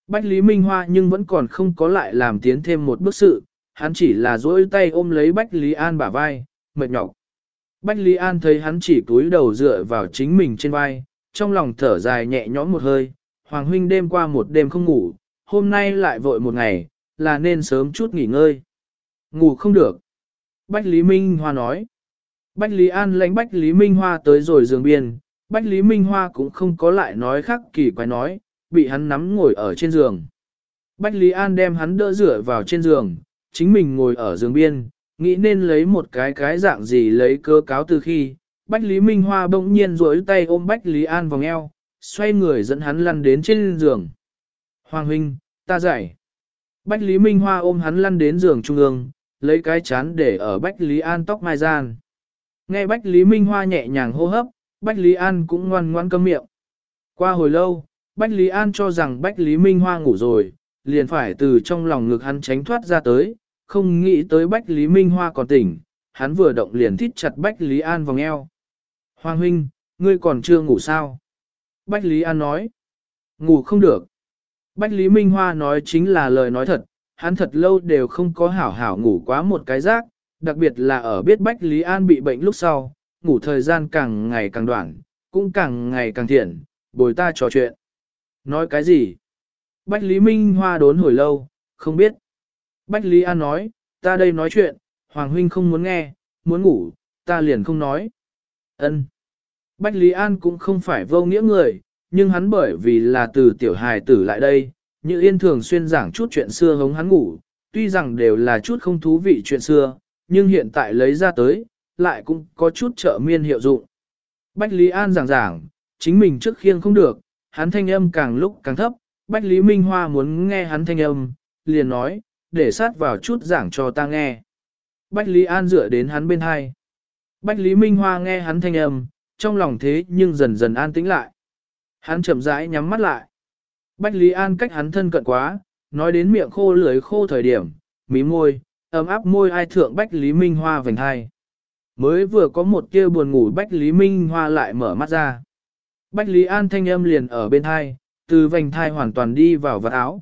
Bách Lý Minh Hoa nhưng vẫn còn không có lại làm tiến thêm một bước sự, hắn chỉ là duỗi tay ôm lấy Bách Lý An bả vai, mệt nhọc. Bách Lý An thấy hắn chỉ túi đầu dựa vào chính mình trên vai, trong lòng thở dài nhẹ nhõm một hơi, Hoàng huynh đêm qua một đêm không ngủ, hôm nay lại vội một ngày, là nên sớm chút nghỉ ngơi. Ngủ không được. Bách Lý Minh Hoa nói. Bách Lý An lãnh Bách Lý Minh Hoa tới rồi giường biên, Bách Lý Minh Hoa cũng không có lại nói khác kỳ quái nói, bị hắn nắm ngồi ở trên giường. Bách Lý An đem hắn đỡ rửa vào trên giường, chính mình ngồi ở giường biên, nghĩ nên lấy một cái cái dạng gì lấy cơ cáo từ khi, Bách Lý Minh Hoa bỗng nhiên rối tay ôm Bách Lý An vòng eo, xoay người dẫn hắn lăn đến trên giường. Hoàng huynh, ta giải. Bách Lý Minh Hoa ôm hắn lăn đến giường trung ương, lấy cái chán để ở Bách Lý An tóc mai gian. Nghe Bách Lý Minh Hoa nhẹ nhàng hô hấp, Bách Lý An cũng ngoan ngoan câm miệng. Qua hồi lâu, Bách Lý An cho rằng Bách Lý Minh Hoa ngủ rồi, liền phải từ trong lòng ngực hắn tránh thoát ra tới, không nghĩ tới Bách Lý Minh Hoa còn tỉnh, hắn vừa động liền thít chặt Bách Lý An vòng eo. Hoàng huynh, ngươi còn chưa ngủ sao? Bách Lý An nói. Ngủ không được. Bách Lý Minh Hoa nói chính là lời nói thật, hắn thật lâu đều không có hảo hảo ngủ quá một cái giấc, đặc biệt là ở biết Bách Lý An bị bệnh lúc sau, ngủ thời gian càng ngày càng đoạn, cũng càng ngày càng thiện, bồi ta trò chuyện. Nói cái gì? Bách Lý Minh Hoa đốn hồi lâu, không biết. Bách Lý An nói, ta đây nói chuyện, Hoàng Huynh không muốn nghe, muốn ngủ, ta liền không nói. Ân. Bách Lý An cũng không phải vô nghĩa người, nhưng hắn bởi vì là từ tiểu hài tử lại đây, như yên thường xuyên giảng chút chuyện xưa hống hắn ngủ, tuy rằng đều là chút không thú vị chuyện xưa, nhưng hiện tại lấy ra tới, lại cũng có chút trợ miên hiệu dụng. Bách Lý An giảng giảng, chính mình trước khiêng không được, hắn thanh âm càng lúc càng thấp, Bách Lý Minh Hoa muốn nghe hắn thanh âm, liền nói, để sát vào chút giảng cho ta nghe. Bách Lý An dựa đến hắn bên hai. Bách Lý Minh Hoa nghe hắn thanh âm, trong lòng thế nhưng dần dần an tĩnh lại. Hắn chậm rãi nhắm mắt lại. Bách Lý An cách hắn thân cận quá, nói đến miệng khô lưỡi khô thời điểm, mí môi, ấm áp môi ai thượng Bách Lý Minh Hoa vành hai. Mới vừa có một kia buồn ngủ Bách Lý Minh Hoa lại mở mắt ra. Bách Lý An thanh âm liền ở bên thai, từ vành thai hoàn toàn đi vào vật áo.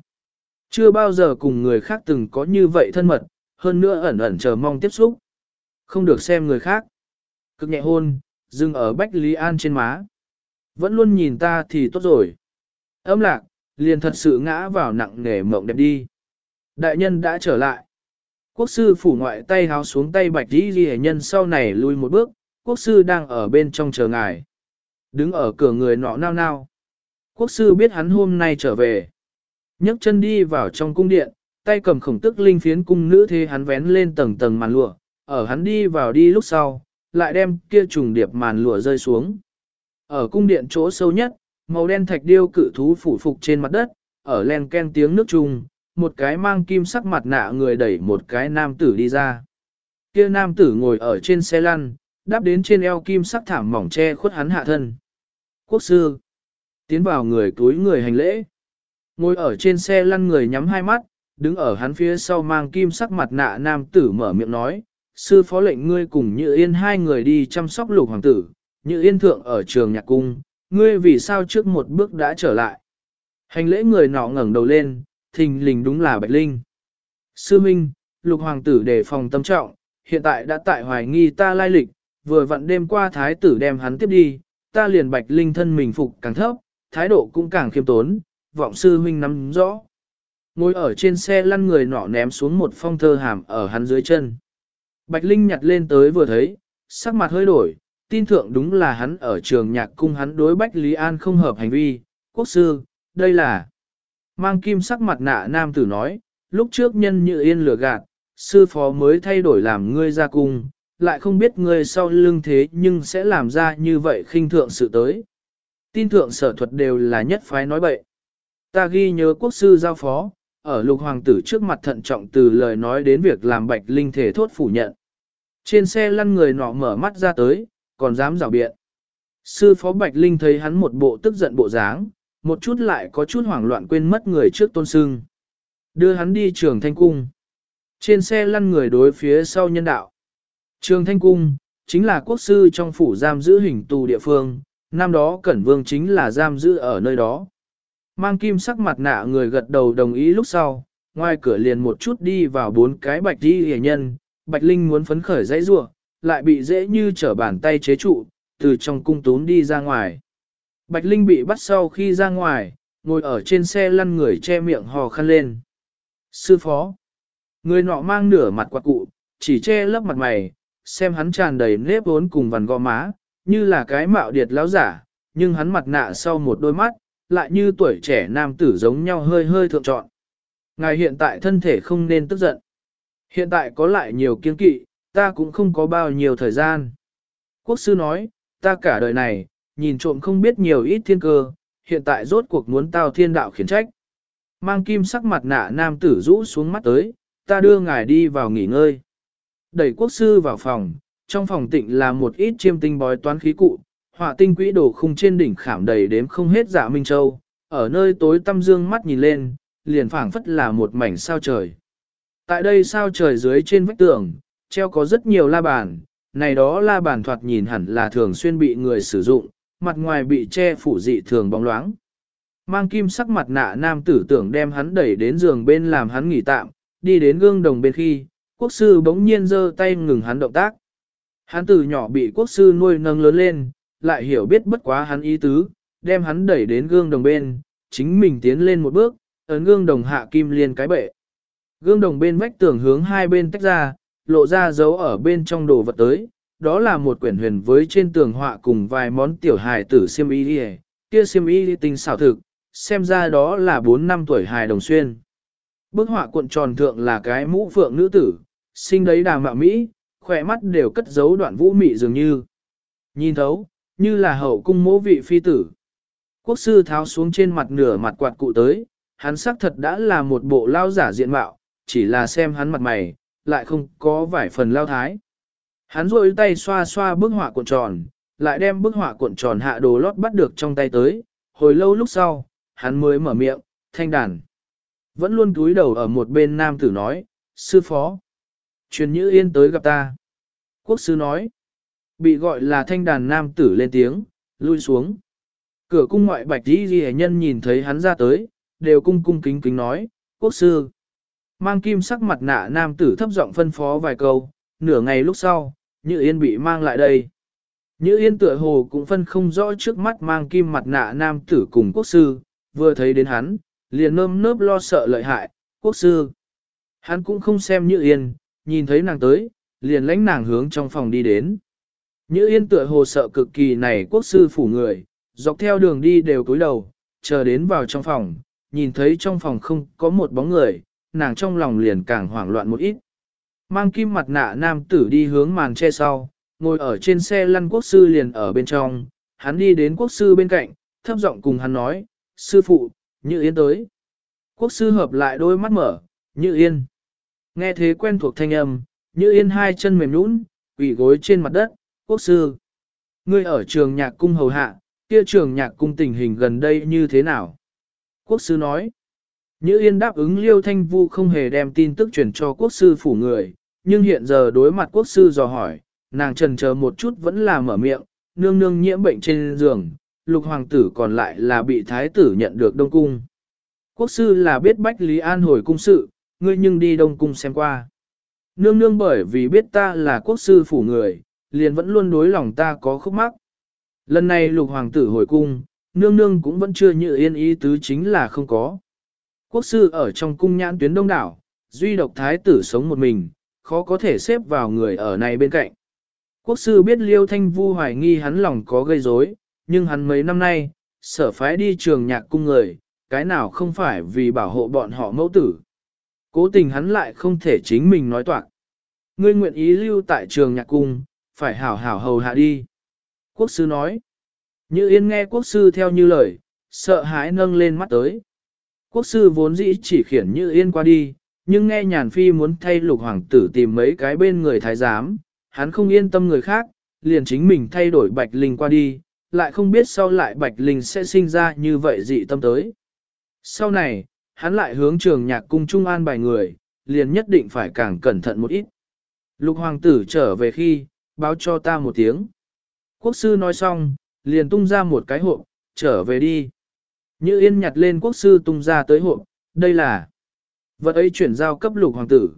Chưa bao giờ cùng người khác từng có như vậy thân mật, hơn nữa ẩn ẩn chờ mong tiếp xúc. Không được xem người khác. Cực nhẹ hôn, dừng ở Bách Lý An trên má. Vẫn luôn nhìn ta thì tốt rồi. Âm lạc, liền thật sự ngã vào nặng nề mộng đẹp đi. Đại nhân đã trở lại. Quốc sư phủ ngoại tay háo xuống tay bạch đi ghi nhân sau này lui một bước, quốc sư đang ở bên trong chờ ngài. Đứng ở cửa người nọ nao nao. Quốc sư biết hắn hôm nay trở về. nhấc chân đi vào trong cung điện, tay cầm khổng tức linh phiến cung nữ thế hắn vén lên tầng tầng màn lụa, ở hắn đi vào đi lúc sau, lại đem kia trùng điệp màn lụa rơi xuống. Ở cung điện chỗ sâu nhất, màu đen thạch điêu cự thú phủ phục trên mặt đất, ở len ken tiếng nước chung, một cái mang kim sắc mặt nạ người đẩy một cái nam tử đi ra. Kia nam tử ngồi ở trên xe lăn, đáp đến trên eo kim sắc thảm mỏng che khuất hắn hạ thân. Quốc sư, tiến vào người túi người hành lễ. Ngồi ở trên xe lăn người nhắm hai mắt, đứng ở hắn phía sau mang kim sắc mặt nạ nam tử mở miệng nói, sư phó lệnh ngươi cùng Như Yên hai người đi chăm sóc lục hoàng tử, Như Yên thượng ở trường nhạc cung, ngươi vì sao trước một bước đã trở lại. Hành lễ người nọ ngẩng đầu lên, thình lình đúng là Bạch Linh. Sư Minh, lục hoàng tử đề phòng tâm trọng, hiện tại đã tại hoài nghi ta lai lịch, vừa vặn đêm qua thái tử đem hắn tiếp đi, ta liền Bạch Linh thân mình phục càng thấp, thái độ cũng càng khiêm tốn, vọng sư Minh nắm rõ. Ngồi ở trên xe lăn người nọ ném xuống một phong thơ hàm ở hắn dưới chân. Bạch Linh nhặt lên tới vừa thấy, sắc mặt hơi đổi, tin thượng đúng là hắn ở trường nhạc cung hắn đối Bách Lý An không hợp hành vi, quốc sư, đây là mang kim sắc mặt nạ nam tử nói, lúc trước nhân như yên lừa gạt, sư phó mới thay đổi làm ngươi ra cung, lại không biết ngươi sau lưng thế nhưng sẽ làm ra như vậy khinh thượng sự tới. Tin thượng sở thuật đều là nhất phái nói bậy. Ta ghi nhớ quốc sư giao phó, ở lục hoàng tử trước mặt thận trọng từ lời nói đến việc làm bạch linh thể thốt phủ nhận. Trên xe lăn người nọ mở mắt ra tới, còn dám rào biện. Sư phó bạch linh thấy hắn một bộ tức giận bộ dáng, một chút lại có chút hoảng loạn quên mất người trước tôn sưng. Đưa hắn đi trường thanh cung. Trên xe lăn người đối phía sau nhân đạo. Trường thanh cung, chính là quốc sư trong phủ giam giữ hình tù địa phương, năm đó Cẩn Vương chính là giam giữ ở nơi đó. Mang kim sắc mặt nạ người gật đầu đồng ý lúc sau, ngoài cửa liền một chút đi vào bốn cái bạch đi hề nhân, bạch linh muốn phấn khởi dãy rua, lại bị dễ như trở bàn tay chế trụ, từ trong cung tún đi ra ngoài. Bạch Linh bị bắt sau khi ra ngoài, ngồi ở trên xe lăn người che miệng hò khăn lên. Sư phó. Người nọ mang nửa mặt quạt cụ, chỉ che lấp mặt mày, xem hắn tràn đầy nếp vốn cùng vằn gò má, như là cái mạo điệt láo giả, nhưng hắn mặt nạ sau một đôi mắt, lại như tuổi trẻ nam tử giống nhau hơi hơi thượng trọn. Ngài hiện tại thân thể không nên tức giận. Hiện tại có lại nhiều kiên kỵ, ta cũng không có bao nhiêu thời gian. Quốc sư nói, ta cả đời này, nhìn trộm không biết nhiều ít thiên cơ, hiện tại rốt cuộc muốn tao thiên đạo khiển trách. Mang kim sắc mặt nạ nam tử rũ xuống mắt tới, ta đưa ngài đi vào nghỉ ngơi. Đẩy quốc sư vào phòng, trong phòng tịnh là một ít chiêm tinh bói toán khí cụ, họa tinh quỹ đồ khung trên đỉnh khảm đầy đếm không hết dạ minh châu, ở nơi tối tăm dương mắt nhìn lên, liền phảng phất là một mảnh sao trời. Tại đây sao trời dưới trên vách tường, treo có rất nhiều la bàn, này đó la bàn thoạt nhìn hẳn là thường xuyên bị người sử dụng, mặt ngoài bị che phủ dị thường bóng loáng. Mang kim sắc mặt nạ nam tử tưởng đem hắn đẩy đến giường bên làm hắn nghỉ tạm, đi đến gương đồng bên khi, quốc sư bỗng nhiên giơ tay ngừng hắn động tác. Hắn từ nhỏ bị quốc sư nuôi nâng lớn lên, lại hiểu biết bất quá hắn ý tứ, đem hắn đẩy đến gương đồng bên, chính mình tiến lên một bước, ấn gương đồng hạ kim liên cái bệ. Gương đồng bên vách tường hướng hai bên tách ra, lộ ra dấu ở bên trong đồ vật tới, đó là một quyển huyền với trên tường họa cùng vài món tiểu hài tử siêm y đi kia siêm y tinh xảo thực, xem ra đó là 4 năm tuổi hài đồng xuyên. Bức họa cuộn tròn thượng là cái mũ phượng nữ tử, sinh đấy đàm mạo Mỹ, khỏe mắt đều cất giấu đoạn vũ mị dường như. Nhìn thấu, như là hậu cung mỗ vị phi tử. Quốc sư tháo xuống trên mặt nửa mặt quạt cụ tới, hắn xác thật đã là một bộ lao giả diện mạo, chỉ là xem hắn mặt mày, lại không có vài phần lao thái. Hắn rôi tay xoa xoa bức họa cuộn tròn, lại đem bức họa cuộn tròn hạ đồ lót bắt được trong tay tới, hồi lâu lúc sau, hắn mới mở miệng, thanh đàn. Vẫn luôn túi đầu ở một bên nam tử nói, sư phó. Truyền Nhữ Yên tới gặp ta. Quốc sư nói, bị gọi là thanh đàn nam tử lên tiếng, lui xuống. Cửa cung ngoại bạch đi ghi nhân nhìn thấy hắn ra tới, đều cung cung kính kính nói, quốc sư. Mang kim sắc mặt nạ nam tử thấp giọng phân phó vài câu, nửa ngày lúc sau, Như Yên bị mang lại đây. Như Yên tựa hồ cũng phân không rõ trước mắt mang kim mặt nạ nam tử cùng quốc sư, vừa thấy đến hắn, liền nơm nớp lo sợ lợi hại, quốc sư. Hắn cũng không xem Như Yên, nhìn thấy nàng tới, liền lãnh nàng hướng trong phòng đi đến. Như Yên tựa hồ sợ cực kỳ này quốc sư phủ người, dọc theo đường đi đều cúi đầu, chờ đến vào trong phòng, nhìn thấy trong phòng không có một bóng người, nàng trong lòng liền càng hoảng loạn một ít. Mang kim mặt nạ nam tử đi hướng màn che sau, ngồi ở trên xe lăn quốc sư liền ở bên trong, hắn đi đến quốc sư bên cạnh, thấp giọng cùng hắn nói, sư phụ, Như Yên tới. Quốc sư hợp lại đôi mắt mở, Như Yên. Nghe thế quen thuộc thanh âm, Như Yên hai chân mềm nhũn, quỳ gối trên mặt đất, quốc sư. Ngươi ở trường nhạc cung hầu hạ, kia trường nhạc cung tình hình gần đây như thế nào? Quốc sư nói. Như Yên đáp ứng Liêu Thanh Vu không hề đem tin tức truyền cho quốc sư phủ người, nhưng hiện giờ đối mặt quốc sư dò hỏi, nàng trần chờ một chút vẫn là mở miệng, nương nương nhiễm bệnh trên giường, lục hoàng tử còn lại là bị thái tử nhận được đông cung. Quốc sư là biết Bách Lý An hồi cung sự, ngươi nhưng đi đông cung xem qua. Nương nương bởi vì biết ta là quốc sư phủ người, liền vẫn luôn đối lòng ta có khúc mắc. Lần này lục hoàng tử hồi cung, nương nương cũng vẫn chưa như yên ý tứ chính là không có. Quốc sư ở trong cung nhãn tuyến đông đảo, duy độc thái tử sống một mình, khó có thể xếp vào người ở này bên cạnh. Quốc sư biết liêu thanh vu hoài nghi hắn lòng có gây rối, nhưng hắn mấy năm nay, sở phái đi trường nhạc cung người, cái nào không phải vì bảo hộ bọn họ mẫu tử. Cố tình hắn lại không thể chính mình nói toạc. Ngươi nguyện ý lưu tại trường nhạc cung, phải hảo hảo hầu hạ đi. Quốc sư nói. Như yên nghe quốc sư theo như lời, sợ hãi nâng lên mắt tới. Quốc sư vốn dĩ chỉ khiển như yên qua đi, nhưng nghe nhàn phi muốn thay lục hoàng tử tìm mấy cái bên người thái giám, hắn không yên tâm người khác, liền chính mình thay đổi bạch linh qua đi, lại không biết sau lại bạch linh sẽ sinh ra như vậy dị tâm tới. Sau này, hắn lại hướng trường nhạc cung trung an bài người, liền nhất định phải càng cẩn thận một ít. Lục hoàng tử trở về khi, báo cho ta một tiếng. Quốc sư nói xong, liền tung ra một cái hộp, trở về đi. Như yên nhặt lên quốc sư tung ra tới hộp, đây là vật ấy chuyển giao cấp lục hoàng tử.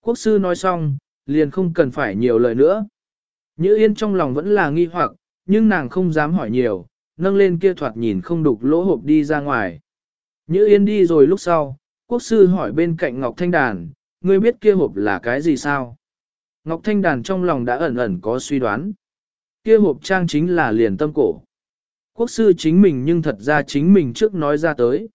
Quốc sư nói xong, liền không cần phải nhiều lời nữa. Như yên trong lòng vẫn là nghi hoặc, nhưng nàng không dám hỏi nhiều, nâng lên kia thoạt nhìn không đục lỗ hộp đi ra ngoài. Như Yên đi rồi lúc sau, quốc sư hỏi bên cạnh Ngọc Thanh Đàn, ngươi biết kia hộp là cái gì sao? Ngọc Thanh Đàn trong lòng đã ẩn ẩn có suy đoán. Kia hộp trang chính là liền tâm cổ. Quốc sư chính mình nhưng thật ra chính mình trước nói ra tới.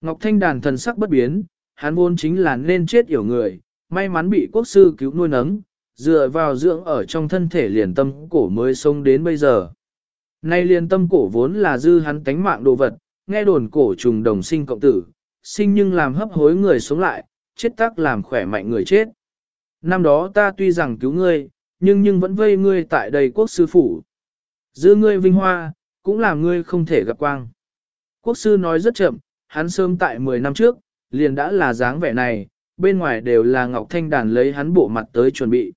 Ngọc Thanh Đàn thần sắc bất biến, hắn vốn chính là nên chết yểu người, may mắn bị quốc sư cứu nuôi nấng, dựa vào dưỡng ở trong thân thể liền tâm cổ mới sống đến bây giờ. Nay liền tâm cổ vốn là dư hắn tánh mạng đồ vật, nghe đồn cổ trùng đồng sinh cộng tử, sinh nhưng làm hấp hối người sống lại, chết tắc làm khỏe mạnh người chết. Năm đó ta tuy rằng cứu ngươi, nhưng nhưng vẫn vây ngươi tại đầy quốc sư phủ. Giữ ngươi vinh hoa, cũng làm ngươi không thể gặp quang. Quốc sư nói rất chậm, hắn sớm tại 10 năm trước, liền đã là dáng vẻ này, bên ngoài đều là Ngọc Thanh Đàn lấy hắn bộ mặt tới chuẩn bị.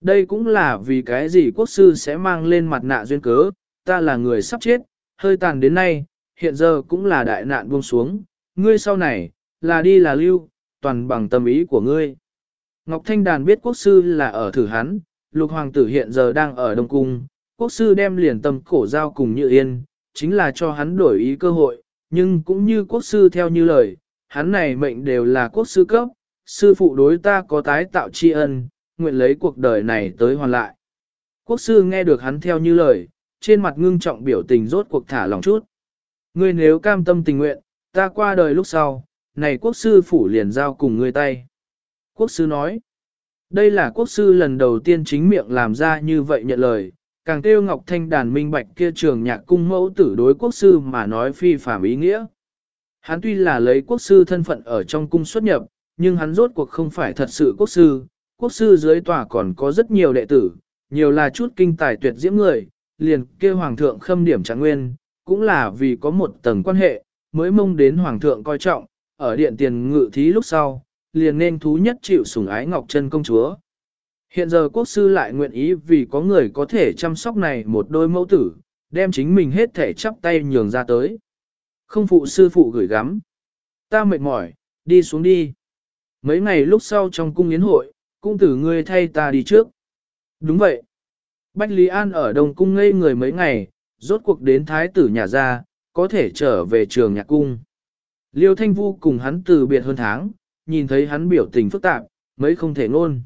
Đây cũng là vì cái gì quốc sư sẽ mang lên mặt nạ duyên cớ, ta là người sắp chết, hơi tàn đến nay, hiện giờ cũng là đại nạn buông xuống, ngươi sau này, là đi là lưu, toàn bằng tâm ý của ngươi. Ngọc Thanh Đàn biết quốc sư là ở thử hắn, lục hoàng tử hiện giờ đang ở Đông Cung, quốc sư đem liền tâm cổ giao cùng như yên, chính là cho hắn đổi ý cơ hội, nhưng cũng như quốc sư theo như lời, hắn này mệnh đều là quốc sư cấp, sư phụ đối ta có tái tạo tri ân, nguyện lấy cuộc đời này tới hoàn lại. Quốc sư nghe được hắn theo như lời, trên mặt ngưng trọng biểu tình rốt cuộc thả lòng chút. Ngươi nếu cam tâm tình nguyện, ta qua đời lúc sau, này quốc sư phủ liền giao cùng ngươi tay. Quốc sư nói, đây là quốc sư lần đầu tiên chính miệng làm ra như vậy nhận lời, càng kêu Ngọc Thanh đàn minh bạch kia trường nhạc cung mẫu tử đối quốc sư mà nói phi phạm ý nghĩa. Hắn tuy là lấy quốc sư thân phận ở trong cung xuất nhập, nhưng hắn rốt cuộc không phải thật sự quốc sư, quốc sư dưới tòa còn có rất nhiều đệ tử, nhiều là chút kinh tài tuyệt diễm người, liền kêu hoàng thượng khâm điểm trạng nguyên, cũng là vì có một tầng quan hệ, mới mong đến hoàng thượng coi trọng, ở điện tiền ngự thí lúc sau, liền nên thú nhất chịu sủng ái Ngọc Trân công chúa. Hiện giờ quốc sư lại nguyện ý vì có người có thể chăm sóc này một đôi mẫu tử, đem chính mình hết thể chắp tay nhường ra tới. Không phụ sư phụ gửi gắm. Ta mệt mỏi, đi xuống đi. Mấy ngày lúc sau trong cung yến hội, cung tử ngươi thay ta đi trước. Đúng vậy. Bách Lý An ở Đông Cung ngây người mấy ngày, rốt cuộc đến thái tử nhà ra, có thể trở về trường nhạc cung. Liêu Thanh Vu cùng hắn từ biệt hơn tháng, nhìn thấy hắn biểu tình phức tạp, mấy không thể ngôn.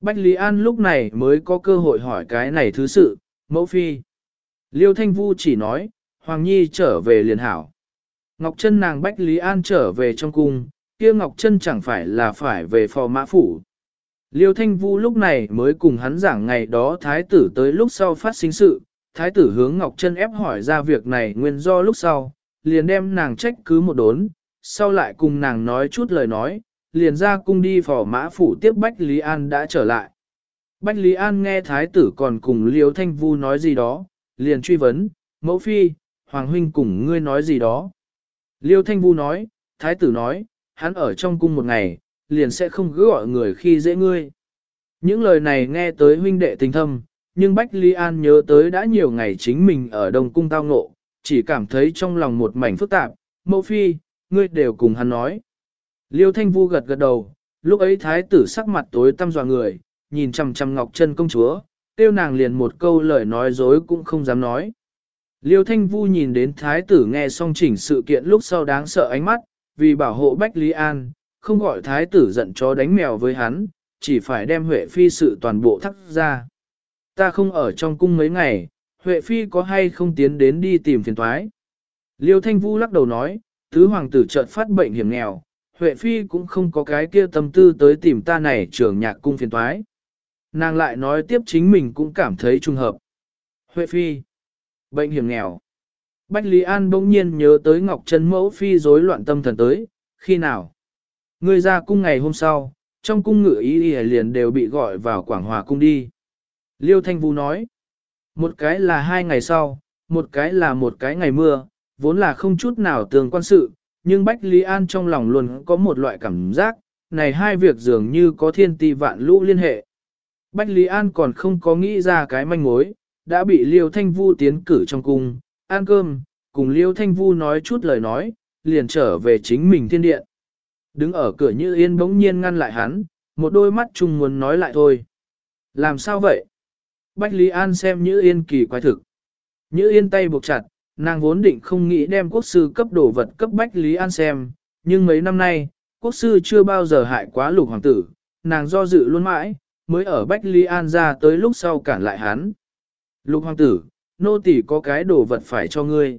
Bách Lý An lúc này mới có cơ hội hỏi cái này thứ sự, mẫu phi. Liêu Thanh Vu chỉ nói, Hoàng Nhi trở về liền hảo. Ngọc Trân nàng Bách Lý An trở về trong cung, kia Ngọc Trân chẳng phải là phải về phò mã phủ. Liêu Thanh Vu lúc này mới cùng hắn giảng ngày đó thái tử tới lúc sau phát sinh sự, thái tử hướng Ngọc Trân ép hỏi ra việc này nguyên do lúc sau, liền đem nàng trách cứ một đốn, sau lại cùng nàng nói chút lời nói, liền ra cung đi phò mã phủ tiếp Bách Lý An đã trở lại. Bách Lý An nghe thái tử còn cùng Liêu Thanh Vu nói gì đó, liền truy vấn, mẫu phi, Hoàng huynh cùng ngươi nói gì đó. Liêu Thanh Vu nói, thái tử nói, hắn ở trong cung một ngày, liền sẽ không cứ gọi người khi dễ ngươi. Những lời này nghe tới huynh đệ tình thâm, nhưng Bách Lý An nhớ tới đã nhiều ngày chính mình ở Đông Cung tao ngộ, chỉ cảm thấy trong lòng một mảnh phức tạp, mẫu phi, ngươi đều cùng hắn nói. Liêu Thanh Vu gật gật đầu, lúc ấy thái tử sắc mặt tối tăm dọa người, nhìn chằm chằm Ngọc Chân công chúa, tiêu nàng liền một câu lời nói dối cũng không dám nói. Liêu Thanh Vu nhìn đến thái tử nghe xong chỉnh sự kiện lúc sau đáng sợ ánh mắt, vì bảo hộ Bách Lý An, không gọi thái tử giận chó đánh mèo với hắn, chỉ phải đem Huệ Phi sự toàn bộ thắt ra. Ta không ở trong cung mấy ngày, Huệ Phi có hay không tiến đến đi tìm phiền thoái. Liêu Thanh Vu lắc đầu nói, tứ hoàng tử chợt phát bệnh hiểm nghèo, Huệ Phi cũng không có cái kia tâm tư tới tìm ta này trưởng nhạc cung phiền thoái. Nàng lại nói tiếp chính mình cũng cảm thấy trùng hợp. Huệ Phi, bệnh hiểm nghèo. Bách Lý An bỗng nhiên nhớ tới Ngọc Trân Mẫu Phi rối loạn tâm thần tới, khi nào? Người ra cung ngày hôm sau, trong cung ngự ý liền đều bị gọi vào Quảng Hòa cung đi. Liêu Thanh Vũ nói, một cái là hai ngày sau, một cái là một cái ngày mưa, vốn là không chút nào tường quan sự, nhưng Bách Lý An trong lòng luôn có một loại cảm giác, này hai việc dường như có thiên ti vạn lũ liên hệ. Bách Lý An còn không có nghĩ ra cái manh mối, đã bị Liêu Thanh Vu tiến cử trong cung, ăn cơm, cùng Liêu Thanh Vu nói chút lời nói, liền trở về chính mình thiên điện. Đứng ở cửa Như Yên bỗng nhiên ngăn lại hắn, một đôi mắt chung muốn nói lại thôi. Làm sao vậy? Bách Lý An xem Như Yên kỳ quái thực. Như Yên tay buộc chặt, Nàng vốn định không nghĩ đem quốc sư cấp đồ vật cấp Bách Lý An xem, nhưng mấy năm nay, quốc sư chưa bao giờ hại quá lục hoàng tử, nàng do dự luôn mãi, mới ở Bách Lý An ra tới lúc sau cản lại hắn. Lục hoàng tử, nô tỳ có cái đồ vật phải cho ngươi.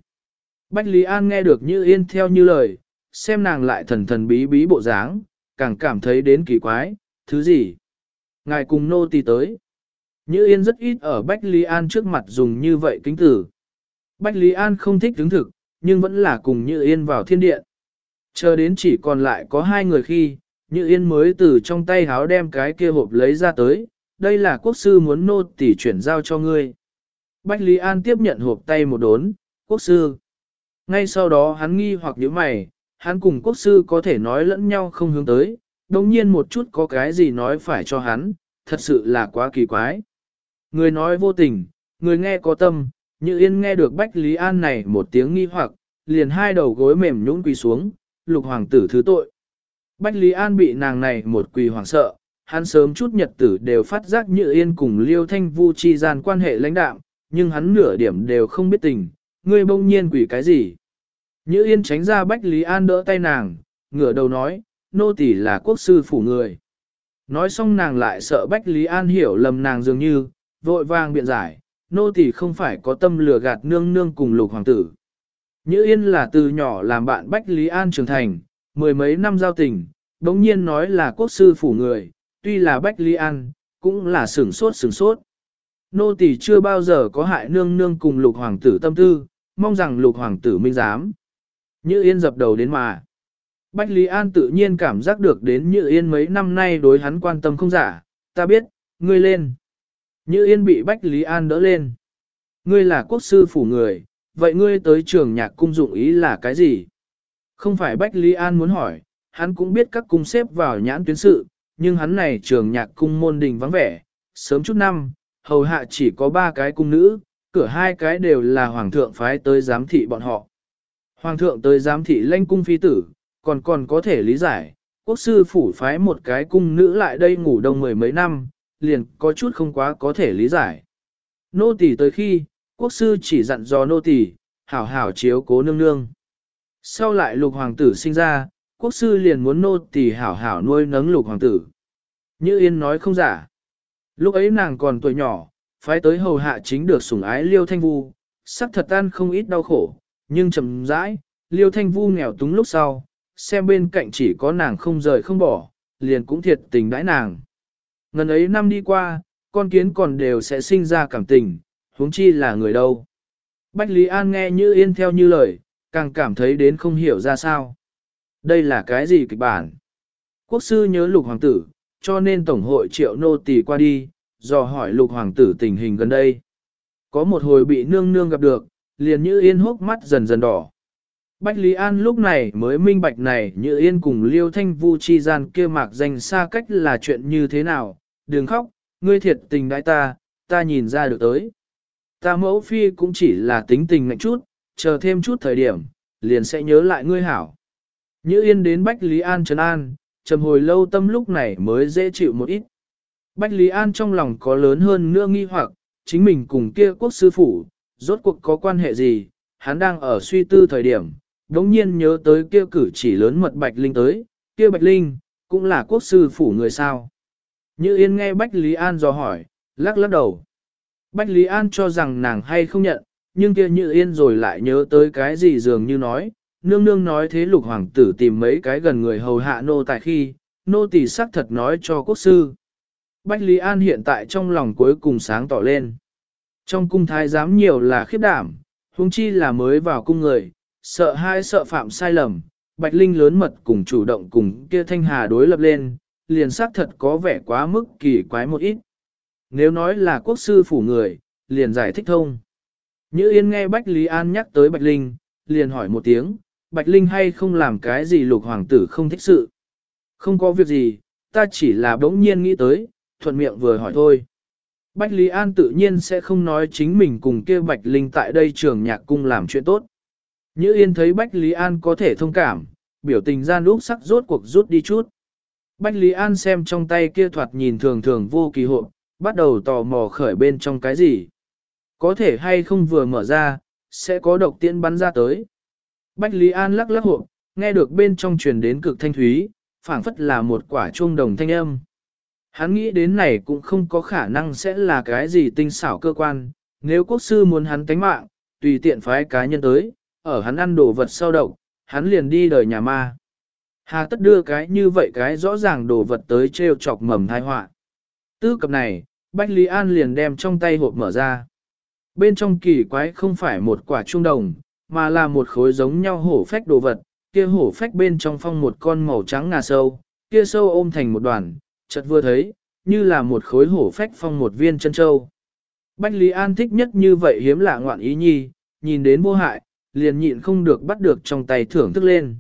Bách Lý An nghe được như yên theo như lời, xem nàng lại thần thần bí bí bộ dáng, càng cảm thấy đến kỳ quái, thứ gì? Ngài cùng nô tỳ tới. Như yên rất ít ở Bách Lý An trước mặt dùng như vậy kính tử. Bách Lý An không thích đứng thực, nhưng vẫn là cùng Như Yên vào thiên điện. Chờ đến chỉ còn lại có hai người khi, Như Yên mới từ trong tay háo đem cái kia hộp lấy ra tới, đây là quốc sư muốn nô tỉ chuyển giao cho ngươi. Bách Lý An tiếp nhận hộp tay một đốn, quốc sư. Ngay sau đó hắn nghi hoặc nhíu mày, hắn cùng quốc sư có thể nói lẫn nhau không hướng tới, đồng nhiên một chút có cái gì nói phải cho hắn, thật sự là quá kỳ quái. Người nói vô tình, người nghe có tâm, như yên nghe được Bách Lý An này một tiếng nghi hoặc, liền hai đầu gối mềm nhũn quỳ xuống, lục hoàng tử thứ tội. Bách Lý An bị nàng này một quỳ hoàng sợ, hắn sớm chút nhật tử đều phát giác như yên cùng liêu thanh vu chi gian quan hệ lãnh đạm, nhưng hắn nửa điểm đều không biết tình, ngươi bỗng nhiên quỷ cái gì. Như yên tránh ra Bách Lý An đỡ tay nàng, ngửa đầu nói, nô tỳ là quốc sư phủ người. Nói xong nàng lại sợ Bách Lý An hiểu lầm nàng dường như, vội vàng biện giải, nô tỳ không phải có tâm lừa gạt nương nương cùng lục hoàng tử. Như Yên là từ nhỏ làm bạn Bách Lý An trưởng thành, mười mấy năm giao tình, đống nhiên nói là quốc sư phủ người, tuy là Bách Lý An, cũng là sửng sốt sửng sốt. Nô tỳ chưa bao giờ có hại nương nương cùng lục hoàng tử tâm tư, mong rằng lục hoàng tử minh giám. Như Yên dập đầu đến mà. Bách Lý An tự nhiên cảm giác được đến Như Yên mấy năm nay đối hắn quan tâm không giả, ta biết, ngươi lên. Như Yên bị Bách Lý An đỡ lên. Ngươi là quốc sư phủ người, vậy ngươi tới trường nhạc cung dụng ý là cái gì? Không phải Bách Lý An muốn hỏi, hắn cũng biết các cung xếp vào nhãn tuyến sự, nhưng hắn này trường nhạc cung môn đình vắng vẻ, sớm chút năm, hầu hạ chỉ có ba cái cung nữ, cửa hai cái đều là hoàng thượng phái tới giám thị bọn họ. Hoàng thượng tới giám thị lanh cung phi tử, còn còn có thể lý giải, quốc sư phủ phái một cái cung nữ lại đây ngủ đông mười mấy năm, liền có chút không quá có thể lý giải. Nô tỳ tới khi, quốc sư chỉ dặn dò nô tỳ, hảo hảo chiếu cố nương nương. Sau lại lục hoàng tử sinh ra, quốc sư liền muốn nô tỳ hảo hảo nuôi nấng lục hoàng tử. Như Yên nói không giả. Lúc ấy nàng còn tuổi nhỏ, phái tới hầu hạ chính được sủng ái liêu thanh vu, sắc thật tan không ít đau khổ, nhưng chậm rãi, liêu thanh vu nghèo túng lúc sau, xem bên cạnh chỉ có nàng không rời không bỏ, liền cũng thiệt tình đãi nàng. Ngần ấy năm đi qua, con kiến còn đều sẽ sinh ra cảm tình, huống chi là người đâu. Bách Lý An nghe như yên theo như lời, càng cảm thấy đến không hiểu ra sao. Đây là cái gì kịch bản? Quốc sư nhớ lục hoàng tử, cho nên tổng hội triệu nô tỳ qua đi, dò hỏi lục hoàng tử tình hình gần đây. Có một hồi bị nương nương gặp được, liền như yên hốc mắt dần dần đỏ. Bách Lý An lúc này mới minh bạch này như yên cùng liêu thanh vu chi gian kia mạc danh xa cách là chuyện như thế nào, đừng khóc, ngươi thiệt tình đại ta, ta nhìn ra được tới. Ta mẫu phi cũng chỉ là tính tình ngạnh chút, chờ thêm chút thời điểm, liền sẽ nhớ lại ngươi hảo. Như yên đến Bách Lý An trấn an, trầm hồi lâu tâm lúc này mới dễ chịu một ít. Bách Lý An trong lòng có lớn hơn nữa nghi hoặc, chính mình cùng kia quốc sư phủ, rốt cuộc có quan hệ gì, hắn đang ở suy tư thời điểm, đống nhiên nhớ tới kia cử chỉ lớn mật Bạch Linh tới, kia Bạch Linh, cũng là quốc sư phủ người sao. Như Yên nghe Bách Lý An dò hỏi, lắc lắc đầu. Bách Lý An cho rằng nàng hay không nhận, nhưng kia Như Yên rồi lại nhớ tới cái gì dường như nói, nương nương nói thế lục hoàng tử tìm mấy cái gần người hầu hạ nô tài khi, nô tỳ xác thật nói cho quốc sư. Bách Lý An hiện tại trong lòng cuối cùng sáng tỏ lên. Trong cung thái giám nhiều là khiếp đảm, huống chi là mới vào cung người, sợ hai sợ phạm sai lầm, Bạch Linh lớn mật cùng chủ động cùng kia thanh hà đối lập lên, liền xác thật có vẻ quá mức kỳ quái một ít. Nếu nói là quốc sư phủ người, liền giải thích thông. Như Yên nghe Bách Lý An nhắc tới Bạch Linh, liền hỏi một tiếng, Bạch Linh hay không làm cái gì lục hoàng tử không thích sự. Không có việc gì, ta chỉ là bỗng nhiên nghĩ tới, thuận miệng vừa hỏi thôi. Bách Lý An tự nhiên sẽ không nói chính mình cùng kia Bạch Linh tại đây trường nhạc cung làm chuyện tốt. Như Yên thấy Bách Lý An có thể thông cảm, biểu tình gian lúc sắc rốt cuộc rút đi chút. Bách Lý An xem trong tay kia thoạt nhìn thường thường vô kỳ hộ, bắt đầu tò mò khởi bên trong cái gì. Có thể hay không vừa mở ra, sẽ có độc tiễn bắn ra tới. Bách Lý An lắc lắc hộp, nghe được bên trong truyền đến cực thanh thúy, phảng phất là một quả chuông đồng thanh âm. Hắn nghĩ đến này cũng không có khả năng sẽ là cái gì tinh xảo cơ quan, nếu quốc sư muốn hắn tánh mạng, tùy tiện phái cá nhân tới, ở hắn ăn đồ vật sau độc, hắn liền đi đời nhà ma. Hà tất đưa cái như vậy cái rõ ràng đồ vật tới treo chọc mầm thai họa. Tư cập này, Bách Lý An liền đem trong tay hộp mở ra. Bên trong kỳ quái không phải một quả trung đồng, mà là một khối giống nhau hổ phách đồ vật, kia hổ phách bên trong phong một con màu trắng ngà sâu, kia sâu ôm thành một đoàn, chợt vừa thấy, như là một khối hổ phách phong một viên chân châu. Bách Lý An thích nhất như vậy hiếm lạ ngoạn ý nhi, nhìn đến vô hại, liền nhịn không được bắt được trong tay thưởng thức lên.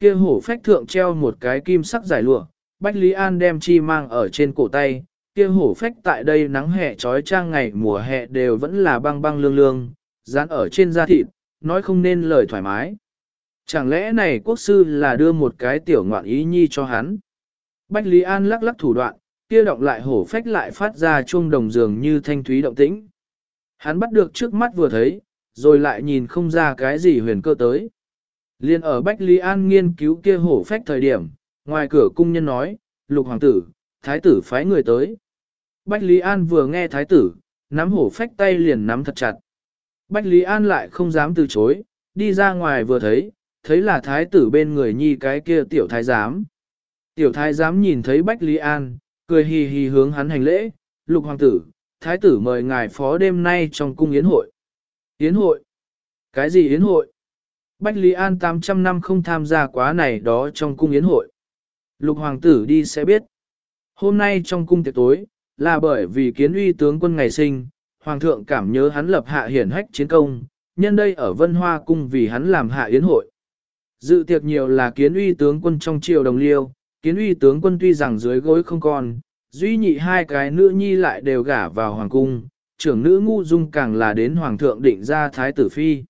Kia hổ phách thượng treo một cái kim sắc giải lụa, Bách Lý An đem chi mang ở trên cổ tay, kia hổ phách tại đây nắng hè trói trang ngày mùa hè đều vẫn là băng băng lương lương, dán ở trên da thịt, nói không nên lời thoải mái. Chẳng lẽ này quốc sư là đưa một cái tiểu ngoạn ý nhi cho hắn? Bách Lý An lắc lắc thủ đoạn, kia động lại hổ phách lại phát ra chuông đồng dường như thanh thúy động tĩnh. Hắn bắt được trước mắt vừa thấy, rồi lại nhìn không ra cái gì huyền cơ tới. Liên ở Bách Lý An nghiên cứu kia hổ phách thời điểm, ngoài cửa cung nhân nói, lục hoàng tử, thái tử phái người tới. Bách Lý An vừa nghe thái tử, nắm hổ phách tay liền nắm thật chặt. Bách Lý An lại không dám từ chối, đi ra ngoài vừa thấy, thấy là thái tử bên người nhi cái kia tiểu thái giám. Tiểu thái giám nhìn thấy Bách Lý An, cười hì hì hướng hắn hành lễ, lục hoàng tử, thái tử mời ngài phó đêm nay trong cung yến hội. Yến hội? Cái gì yến hội? Bách Lý An 800 năm không tham gia quá này đó trong cung yến hội. Lục hoàng tử đi sẽ biết. Hôm nay trong cung tiệc tối, là bởi vì kiến uy tướng quân ngày sinh, hoàng thượng cảm nhớ hắn lập hạ hiển hách chiến công, nhân đây ở Vân Hoa cung vì hắn làm hạ yến hội. Dự tiệc nhiều là kiến uy tướng quân trong triều đồng liêu, kiến uy tướng quân tuy rằng dưới gối không còn, duy nhị hai cái nữ nhi lại đều gả vào hoàng cung, trưởng nữ ngu dung càng là đến hoàng thượng định ra thái tử phi.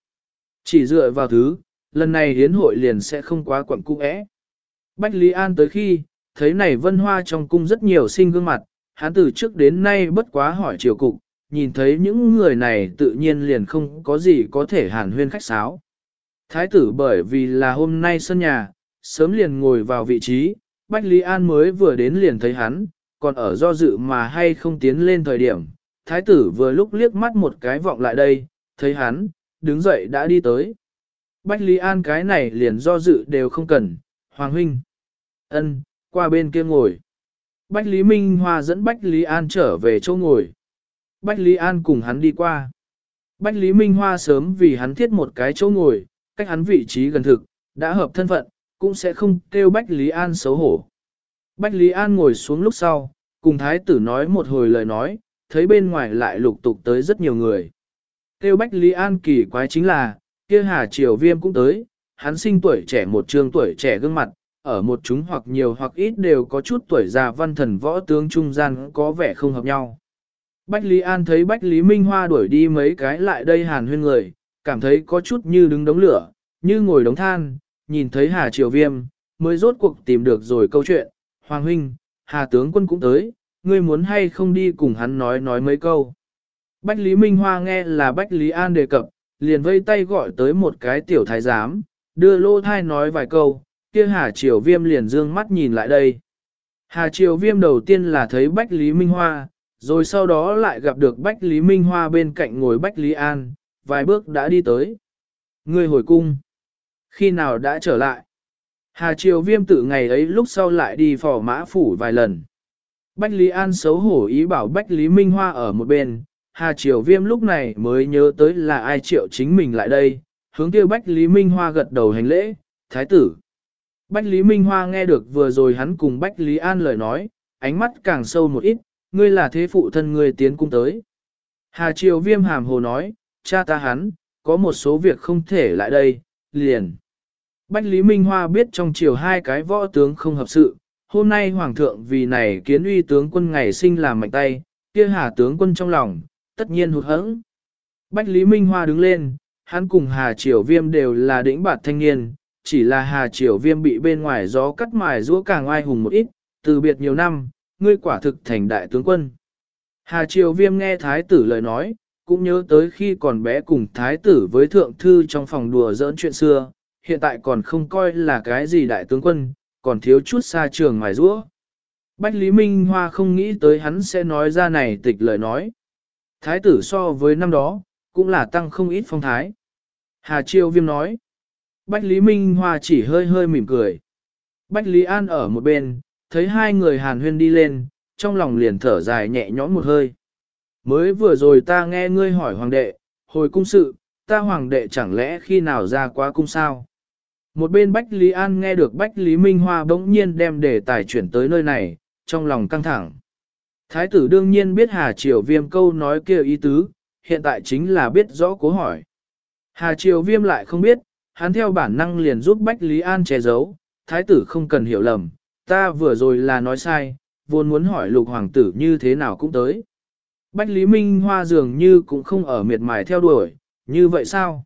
Chỉ dựa vào thứ, lần này hiến hội liền sẽ không quá quẩn cung ẽ. Bách Lý An tới khi, thấy này vân hoa trong cung rất nhiều sinh gương mặt, hắn từ trước đến nay bất quá hỏi triều cục, nhìn thấy những người này tự nhiên liền không có gì có thể hàn huyên khách sáo. Thái tử bởi vì là hôm nay sân nhà, sớm liền ngồi vào vị trí, Bách Lý An mới vừa đến liền thấy hắn, còn ở do dự mà hay không tiến lên thời điểm. Thái tử vừa lúc liếc mắt một cái vọng lại đây, thấy hắn, đứng dậy đã đi tới. Bách Lý An cái này liền do dự đều không cần, Hoàng Huynh. ân qua bên kia ngồi. Bách Lý Minh Hoa dẫn Bách Lý An trở về chỗ ngồi. Bách Lý An cùng hắn đi qua. Bách Lý Minh Hoa sớm vì hắn thiết một cái chỗ ngồi, cách hắn vị trí gần thực, đã hợp thân phận, cũng sẽ không kêu Bách Lý An xấu hổ. Bách Lý An ngồi xuống lúc sau, cùng thái tử nói một hồi lời nói, thấy bên ngoài lại lục tục tới rất nhiều người. Tiêu Bách Lý An kỳ quái chính là, kia Hà Triều Viêm cũng tới, hắn sinh tuổi trẻ một trường tuổi trẻ gương mặt, ở một chúng hoặc nhiều hoặc ít đều có chút tuổi già văn thần võ tướng trung gian có vẻ không hợp nhau. Bách Lý An thấy Bách Lý Minh Hoa đuổi đi mấy cái lại đây hàn huyên người, cảm thấy có chút như đứng đống lửa, như ngồi đống than, nhìn thấy Hà Triều Viêm, mới rốt cuộc tìm được rồi câu chuyện, Hoàng Huynh, Hà Tướng Quân cũng tới, ngươi muốn hay không đi cùng hắn nói nói mấy câu. Bách Lý Minh Hoa nghe là Bách Lý An đề cập, liền vây tay gọi tới một cái tiểu thái giám, đưa lô thai nói vài câu, kia Hà Triều Viêm liền dương mắt nhìn lại đây. Hà Triều Viêm đầu tiên là thấy Bách Lý Minh Hoa, rồi sau đó lại gặp được Bách Lý Minh Hoa bên cạnh ngồi Bách Lý An, vài bước đã đi tới. Người hồi cung. Khi nào đã trở lại? Hà Triều Viêm tự ngày ấy lúc sau lại đi phò mã phủ vài lần. Bách Lý An xấu hổ ý bảo Bách Lý Minh Hoa ở một bên, Hà Triều Viêm lúc này mới nhớ tới là ai triệu chính mình lại đây, hướng kia Bách Lý Minh Hoa gật đầu hành lễ, thái tử. Bách Lý Minh Hoa nghe được vừa rồi hắn cùng Bách Lý An lời nói, ánh mắt càng sâu một ít, ngươi là thế phụ thân ngươi tiến cung tới. Hà Triều Viêm hàm hồ nói, cha ta hắn, có một số việc không thể lại đây, liền. Bách Lý Minh Hoa biết trong triều hai cái võ tướng không hợp sự, hôm nay Hoàng thượng vì này kiến uy tướng quân ngày sinh làm mạnh tay, kia hà tướng quân trong lòng, tất nhiên hụt hẫng. Bách Lý Minh Hoa đứng lên, hắn cùng Hà Triều Viêm đều là đỉnh bạt thanh niên, chỉ là Hà Triều Viêm bị bên ngoài gió cắt mài rũa càng oai hùng một ít, từ biệt nhiều năm, ngươi quả thực thành đại tướng quân. Hà Triều Viêm nghe thái tử lời nói, cũng nhớ tới khi còn bé cùng thái tử với thượng thư trong phòng đùa giỡn chuyện xưa, hiện tại còn không coi là cái gì đại tướng quân, còn thiếu chút xa trường mài rũa. Bách Lý Minh Hoa không nghĩ tới hắn sẽ nói ra này tịch lời nói. Thái tử so với năm đó, cũng là tăng không ít phong thái. Hà Chiêu Viêm nói. Bách Lý Minh Hoa chỉ hơi hơi mỉm cười. Bách Lý An ở một bên, thấy hai người hàn huyên đi lên, trong lòng liền thở dài nhẹ nhõm một hơi. Mới vừa rồi ta nghe ngươi hỏi hoàng đệ, hồi cung sự, ta hoàng đệ chẳng lẽ khi nào ra quá cung sao? Một bên Bách Lý An nghe được Bách Lý Minh Hoa bỗng nhiên đem đề tài chuyển tới nơi này, trong lòng căng thẳng. Thái tử đương nhiên biết Hà Triều Viêm câu nói kia ý tứ, hiện tại chính là biết rõ cố hỏi. Hà Triều Viêm lại không biết, hắn theo bản năng liền giúp Bách Lý An che giấu, thái tử không cần hiểu lầm, ta vừa rồi là nói sai, vốn muốn hỏi lục hoàng tử như thế nào cũng tới. Bách Lý Minh Hoa dường như cũng không ở miệt mài theo đuổi, như vậy sao?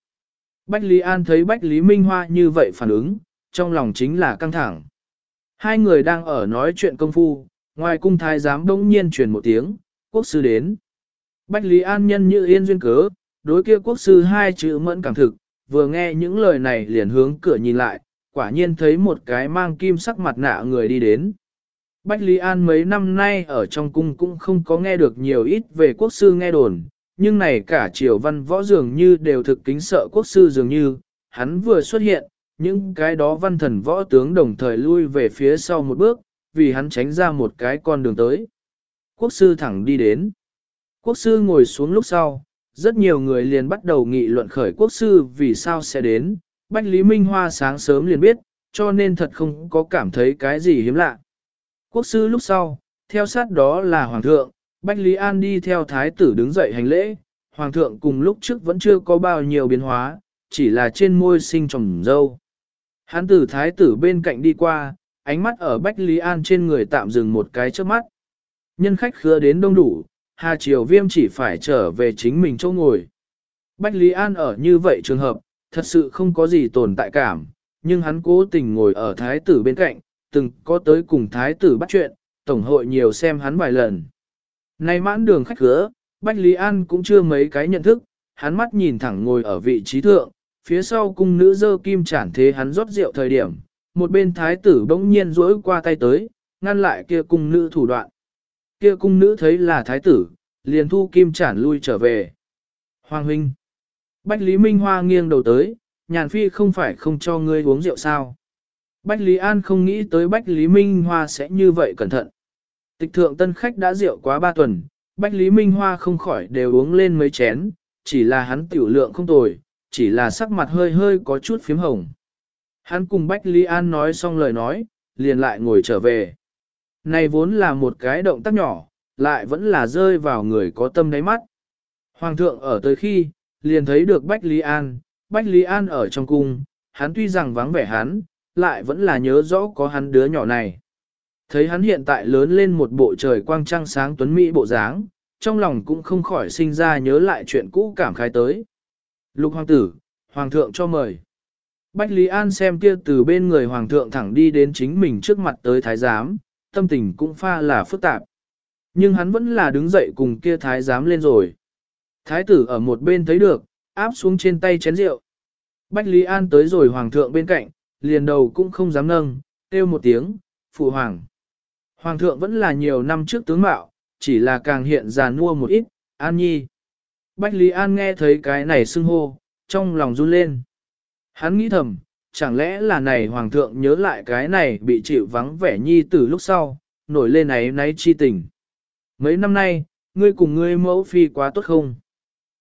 Bách Lý An thấy Bách Lý Minh Hoa như vậy phản ứng, trong lòng chính là căng thẳng. Hai người đang ở nói chuyện công phu, ngoài cung thái giám đông nhiên truyền một tiếng, quốc sư đến. Bách Lý An nhân như yên duyên cớ, đối kia quốc sư hai chữ mẫn cảm thực, vừa nghe những lời này liền hướng cửa nhìn lại, quả nhiên thấy một cái mang kim sắc mặt nạ người đi đến. Bách Lý An mấy năm nay ở trong cung cũng không có nghe được nhiều ít về quốc sư nghe đồn, nhưng này cả triều văn võ dường như đều thực kính sợ quốc sư dường như, hắn vừa xuất hiện, những cái đó văn thần võ tướng đồng thời lui về phía sau một bước, vì hắn tránh ra một cái con đường tới. Quốc sư thẳng đi đến. Quốc sư ngồi xuống lúc sau, rất nhiều người liền bắt đầu nghị luận khởi quốc sư vì sao sẽ đến, Bách Lý Minh Hoa sáng sớm liền biết, cho nên thật không có cảm thấy cái gì hiếm lạ. Quốc sư lúc sau, theo sát đó là Hoàng thượng, Bách Lý An đi theo thái tử đứng dậy hành lễ, Hoàng thượng cùng lúc trước vẫn chưa có bao nhiêu biến hóa, chỉ là trên môi sinh trồng dâu. Hán tử thái tử bên cạnh đi qua, ánh mắt ở Bách Lý An trên người tạm dừng một cái trước mắt. Nhân khách khứa đến đông đủ, Hà Triều Viêm chỉ phải trở về chính mình chỗ ngồi. Bách Lý An ở như vậy trường hợp, thật sự không có gì tồn tại cảm, nhưng hắn cố tình ngồi ở thái tử bên cạnh, từng có tới cùng thái tử bắt chuyện, tổng hội nhiều xem hắn vài lần. Nay mãn đường khách khứa, Bách Lý An cũng chưa mấy cái nhận thức, hắn mắt nhìn thẳng ngồi ở vị trí thượng, phía sau cung nữ dơ kim chản thế hắn rót rượu thời điểm, một bên thái tử bỗng nhiên rỗi qua tay tới, ngăn lại kia cung nữ thủ đoạn. Kia cung nữ thấy là thái tử, liền thu kim chản lui trở về. Hoàng huynh. Bách Lý Minh Hoa nghiêng đầu tới, nhàn phi không phải không cho ngươi uống rượu sao. Bách Lý An không nghĩ tới Bách Lý Minh Hoa sẽ như vậy cẩn thận. Tịch thượng tân khách đã rượu quá ba tuần, Bách Lý Minh Hoa không khỏi đều uống lên mấy chén, chỉ là hắn tiểu lượng không tồi, chỉ là sắc mặt hơi hơi có chút phím hồng. Hắn cùng Bách Lý An nói xong lời nói, liền lại ngồi trở về. Này vốn là một cái động tác nhỏ, lại vẫn là rơi vào người có tâm đáy mắt. Hoàng thượng ở tới khi, liền thấy được Bách Lý An, Bách Lý An ở trong cung, hắn tuy rằng vắng vẻ hắn, lại vẫn là nhớ rõ có hắn đứa nhỏ này. Thấy hắn hiện tại lớn lên một bộ trời quang trăng sáng tuấn mỹ bộ dáng, trong lòng cũng không khỏi sinh ra nhớ lại chuyện cũ cảm khai tới. Lục hoàng tử, hoàng thượng cho mời. Bách Lý An xem kia từ bên người hoàng thượng thẳng đi đến chính mình trước mặt tới thái giám, tâm tình cũng pha là phức tạp. Nhưng hắn vẫn là đứng dậy cùng kia thái giám lên rồi. Thái tử ở một bên thấy được, áp xuống trên tay chén rượu. Bách Lý An tới rồi hoàng thượng bên cạnh, liền đầu cũng không dám nâng, kêu một tiếng, phụ hoàng. Hoàng thượng vẫn là nhiều năm trước tướng mạo, chỉ là càng hiện già nua một ít, an nhi. Bách Lý An nghe thấy cái này xưng hô, trong lòng run lên. Hắn nghĩ thầm, chẳng lẽ là này hoàng thượng nhớ lại cái này bị chịu vắng vẻ nhi từ lúc sau, nổi lên ấy náy chi tình. Mấy năm nay, ngươi cùng ngươi mẫu phi quá tốt không?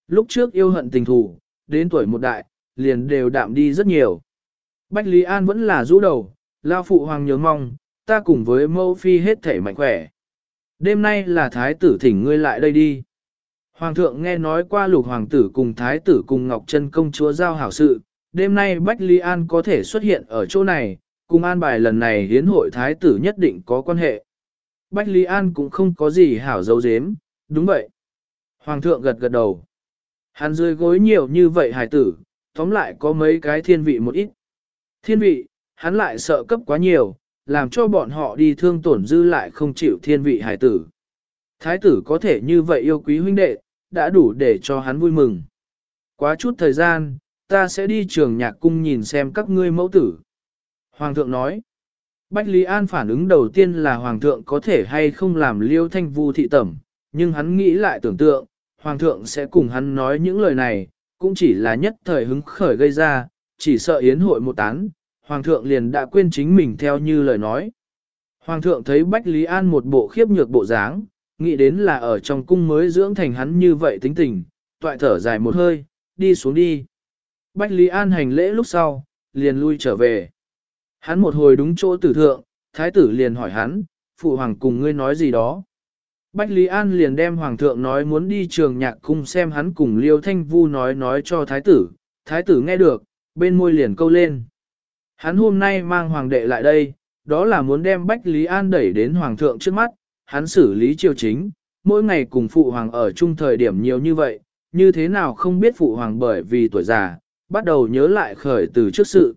Lúc trước yêu hận tình thù đến tuổi một đại, liền đều đạm đi rất nhiều. Bách Lý An vẫn là rũ đầu, lao phụ hoàng nhớ mong, ta cùng với mẫu phi hết thể mạnh khỏe. Đêm nay là thái tử thỉnh ngươi lại đây đi. Hoàng thượng nghe nói qua lục hoàng tử cùng thái tử cùng Ngọc Trân công chúa giao hảo sự, đêm nay Bách Ly An có thể xuất hiện ở chỗ này, cùng an bài lần này hiến hội thái tử nhất định có quan hệ. Bách Lý An cũng không có gì hảo dấu dếm, đúng vậy. Hoàng thượng gật gật đầu. Hắn dưới gối nhiều như vậy hài tử, tóm lại có mấy cái thiên vị một ít. Thiên vị, hắn lại sợ cấp quá nhiều, làm cho bọn họ đi thương tổn dư lại không chịu thiên vị hài tử. Thái tử có thể như vậy yêu quý huynh đệ, đã đủ để cho hắn vui mừng. Quá chút thời gian, ta sẽ đi trường nhạc cung nhìn xem các ngươi mẫu tử. Hoàng thượng nói, Bách Lý An phản ứng đầu tiên là Hoàng thượng có thể hay không làm liêu thanh vu thị tẩm, nhưng hắn nghĩ lại tưởng tượng, Hoàng thượng sẽ cùng hắn nói những lời này, cũng chỉ là nhất thời hứng khởi gây ra, chỉ sợ yến hội một tán, Hoàng thượng liền đã quên chính mình theo như lời nói. Hoàng thượng thấy Bách Lý An một bộ khiếp nhược bộ dáng, nghĩ đến là ở trong cung mới dưỡng thành hắn như vậy tính tình, toại thở dài một hơi, đi xuống đi. Bách Lý An hành lễ lúc sau, liền lui trở về. Hắn một hồi đúng chỗ tử thượng, thái tử liền hỏi hắn, phụ hoàng cùng ngươi nói gì đó. Bách Lý An liền đem hoàng thượng nói muốn đi trường nhạc cung xem hắn cùng Liêu Thanh Vu nói nói cho thái tử, thái tử nghe được, bên môi liền câu lên. Hắn hôm nay mang hoàng đệ lại đây, đó là muốn đem Bách Lý An đẩy đến hoàng thượng trước mắt, hắn xử lý triều chính, mỗi ngày cùng phụ hoàng ở chung thời điểm nhiều như vậy, như thế nào không biết phụ hoàng bởi vì tuổi già, bắt đầu nhớ lại khởi từ trước sự.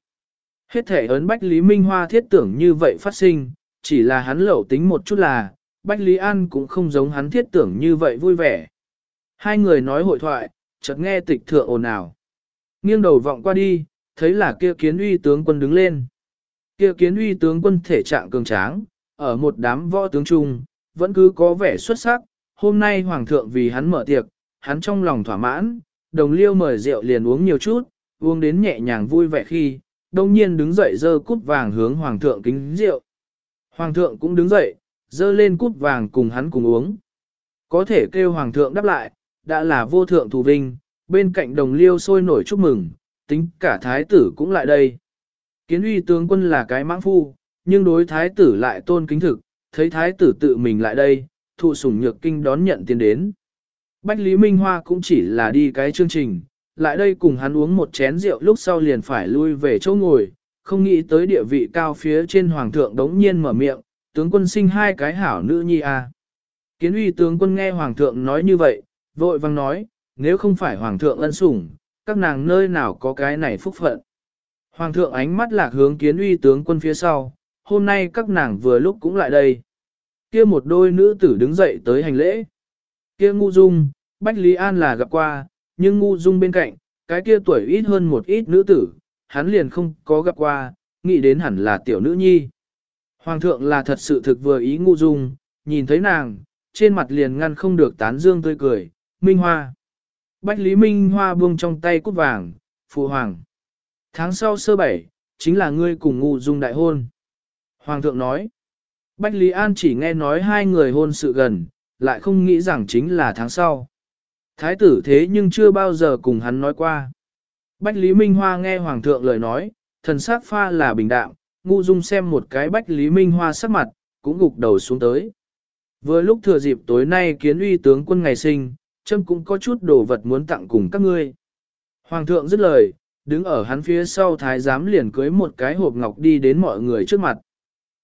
Hết thể ấn Bách Lý Minh Hoa thiết tưởng như vậy phát sinh, chỉ là hắn lẩu tính một chút là, Bách Lý An cũng không giống hắn thiết tưởng như vậy vui vẻ. Hai người nói hội thoại, chợt nghe tịch thượng ồn ào. Nghiêng đầu vọng qua đi, thấy là kia kiến uy tướng quân đứng lên. Kia kiến uy tướng quân thể trạng cường tráng, ở một đám võ tướng trung, vẫn cứ có vẻ xuất sắc. Hôm nay hoàng thượng vì hắn mở tiệc, hắn trong lòng thỏa mãn, đồng liêu mời rượu liền uống nhiều chút, uống đến nhẹ nhàng vui vẻ khi, đông nhiên đứng dậy dơ cút vàng hướng hoàng thượng kính rượu. Hoàng thượng cũng đứng dậy, dơ lên cút vàng cùng hắn cùng uống. Có thể kêu hoàng thượng đáp lại, đã là vô thượng thù vinh, bên cạnh đồng liêu sôi nổi chúc mừng, tính cả thái tử cũng lại đây. Kiến uy tướng quân là cái mãng phu, nhưng đối thái tử lại tôn kính thực, thấy thái tử tự mình lại đây, thụ sủng nhược kinh đón nhận tiền đến. Bách Lý Minh Hoa cũng chỉ là đi cái chương trình, lại đây cùng hắn uống một chén rượu lúc sau liền phải lui về chỗ ngồi, không nghĩ tới địa vị cao phía trên hoàng thượng đống nhiên mở miệng, tướng quân sinh hai cái hảo nữ nhi a. À. Kiến uy tướng quân nghe hoàng thượng nói như vậy, vội vang nói, nếu không phải hoàng thượng ân sủng, các nàng nơi nào có cái này phúc phận. Hoàng thượng ánh mắt lạc hướng kiến uy tướng quân phía sau, hôm nay các nàng vừa lúc cũng lại đây. Kia một đôi nữ tử đứng dậy tới hành lễ. Kia ngu dung, Bách Lý An là gặp qua, nhưng ngu dung bên cạnh, cái kia tuổi ít hơn một ít nữ tử, hắn liền không có gặp qua, nghĩ đến hẳn là tiểu nữ nhi. Hoàng thượng là thật sự thực vừa ý ngu dung, nhìn thấy nàng, trên mặt liền ngăn không được tán dương tươi cười, Minh Hoa. Bách Lý Minh Hoa buông trong tay cút vàng, phụ hoàng. Tháng sau sơ bảy, chính là ngươi cùng ngu dung đại hôn. Hoàng thượng nói, Bách Lý An chỉ nghe nói hai người hôn sự gần, lại không nghĩ rằng chính là tháng sau. Thái tử thế nhưng chưa bao giờ cùng hắn nói qua. Bách Lý Minh Hoa nghe Hoàng thượng lời nói, thần sắc pha là bình đạm, ngu dung xem một cái Bách Lý Minh Hoa sắc mặt, cũng gục đầu xuống tới. Vừa lúc thừa dịp tối nay kiến uy tướng quân ngày sinh, châm cũng có chút đồ vật muốn tặng cùng các ngươi. Hoàng thượng dứt lời, đứng ở hắn phía sau thái giám liền cưới một cái hộp ngọc đi đến mọi người trước mặt.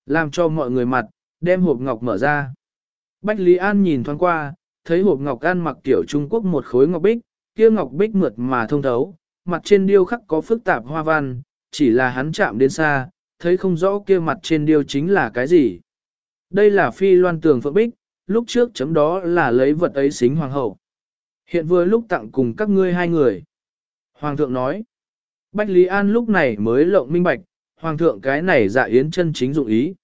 Làm cho mọi người mặt, đem hộp ngọc mở ra. Bách Lý An nhìn thoáng qua, thấy hộp ngọc ăn mặc kiểu Trung Quốc một khối ngọc bích, kia ngọc bích mượt mà thông thấu, mặt trên điêu khắc có phức tạp hoa văn, chỉ là hắn chạm đến xa, thấy không rõ kia mặt trên điêu chính là cái gì. Đây là phi loan tường phượng bích, lúc trước chấm đó là lấy vật ấy xính hoàng hậu. Hiện vừa lúc tặng cùng các ngươi hai người. Hoàng thượng nói, Bách Lý An lúc này mới lộng minh bạch, hoàng thượng cái này dạ yến chân chính dụng ý.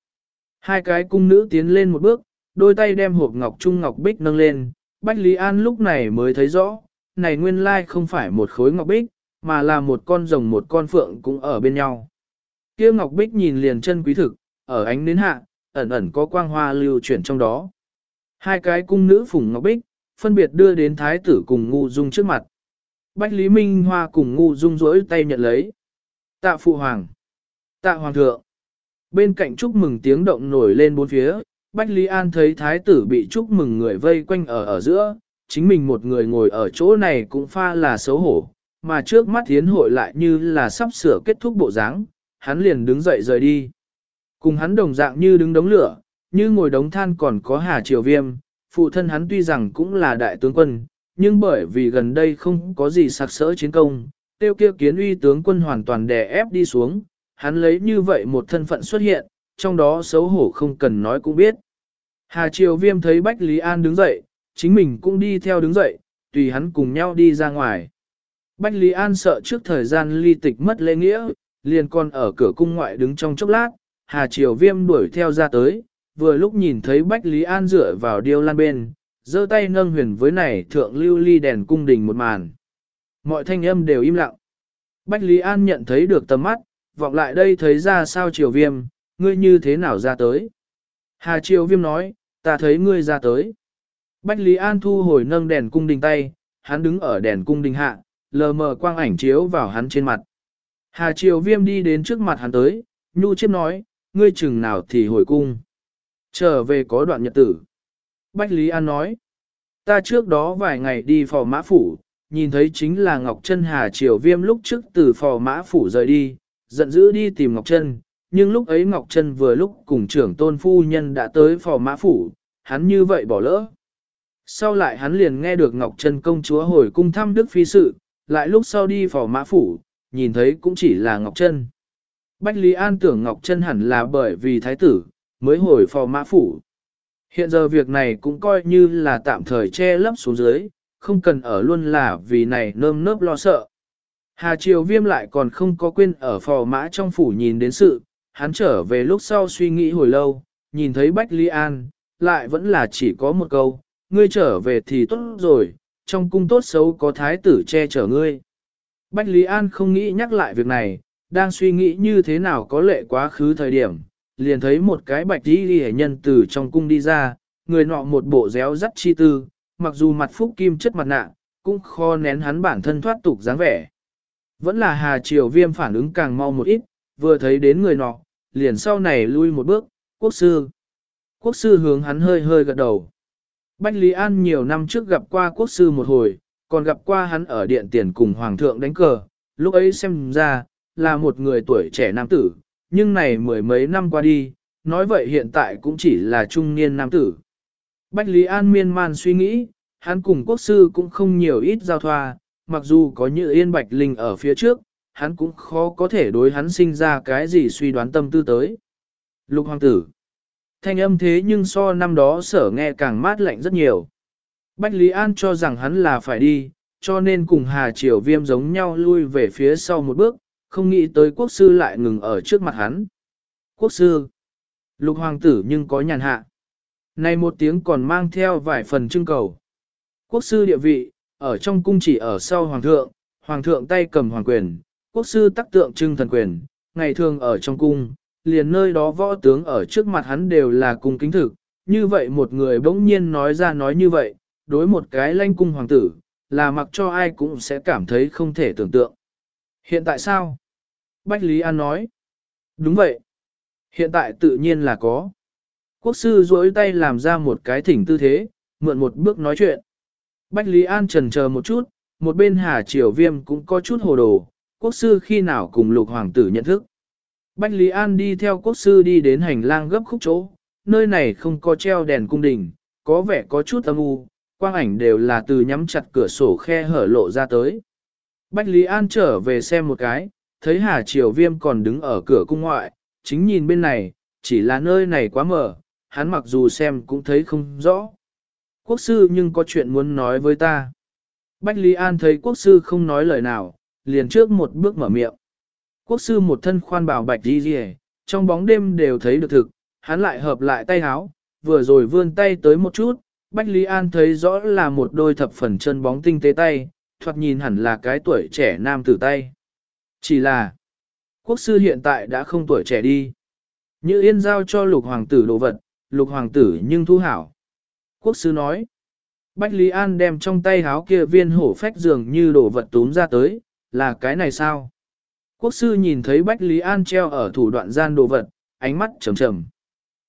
Hai cái cung nữ tiến lên một bước, đôi tay đem hộp ngọc trung ngọc bích nâng lên, Bách Lý An lúc này mới thấy rõ, này nguyên lai không phải một khối ngọc bích, mà là một con rồng một con phượng cũng ở bên nhau. Kia ngọc bích nhìn liền chân quý thực, ở ánh nến hạ, ẩn ẩn có quang hoa lưu chuyển trong đó. Hai cái cung nữ phùng ngọc bích, phân biệt đưa đến thái tử cùng ngu dung trước mặt. Bách Lý Minh Hoa cùng ngu dung rỗi tay nhận lấy. Tạ phụ hoàng. Tạ hoàng thượng. Bên cạnh chúc mừng tiếng động nổi lên bốn phía, Bách Lý An thấy thái tử bị chúc mừng người vây quanh ở ở giữa, chính mình một người ngồi ở chỗ này cũng pha là xấu hổ, mà trước mắt tiến hội lại như là sắp sửa kết thúc bộ dáng, hắn liền đứng dậy rời đi. Cùng hắn đồng dạng như đứng đống lửa, như ngồi đống than còn có hà triều viêm, phụ thân hắn tuy rằng cũng là đại tướng quân, nhưng bởi vì gần đây không có gì sặc sỡ chiến công, tiêu kia kiến uy tướng quân hoàn toàn đè ép đi xuống, hắn lấy như vậy một thân phận xuất hiện, trong đó xấu hổ không cần nói cũng biết. Hà Triều Viêm thấy Bách Lý An đứng dậy, chính mình cũng đi theo đứng dậy, tùy hắn cùng nhau đi ra ngoài. Bách Lý An sợ trước thời gian ly tịch mất lễ nghĩa, liền còn ở cửa cung ngoại đứng trong chốc lát, Hà Triều Viêm đuổi theo ra tới, vừa lúc nhìn thấy Bách Lý An dựa vào điêu lan bên, giơ tay nâng huyền với này thượng lưu ly đèn cung đình một màn. Mọi thanh âm đều im lặng. Bách Lý An nhận thấy được tầm mắt, vọng lại đây thấy ra sao Triều Viêm, ngươi như thế nào ra tới. Hà Triều Viêm nói, ta thấy ngươi ra tới. Bách Lý An thu hồi nâng đèn cung đình tay, hắn đứng ở đèn cung đình hạ, lờ mờ quang ảnh chiếu vào hắn trên mặt. Hà Triều Viêm đi đến trước mặt hắn tới, nhu chiếp nói, ngươi chừng nào thì hồi cung. Trở về có đoạn nhật tử. Bách Lý An nói, ta trước đó vài ngày đi phò mã phủ, nhìn thấy chính là Ngọc Trân Hà Triều Viêm lúc trước từ phò mã phủ rời đi, giận dữ đi tìm Ngọc Trân, nhưng lúc ấy Ngọc Trân vừa lúc cùng trưởng tôn phu nhân đã tới phò mã phủ, hắn như vậy bỏ lỡ. Sau lại hắn liền nghe được Ngọc Trân công chúa hồi cung thăm Đức Phi sự, lại lúc sau đi phò mã phủ, nhìn thấy cũng chỉ là Ngọc Trân. Bách Lý An tưởng Ngọc Trân hẳn là bởi vì thái tử, mới hồi phò mã phủ. Hiện giờ việc này cũng coi như là tạm thời che lấp xuống dưới, không cần ở luôn là vì này nơm nớp lo sợ. Hà Triều Viêm lại còn không có quên ở phò mã trong phủ nhìn đến sự, hắn trở về lúc sau suy nghĩ hồi lâu, nhìn thấy Bách Lý An, lại vẫn là chỉ có một câu, ngươi trở về thì tốt rồi, trong cung tốt xấu có thái tử che chở ngươi. Bách Lý An không nghĩ nhắc lại việc này, đang suy nghĩ như thế nào có lệ quá khứ thời điểm, liền thấy một cái bạch đi đi nhân từ trong cung đi ra, người nọ một bộ réo rắt chi tư, mặc dù mặt phúc kim chất mặt nạ, cũng khó nén hắn bản thân thoát tục dáng vẻ. Vẫn là Hà Triều Viêm phản ứng càng mau một ít, vừa thấy đến người nọ, liền sau này lui một bước, quốc sư. Quốc sư hướng hắn hơi hơi gật đầu. Bách Lý An nhiều năm trước gặp qua quốc sư một hồi, còn gặp qua hắn ở điện tiền cùng hoàng thượng đánh cờ, lúc ấy xem ra, là một người tuổi trẻ nam tử, nhưng này mười mấy năm qua đi, nói vậy hiện tại cũng chỉ là trung niên nam tử. Bách Lý An miên man suy nghĩ, hắn cùng quốc sư cũng không nhiều ít giao thoa, mặc dù có như yên bạch linh ở phía trước, hắn cũng khó có thể đối hắn sinh ra cái gì suy đoán tâm tư tới. Lục hoàng tử. Thanh âm thế nhưng so năm đó sở nghe càng mát lạnh rất nhiều. Bách Lý An cho rằng hắn là phải đi, cho nên cùng Hà Triều Viêm giống nhau lui về phía sau một bước, không nghĩ tới quốc sư lại ngừng ở trước mặt hắn. Quốc sư. Lục hoàng tử nhưng có nhàn hạ. Này một tiếng còn mang theo vài phần trưng cầu. Quốc sư địa vị, ở trong cung chỉ ở sau hoàng thượng, hoàng thượng tay cầm hoàng quyền, quốc sư tác tượng trưng thần quyền, ngày thường ở trong cung, liền nơi đó võ tướng ở trước mặt hắn đều là cung kính thực. Như vậy một người bỗng nhiên nói ra nói như vậy, đối một cái lanh cung hoàng tử, là mặc cho ai cũng sẽ cảm thấy không thể tưởng tượng. Hiện tại sao? Bách Lý An nói. Đúng vậy. Hiện tại tự nhiên là có. Quốc sư duỗi tay làm ra một cái thỉnh tư thế, mượn một bước nói chuyện. Bách Lý An trần chờ một chút, một bên Hà Triều Viêm cũng có chút hồ đồ, quốc sư khi nào cùng lục hoàng tử nhận thức. Bách Lý An đi theo quốc sư đi đến hành lang gấp khúc chỗ, nơi này không có treo đèn cung đình, có vẻ có chút âm u, quang ảnh đều là từ nhắm chặt cửa sổ khe hở lộ ra tới. Bách Lý An trở về xem một cái, thấy Hà Triều Viêm còn đứng ở cửa cung ngoại, chính nhìn bên này, chỉ là nơi này quá mở, hắn mặc dù xem cũng thấy không rõ. Quốc sư nhưng có chuyện muốn nói với ta. Bách Lý An thấy quốc sư không nói lời nào, liền trước một bước mở miệng. Quốc sư một thân khoan bảo bạch đi rìa, trong bóng đêm đều thấy được thực, hắn lại hợp lại tay háo, vừa rồi vươn tay tới một chút, Bách Lý An thấy rõ là một đôi thập phần chân bóng tinh tế tay, thoạt nhìn hẳn là cái tuổi trẻ nam tử tay. Chỉ là, quốc sư hiện tại đã không tuổi trẻ đi. Như yên giao cho lục hoàng tử đồ vật, lục hoàng tử nhưng thu hảo. Quốc sư nói, Bách Lý An đem trong tay háo kia viên hổ phách dường như đồ vật túm ra tới, là cái này sao? Quốc sư nhìn thấy Bách Lý An treo ở thủ đoạn gian đồ vật, ánh mắt trầm trầm.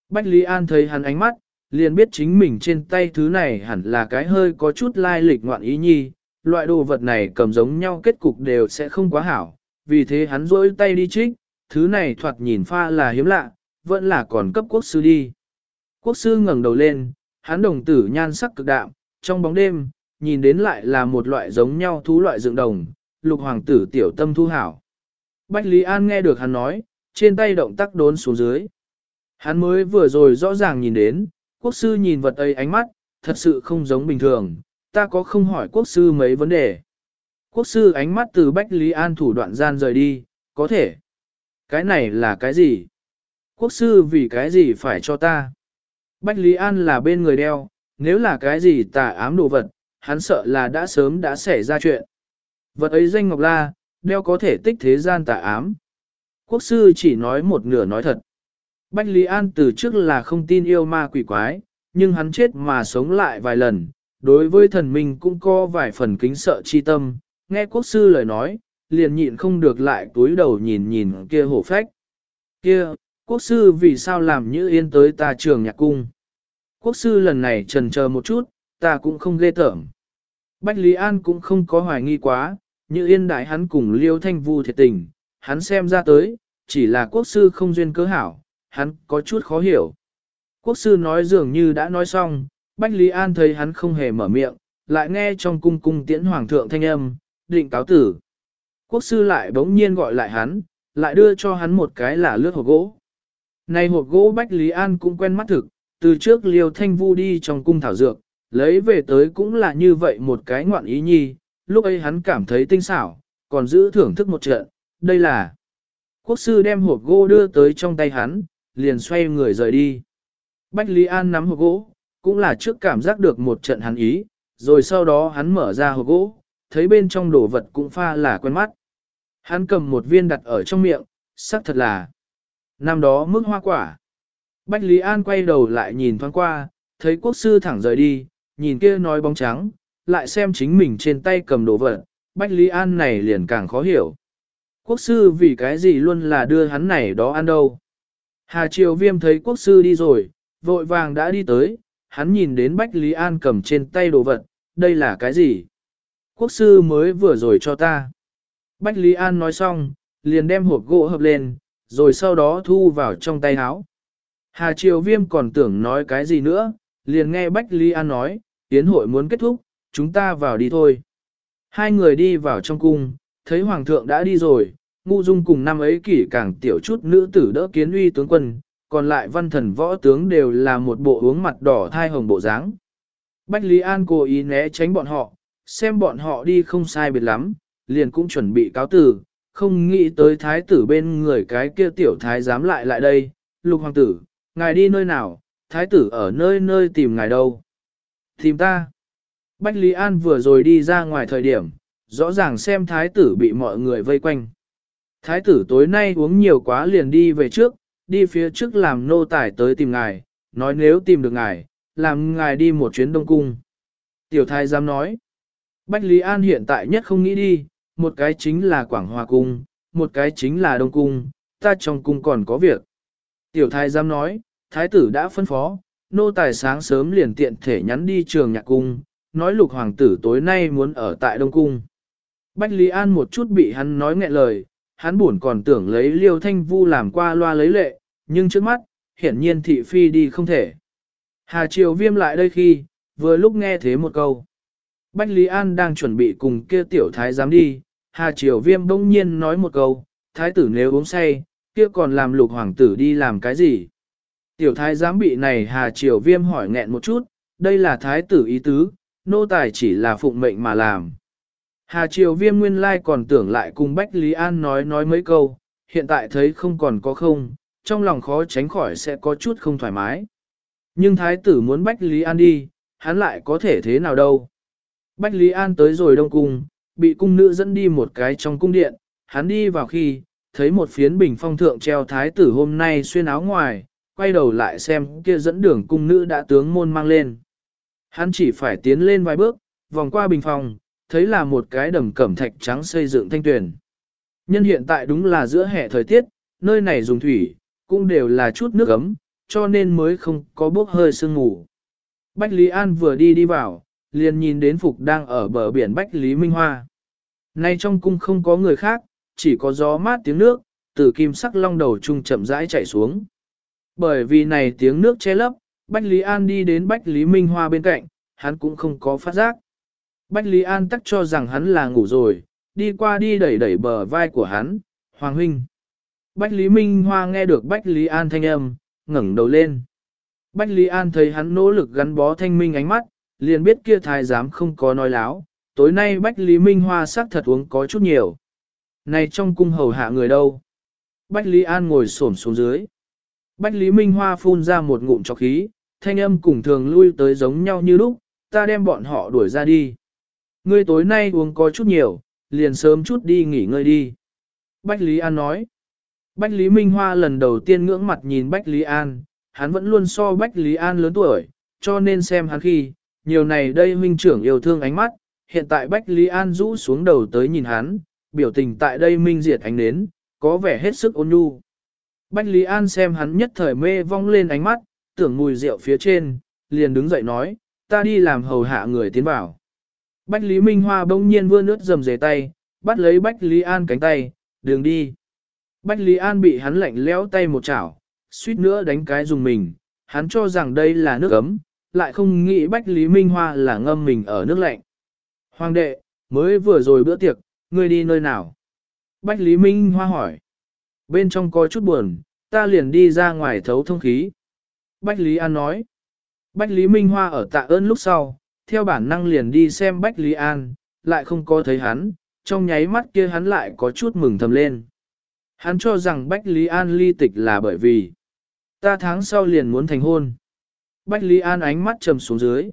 Bách Lý An thấy hắn ánh mắt, liền biết chính mình trên tay thứ này hẳn là cái hơi có chút lai lịch ngoạn ý nhi, loại đồ vật này cầm giống nhau kết cục đều sẽ không quá hảo, vì thế hắn rỗi tay đi trích, thứ này thoạt nhìn pha là hiếm lạ, vẫn là còn cấp quốc sư đi. Quốc sư ngẩng đầu lên, hắn đồng tử nhan sắc cực đạm, trong bóng đêm, nhìn đến lại là một loại giống nhau thú loại dựng đồng, lục hoàng tử tiểu tâm thu hảo. Bách Lý An nghe được hắn nói, trên tay động tác đốn xuống dưới. Hắn mới vừa rồi rõ ràng nhìn đến, quốc sư nhìn vật ấy ánh mắt, thật sự không giống bình thường, ta có không hỏi quốc sư mấy vấn đề. Quốc sư ánh mắt từ Bách Lý An thủ đoạn gian rời đi, có thể. Cái này là cái gì? Quốc sư vì cái gì phải cho ta? Bách Lý An là bên người đeo, nếu là cái gì tà ám đồ vật, hắn sợ là đã sớm đã xảy ra chuyện. Vật ấy danh Ngọc La, đeo có thể tích thế gian tà ám. Quốc sư chỉ nói một nửa nói thật. Bách Lý An từ trước là không tin yêu ma quỷ quái, nhưng hắn chết mà sống lại vài lần, đối với thần minh cũng có vài phần kính sợ chi tâm, nghe quốc sư lời nói, liền nhịn không được lại túi đầu nhìn nhìn kia hổ phách. Kia, quốc sư vì sao làm như yên tới ta trường nhạc cung? Quốc sư lần này trần chờ một chút, ta cũng không ghê tởm. Bách Lý An cũng không có hoài nghi quá, như yên đại hắn cùng liêu thanh vu thiệt tình, hắn xem ra tới, chỉ là quốc sư không duyên cớ hảo, hắn có chút khó hiểu. Quốc sư nói dường như đã nói xong, Bách Lý An thấy hắn không hề mở miệng, lại nghe trong cung cung tiễn hoàng thượng thanh âm, định cáo tử. Quốc sư lại bỗng nhiên gọi lại hắn, lại đưa cho hắn một cái là lướt hộp gỗ. Này hộp gỗ Bách Lý An cũng quen mắt thực, từ trước liều thanh vu đi trong cung thảo dược, lấy về tới cũng là như vậy một cái ngoạn ý nhi, lúc ấy hắn cảm thấy tinh xảo, còn giữ thưởng thức một trận, đây là. Quốc sư đem hộp gỗ đưa tới trong tay hắn, liền xoay người rời đi. Bách Lý An nắm hộp gỗ, cũng là trước cảm giác được một trận hắn ý, rồi sau đó hắn mở ra hộp gỗ, thấy bên trong đồ vật cũng pha là quen mắt. Hắn cầm một viên đặt ở trong miệng, sắc thật là năm đó mức hoa quả. Bách Lý An quay đầu lại nhìn thoáng qua, thấy quốc sư thẳng rời đi, nhìn kia nói bóng trắng, lại xem chính mình trên tay cầm đồ vật, Bách Lý An này liền càng khó hiểu. Quốc sư vì cái gì luôn là đưa hắn này đó ăn đâu. Hà Triều Viêm thấy quốc sư đi rồi, vội vàng đã đi tới, hắn nhìn đến Bách Lý An cầm trên tay đồ vật, đây là cái gì? Quốc sư mới vừa rồi cho ta. Bách Lý An nói xong, liền đem hộp gỗ hợp lên, rồi sau đó thu vào trong tay áo. Hà Triều Viêm còn tưởng nói cái gì nữa, liền nghe Bách Lý An nói, tiến hội muốn kết thúc, chúng ta vào đi thôi. Hai người đi vào trong cung, thấy Hoàng thượng đã đi rồi, ngu dung cùng năm ấy kỷ càng tiểu chút nữ tử đỡ kiến uy tướng quân, còn lại văn thần võ tướng đều là một bộ uống mặt đỏ thai hồng bộ dáng. Bách Lý An cố ý né tránh bọn họ, xem bọn họ đi không sai biệt lắm, liền cũng chuẩn bị cáo tử, không nghĩ tới thái tử bên người cái kia tiểu thái dám lại lại đây, lục hoàng tử, ngài đi nơi nào, thái tử ở nơi nơi tìm ngài đâu. Tìm ta. Bách Lý An vừa rồi đi ra ngoài thời điểm, rõ ràng xem thái tử bị mọi người vây quanh. Thái tử tối nay uống nhiều quá liền đi về trước, đi phía trước làm nô tài tới tìm ngài, nói nếu tìm được ngài, làm ngài đi một chuyến đông cung. Tiểu thái dám nói, Bách Lý An hiện tại nhất không nghĩ đi, một cái chính là Quảng Hòa Cung, một cái chính là Đông Cung, ta trong cung còn có việc. Tiểu thái dám nói, thái tử đã phân phó, nô tài sáng sớm liền tiện thể nhắn đi trường nhạc cung, nói lục hoàng tử tối nay muốn ở tại Đông Cung. Bách Lý An một chút bị hắn nói nghẹn lời, hắn buồn còn tưởng lấy liêu thanh vu làm qua loa lấy lệ, nhưng trước mắt, hiển nhiên thị phi đi không thể. Hà Triều Viêm lại đây khi, vừa lúc nghe thế một câu. Bách Lý An đang chuẩn bị cùng kia tiểu thái giám đi, Hà Triều Viêm bỗng nhiên nói một câu, thái tử nếu uống say, kia còn làm lục hoàng tử đi làm cái gì? Tiểu thái giám bị này Hà Triều Viêm hỏi nghẹn một chút, đây là thái tử ý tứ, nô tài chỉ là phụng mệnh mà làm. Hà Triều Viêm nguyên lai còn tưởng lại cùng Bách Lý An nói nói mấy câu, hiện tại thấy không còn có không, trong lòng khó tránh khỏi sẽ có chút không thoải mái. Nhưng thái tử muốn Bách Lý An đi, hắn lại có thể thế nào đâu. Bách Lý An tới rồi đông cung, bị cung nữ dẫn đi một cái trong cung điện, hắn đi vào khi, thấy một phiến bình phong thượng treo thái tử hôm nay xuyên áo ngoài, quay đầu lại xem kia dẫn đường cung nữ đã tướng môn mang lên. Hắn chỉ phải tiến lên vài bước, vòng qua bình phòng, thấy là một cái đầm cẩm thạch trắng xây dựng thanh tuyển. Nhân hiện tại đúng là giữa hè thời tiết, nơi này dùng thủy, cũng đều là chút nước ấm, cho nên mới không có bốc hơi sương ngủ. Bách Lý An vừa đi đi vào, liền nhìn đến Phục đang ở bờ biển Bách Lý Minh Hoa. Nay trong cung không có người khác, chỉ có gió mát tiếng nước, từ kim sắc long đầu trung chậm rãi chạy xuống. Bởi vì này tiếng nước che lấp, Bách Lý An đi đến Bách Lý Minh Hoa bên cạnh, hắn cũng không có phát giác. Bách Lý An tắc cho rằng hắn là ngủ rồi, đi qua đi đẩy đẩy bờ vai của hắn, Hoàng Huynh. Bách Lý Minh Hoa nghe được Bách Lý An thanh âm, ngẩng đầu lên. Bách Lý An thấy hắn nỗ lực gắn bó thanh minh ánh mắt, liền biết kia thái giám không có nói láo, tối nay Bách Lý Minh Hoa sắc thật uống có chút nhiều. Này trong cung hầu hạ người đâu? Bách Lý An ngồi xổm xuống dưới. Bách Lý Minh Hoa phun ra một ngụm cho khí, thanh âm cùng thường lui tới giống nhau như lúc, ta đem bọn họ đuổi ra đi. Ngươi tối nay uống có chút nhiều, liền sớm chút đi nghỉ ngơi đi. Bách Lý An nói. Bách Lý Minh Hoa lần đầu tiên ngưỡng mặt nhìn Bách Lý An, hắn vẫn luôn so Bách Lý An lớn tuổi, cho nên xem hắn khi, nhiều này đây huynh trưởng yêu thương ánh mắt, hiện tại Bách Lý An rũ xuống đầu tới nhìn hắn, biểu tình tại đây minh diệt ánh nến, có vẻ hết sức ôn nhu. Bách Lý An xem hắn nhất thời mê vong lên ánh mắt, tưởng mùi rượu phía trên, liền đứng dậy nói, ta đi làm hầu hạ người tiến vào. Bách Lý Minh Hoa bỗng nhiên vươn nước dầm dề tay, bắt lấy Bách Lý An cánh tay, đường đi. Bách Lý An bị hắn lạnh lẽo tay một chảo, suýt nữa đánh cái dùng mình, hắn cho rằng đây là nước ấm, lại không nghĩ Bách Lý Minh Hoa là ngâm mình ở nước lạnh. Hoàng đệ, mới vừa rồi bữa tiệc, ngươi đi nơi nào? Bách Lý Minh Hoa hỏi. Bên trong có chút buồn, ta liền đi ra ngoài thấu thông khí. Bách Lý An nói. Bách Lý Minh Hoa ở tạ ơn lúc sau, theo bản năng liền đi xem Bách Lý An, lại không có thấy hắn, trong nháy mắt kia hắn lại có chút mừng thầm lên. Hắn cho rằng Bách Lý An ly tịch là bởi vì ta tháng sau liền muốn thành hôn. Bách Lý An ánh mắt trầm xuống dưới.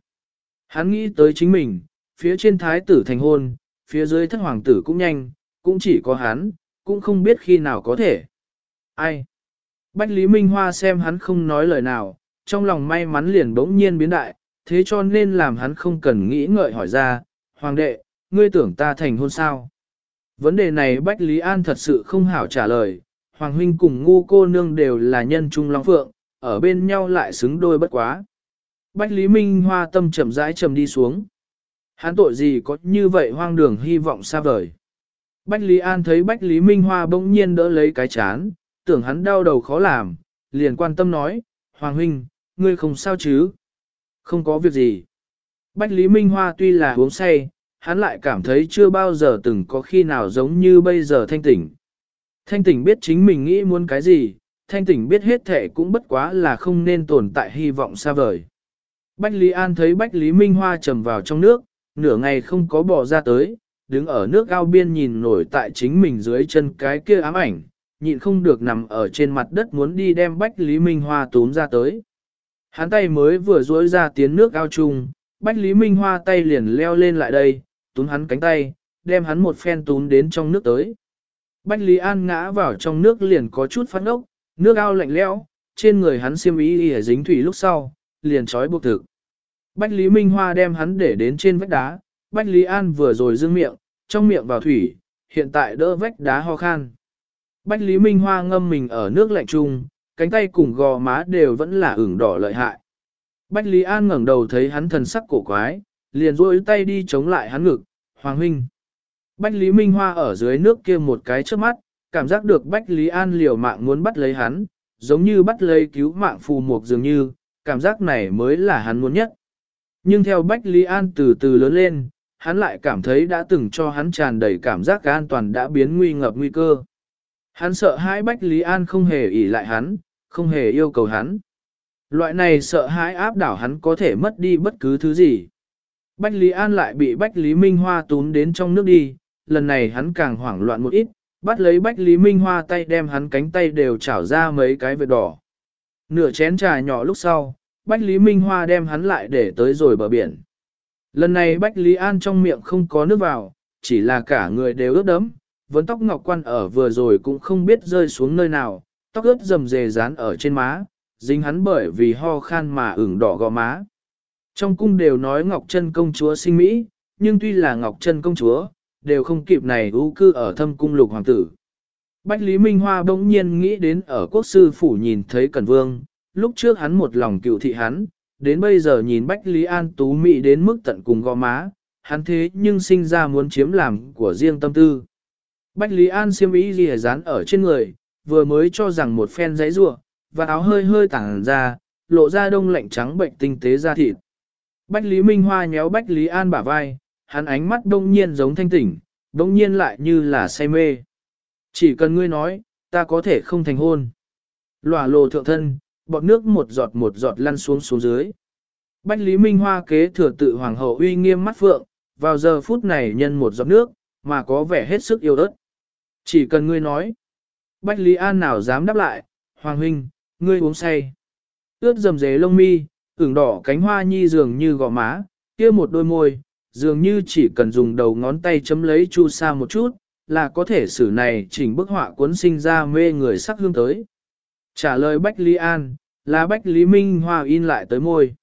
Hắn nghĩ tới chính mình, phía trên thái tử thành hôn, phía dưới thất hoàng tử cũng nhanh, cũng chỉ có hắn, cũng không biết khi nào có thể. Ai? Bách Lý Minh Hoa xem hắn không nói lời nào, trong lòng may mắn liền bỗng nhiên biến đại, thế cho nên làm hắn không cần nghĩ ngợi hỏi ra, Hoàng đệ, ngươi tưởng ta thành hôn sao? Vấn đề này Bách Lý An thật sự không hảo trả lời, Hoàng huynh cùng ngu cô nương đều là nhân trung long phượng, ở bên nhau lại xứng đôi bất quá. Bách Lý Minh Hoa tâm chậm rãi trầm đi xuống. Hắn tội gì có như vậy hoang đường hy vọng xa vời. Bách Lý An thấy Bách Lý Minh Hoa bỗng nhiên đỡ lấy cái chán, tưởng hắn đau đầu khó làm, liền quan tâm nói, Hoàng huynh, ngươi không sao chứ? Không có việc gì. Bách Lý Minh Hoa tuy là uống say, hắn lại cảm thấy chưa bao giờ từng có khi nào giống như bây giờ thanh tỉnh. Thanh tỉnh biết chính mình nghĩ muốn cái gì, thanh tỉnh biết hết thể cũng bất quá là không nên tồn tại hy vọng xa vời. Bách Lý An thấy Bách Lý Minh Hoa trầm vào trong nước, nửa ngày không có bỏ ra tới, đứng ở nước ao biên nhìn nổi tại chính mình dưới chân cái kia ám ảnh, nhịn không được nằm ở trên mặt đất muốn đi đem Bách Lý Minh Hoa túm ra tới. Hắn tay mới vừa duỗi ra tiến nước ao chung, Bách Lý Minh Hoa tay liền leo lên lại đây, túm hắn cánh tay, đem hắn một phen túm đến trong nước tới. Bách Lý An ngã vào trong nước liền có chút phát ốc, nước ao lạnh lẽo, trên người hắn xiêm y y dính thủy lúc sau, liền trói buộc thực. Bách Lý Minh Hoa đem hắn để đến trên vách đá, Bách Lý An vừa rồi dương miệng, trong miệng vào thủy, hiện tại đỡ vách đá ho khan. Bách Lý Minh Hoa ngâm mình ở nước lạnh chung, cánh tay cùng gò má đều vẫn là ửng đỏ lợi hại. Bách Lý An ngẩng đầu thấy hắn thần sắc cổ quái, liền duỗi tay đi chống lại hắn ngực, Hoàng Huynh. Bách Lý Minh Hoa ở dưới nước kia một cái trước mắt, cảm giác được Bách Lý An liều mạng muốn bắt lấy hắn, giống như bắt lấy cứu mạng phù mục dường như, cảm giác này mới là hắn muốn nhất. Nhưng theo Bách Lý An từ từ lớn lên, hắn lại cảm thấy đã từng cho hắn tràn đầy cảm giác an toàn đã biến nguy ngập nguy cơ. Hắn sợ hãi Bách Lý An không hề ỷ lại hắn, không hề yêu cầu hắn. Loại này sợ hãi áp đảo hắn có thể mất đi bất cứ thứ gì. Bách Lý An lại bị Bách Lý Minh Hoa tún đến trong nước đi, lần này hắn càng hoảng loạn một ít, bắt lấy Bách Lý Minh Hoa tay đem hắn cánh tay đều chảo ra mấy cái vệt đỏ. Nửa chén trà nhỏ lúc sau, Bách Lý Minh Hoa đem hắn lại để tới rồi bờ biển. Lần này Bách Lý An trong miệng không có nước vào, chỉ là cả người đều ướt đẫm, vấn tóc ngọc quan ở vừa rồi cũng không biết rơi xuống nơi nào, tóc ướt rầm rề dán ở trên má, dính hắn bởi vì ho khan mà ửng đỏ gò má. Trong cung đều nói Ngọc Trân công chúa sinh Mỹ, nhưng tuy là Ngọc Trân công chúa, đều không kịp này ưu cư ở thâm cung lục hoàng tử. Bách Lý Minh Hoa bỗng nhiên nghĩ đến ở quốc sư phủ nhìn thấy Cẩn Vương, lúc trước hắn một lòng cựu thị hắn, đến bây giờ nhìn Bách Lý An Tú Mỹ đến mức tận cùng gò má, hắn thế nhưng sinh ra muốn chiếm làm của riêng tâm tư. Bách Lý An siêm ý gì dán ở trên người, vừa mới cho rằng một phen giấy rua, và áo hơi hơi tảng ra, lộ ra đông lạnh trắng bệnh tinh tế da thịt. Bách Lý Minh Hoa nhéo Bách Lý An bả vai, hắn ánh mắt đông nhiên giống thanh tỉnh, đông nhiên lại như là say mê. Chỉ cần ngươi nói, ta có thể không thành hôn. Lòa lồ thượng thân, bọt nước một giọt một giọt lăn xuống xuống dưới. Bách Lý Minh Hoa kế thừa tự hoàng hậu uy nghiêm mắt phượng, vào giờ phút này nhân một giọt nước, mà có vẻ hết sức yêu ớt. Chỉ cần ngươi nói. Bách Lý An nào dám đáp lại, Hoàng huynh, ngươi uống say. Ướt dầm dế lông mi, ửng đỏ cánh hoa nhi dường như gò má, kia một đôi môi, dường như chỉ cần dùng đầu ngón tay chấm lấy chu sa một chút, là có thể xử này chỉnh bức họa cuốn sinh ra mê người sắc hương tới. Trả lời Bách Lý An, là Bách Lý Minh Hoa in lại tới môi.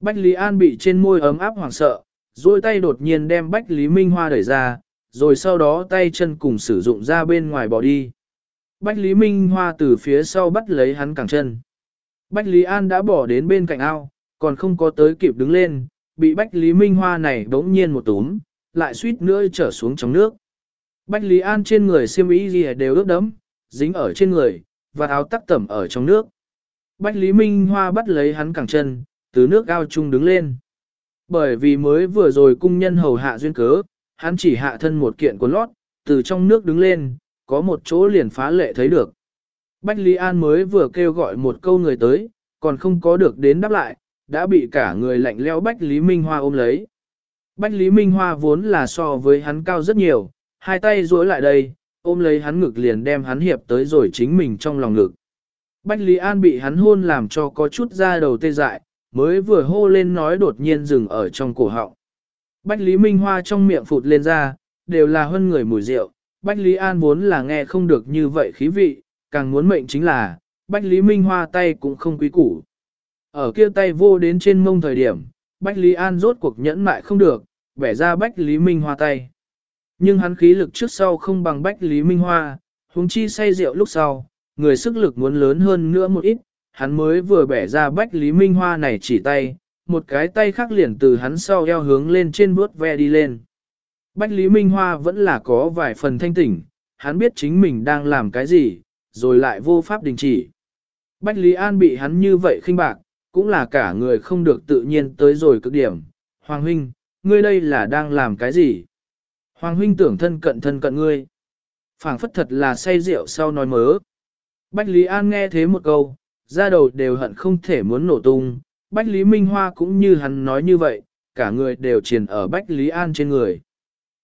Bách Lý An bị trên môi ấm áp hoảng sợ, rồi tay đột nhiên đem Bách Lý Minh Hoa đẩy ra, rồi sau đó tay chân cùng sử dụng ra bên ngoài bỏ đi. Bách Lý Minh Hoa từ phía sau bắt lấy hắn cẳng chân. Bách Lý An đã bỏ đến bên cạnh ao, còn không có tới kịp đứng lên, bị Bách Lý Minh Hoa này đống nhiên một túm, lại suýt nữa trở xuống trong nước. Bách Lý An trên người xiêm y gì đều ướt đẫm, dính ở trên người, và áo tắc tẩm ở trong nước. Bách Lý Minh Hoa bắt lấy hắn cẳng chân, từ nước ao chung đứng lên. Bởi vì mới vừa rồi cung nhân hầu hạ duyên cớ, hắn chỉ hạ thân một kiện quần lót, từ trong nước đứng lên, có một chỗ liền phá lệ thấy được. Bách Lý An mới vừa kêu gọi một câu người tới, còn không có được đến đáp lại, đã bị cả người lạnh leo Bách Lý Minh Hoa ôm lấy. Bách Lý Minh Hoa vốn là so với hắn cao rất nhiều, hai tay duỗi lại đây, ôm lấy hắn ngực liền đem hắn hiệp tới rồi chính mình trong lòng ngực. Bách Lý An bị hắn hôn làm cho có chút da đầu tê dại, mới vừa hô lên nói đột nhiên dừng ở trong cổ họng. Bách Lý Minh Hoa trong miệng phụt lên ra, đều là hơn người mùi rượu, Bách Lý An vốn là nghe không được như vậy khí vị, càng muốn mệnh chính là, Bách Lý Minh Hoa tay cũng không quý củ. Ở kia tay vô đến trên mông thời điểm, Bách Lý An rốt cuộc nhẫn mại không được, bẻ ra Bách Lý Minh Hoa tay. Nhưng hắn khí lực trước sau không bằng Bách Lý Minh Hoa, huống chi say rượu lúc sau, người sức lực muốn lớn hơn nữa một ít, hắn mới vừa bẻ ra Bách Lý Minh Hoa này chỉ tay, một cái tay khác liền từ hắn sau eo hướng lên trên bước ve đi lên. Bách Lý Minh Hoa vẫn là có vài phần thanh tỉnh, hắn biết chính mình đang làm cái gì, rồi lại vô pháp đình chỉ. Bách Lý An bị hắn như vậy khinh bạc, cũng là cả người không được tự nhiên tới rồi cực điểm. Hoàng huynh, ngươi đây là đang làm cái gì? Hoàng huynh tưởng thân cận thân cận ngươi. phảng phất thật là say rượu sau nói mớ. Bách Lý An nghe thế một câu, ra đầu đều hận không thể muốn nổ tung. Bách Lý Minh Hoa cũng như hắn nói như vậy, cả người đều triền ở Bách Lý An trên người.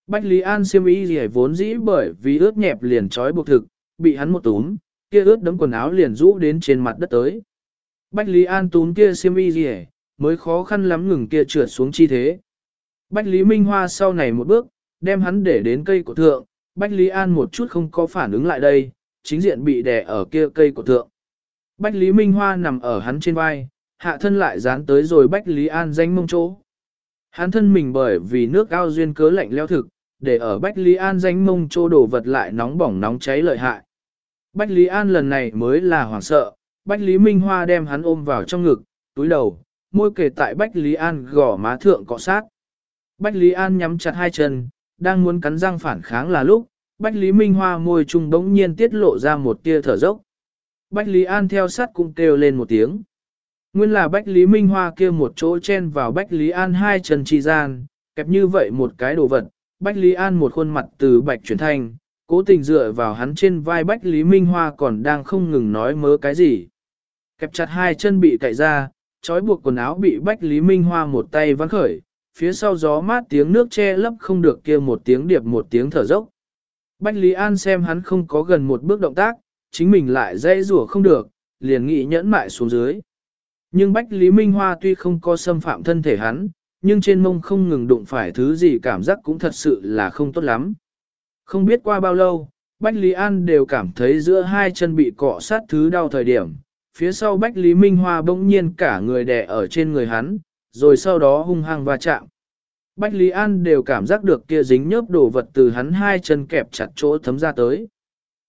Bách Lý An siêm ý gì vốn dĩ bởi vì ướt nhẹp liền trói buộc thực, bị hắn một túm, kia ướt đấm quần áo liền rũ đến trên mặt đất tới. Bách Lý An túm kia siêm y gì mới khó khăn lắm ngừng kia trượt xuống chi thế. Bách Lý Minh Hoa sau này một bước, đem hắn để đến cây cổ thượng, Bách Lý An một chút không có phản ứng lại đây, chính diện bị đè ở kia cây cổ thượng. Bách Lý Minh Hoa nằm ở hắn trên vai, hạ thân lại dán tới rồi Bách Lý An danh mông chỗ. Hắn thân mình bởi vì nước ao duyên cớ lạnh leo thực, để ở Bách Lý An danh mông chỗ đổ vật lại nóng bỏng nóng cháy lợi hại. Bách Lý An lần này mới là hoảng sợ, Bách Lý Minh Hoa đem hắn ôm vào trong ngực, túi đầu, môi kề tại Bách Lý An gỏ má thượng cọ sát. Bách Lý An nhắm chặt hai chân, đang muốn cắn răng phản kháng là lúc, Bách Lý Minh Hoa môi trung bỗng nhiên tiết lộ ra một tia thở dốc. Bách Lý An theo sát cũng kêu lên một tiếng. Nguyên là Bách Lý Minh Hoa kia một chỗ chen vào Bách Lý An hai chân chi gian, kẹp như vậy một cái đồ vật. Bách Lý An một khuôn mặt từ bạch chuyển thành, cố tình dựa vào hắn trên vai Bách Lý Minh Hoa còn đang không ngừng nói mớ cái gì. Kẹp chặt hai chân bị cạy ra, trói buộc quần áo bị Bách Lý Minh Hoa một tay vắn khởi, phía sau gió mát tiếng nước che lấp không được kia một tiếng điệp một tiếng thở dốc. Bách Lý An xem hắn không có gần một bước động tác, chính mình lại dây rủa không được, liền nghĩ nhẫn mại xuống dưới. Nhưng Bách Lý Minh Hoa tuy không có xâm phạm thân thể hắn, nhưng trên mông không ngừng đụng phải thứ gì cảm giác cũng thật sự là không tốt lắm. Không biết qua bao lâu, Bách Lý An đều cảm thấy giữa hai chân bị cọ sát thứ đau thời điểm. Phía sau Bách Lý Minh Hoa bỗng nhiên cả người đè ở trên người hắn, rồi sau đó hung hăng va chạm. Bách Lý An đều cảm giác được kia dính nhớp đồ vật từ hắn hai chân kẹp chặt chỗ thấm ra tới.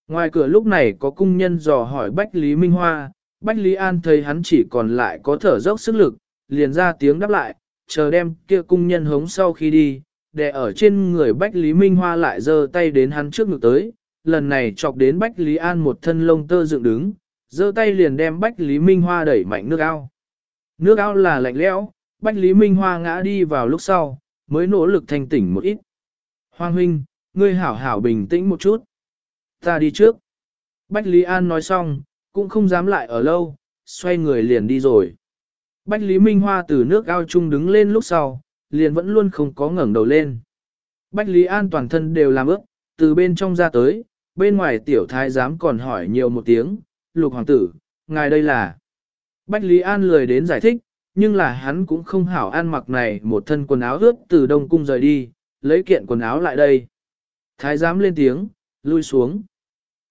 Ngoài cửa lúc này có cung nhân dò hỏi Bách Lý Minh Hoa, Bách Lý An thấy hắn chỉ còn lại có thở dốc sức lực, liền ra tiếng đáp lại, chờ đem kia cung nhân hống sau khi đi, để ở trên người Bách Lý Minh Hoa lại giơ tay đến hắn trước ngực tới, lần này chọc đến Bách Lý An một thân lông tơ dựng đứng, giơ tay liền đem Bách Lý Minh Hoa đẩy mạnh nước ao. Nước ao là lạnh lẽo, Bách Lý Minh Hoa ngã đi vào lúc sau, mới nỗ lực thành tỉnh một ít. Hoàng huynh, ngươi hảo hảo bình tĩnh một chút. Ta đi trước. Bách Lý An nói xong, cũng không dám lại ở lâu, xoay người liền đi rồi. Bách Lý Minh Hoa từ nước ao chung đứng lên lúc sau, liền vẫn luôn không có ngẩng đầu lên. Bách Lý An toàn thân đều làm ướt, từ bên trong ra tới, bên ngoài tiểu thái giám còn hỏi nhiều một tiếng, lục hoàng tử, ngài đây là. Bách Lý An lười đến giải thích, nhưng là hắn cũng không hảo ăn mặc này một thân quần áo ướt từ đông cung rời đi, lấy kiện quần áo lại đây. Thái giám lên tiếng, lui xuống.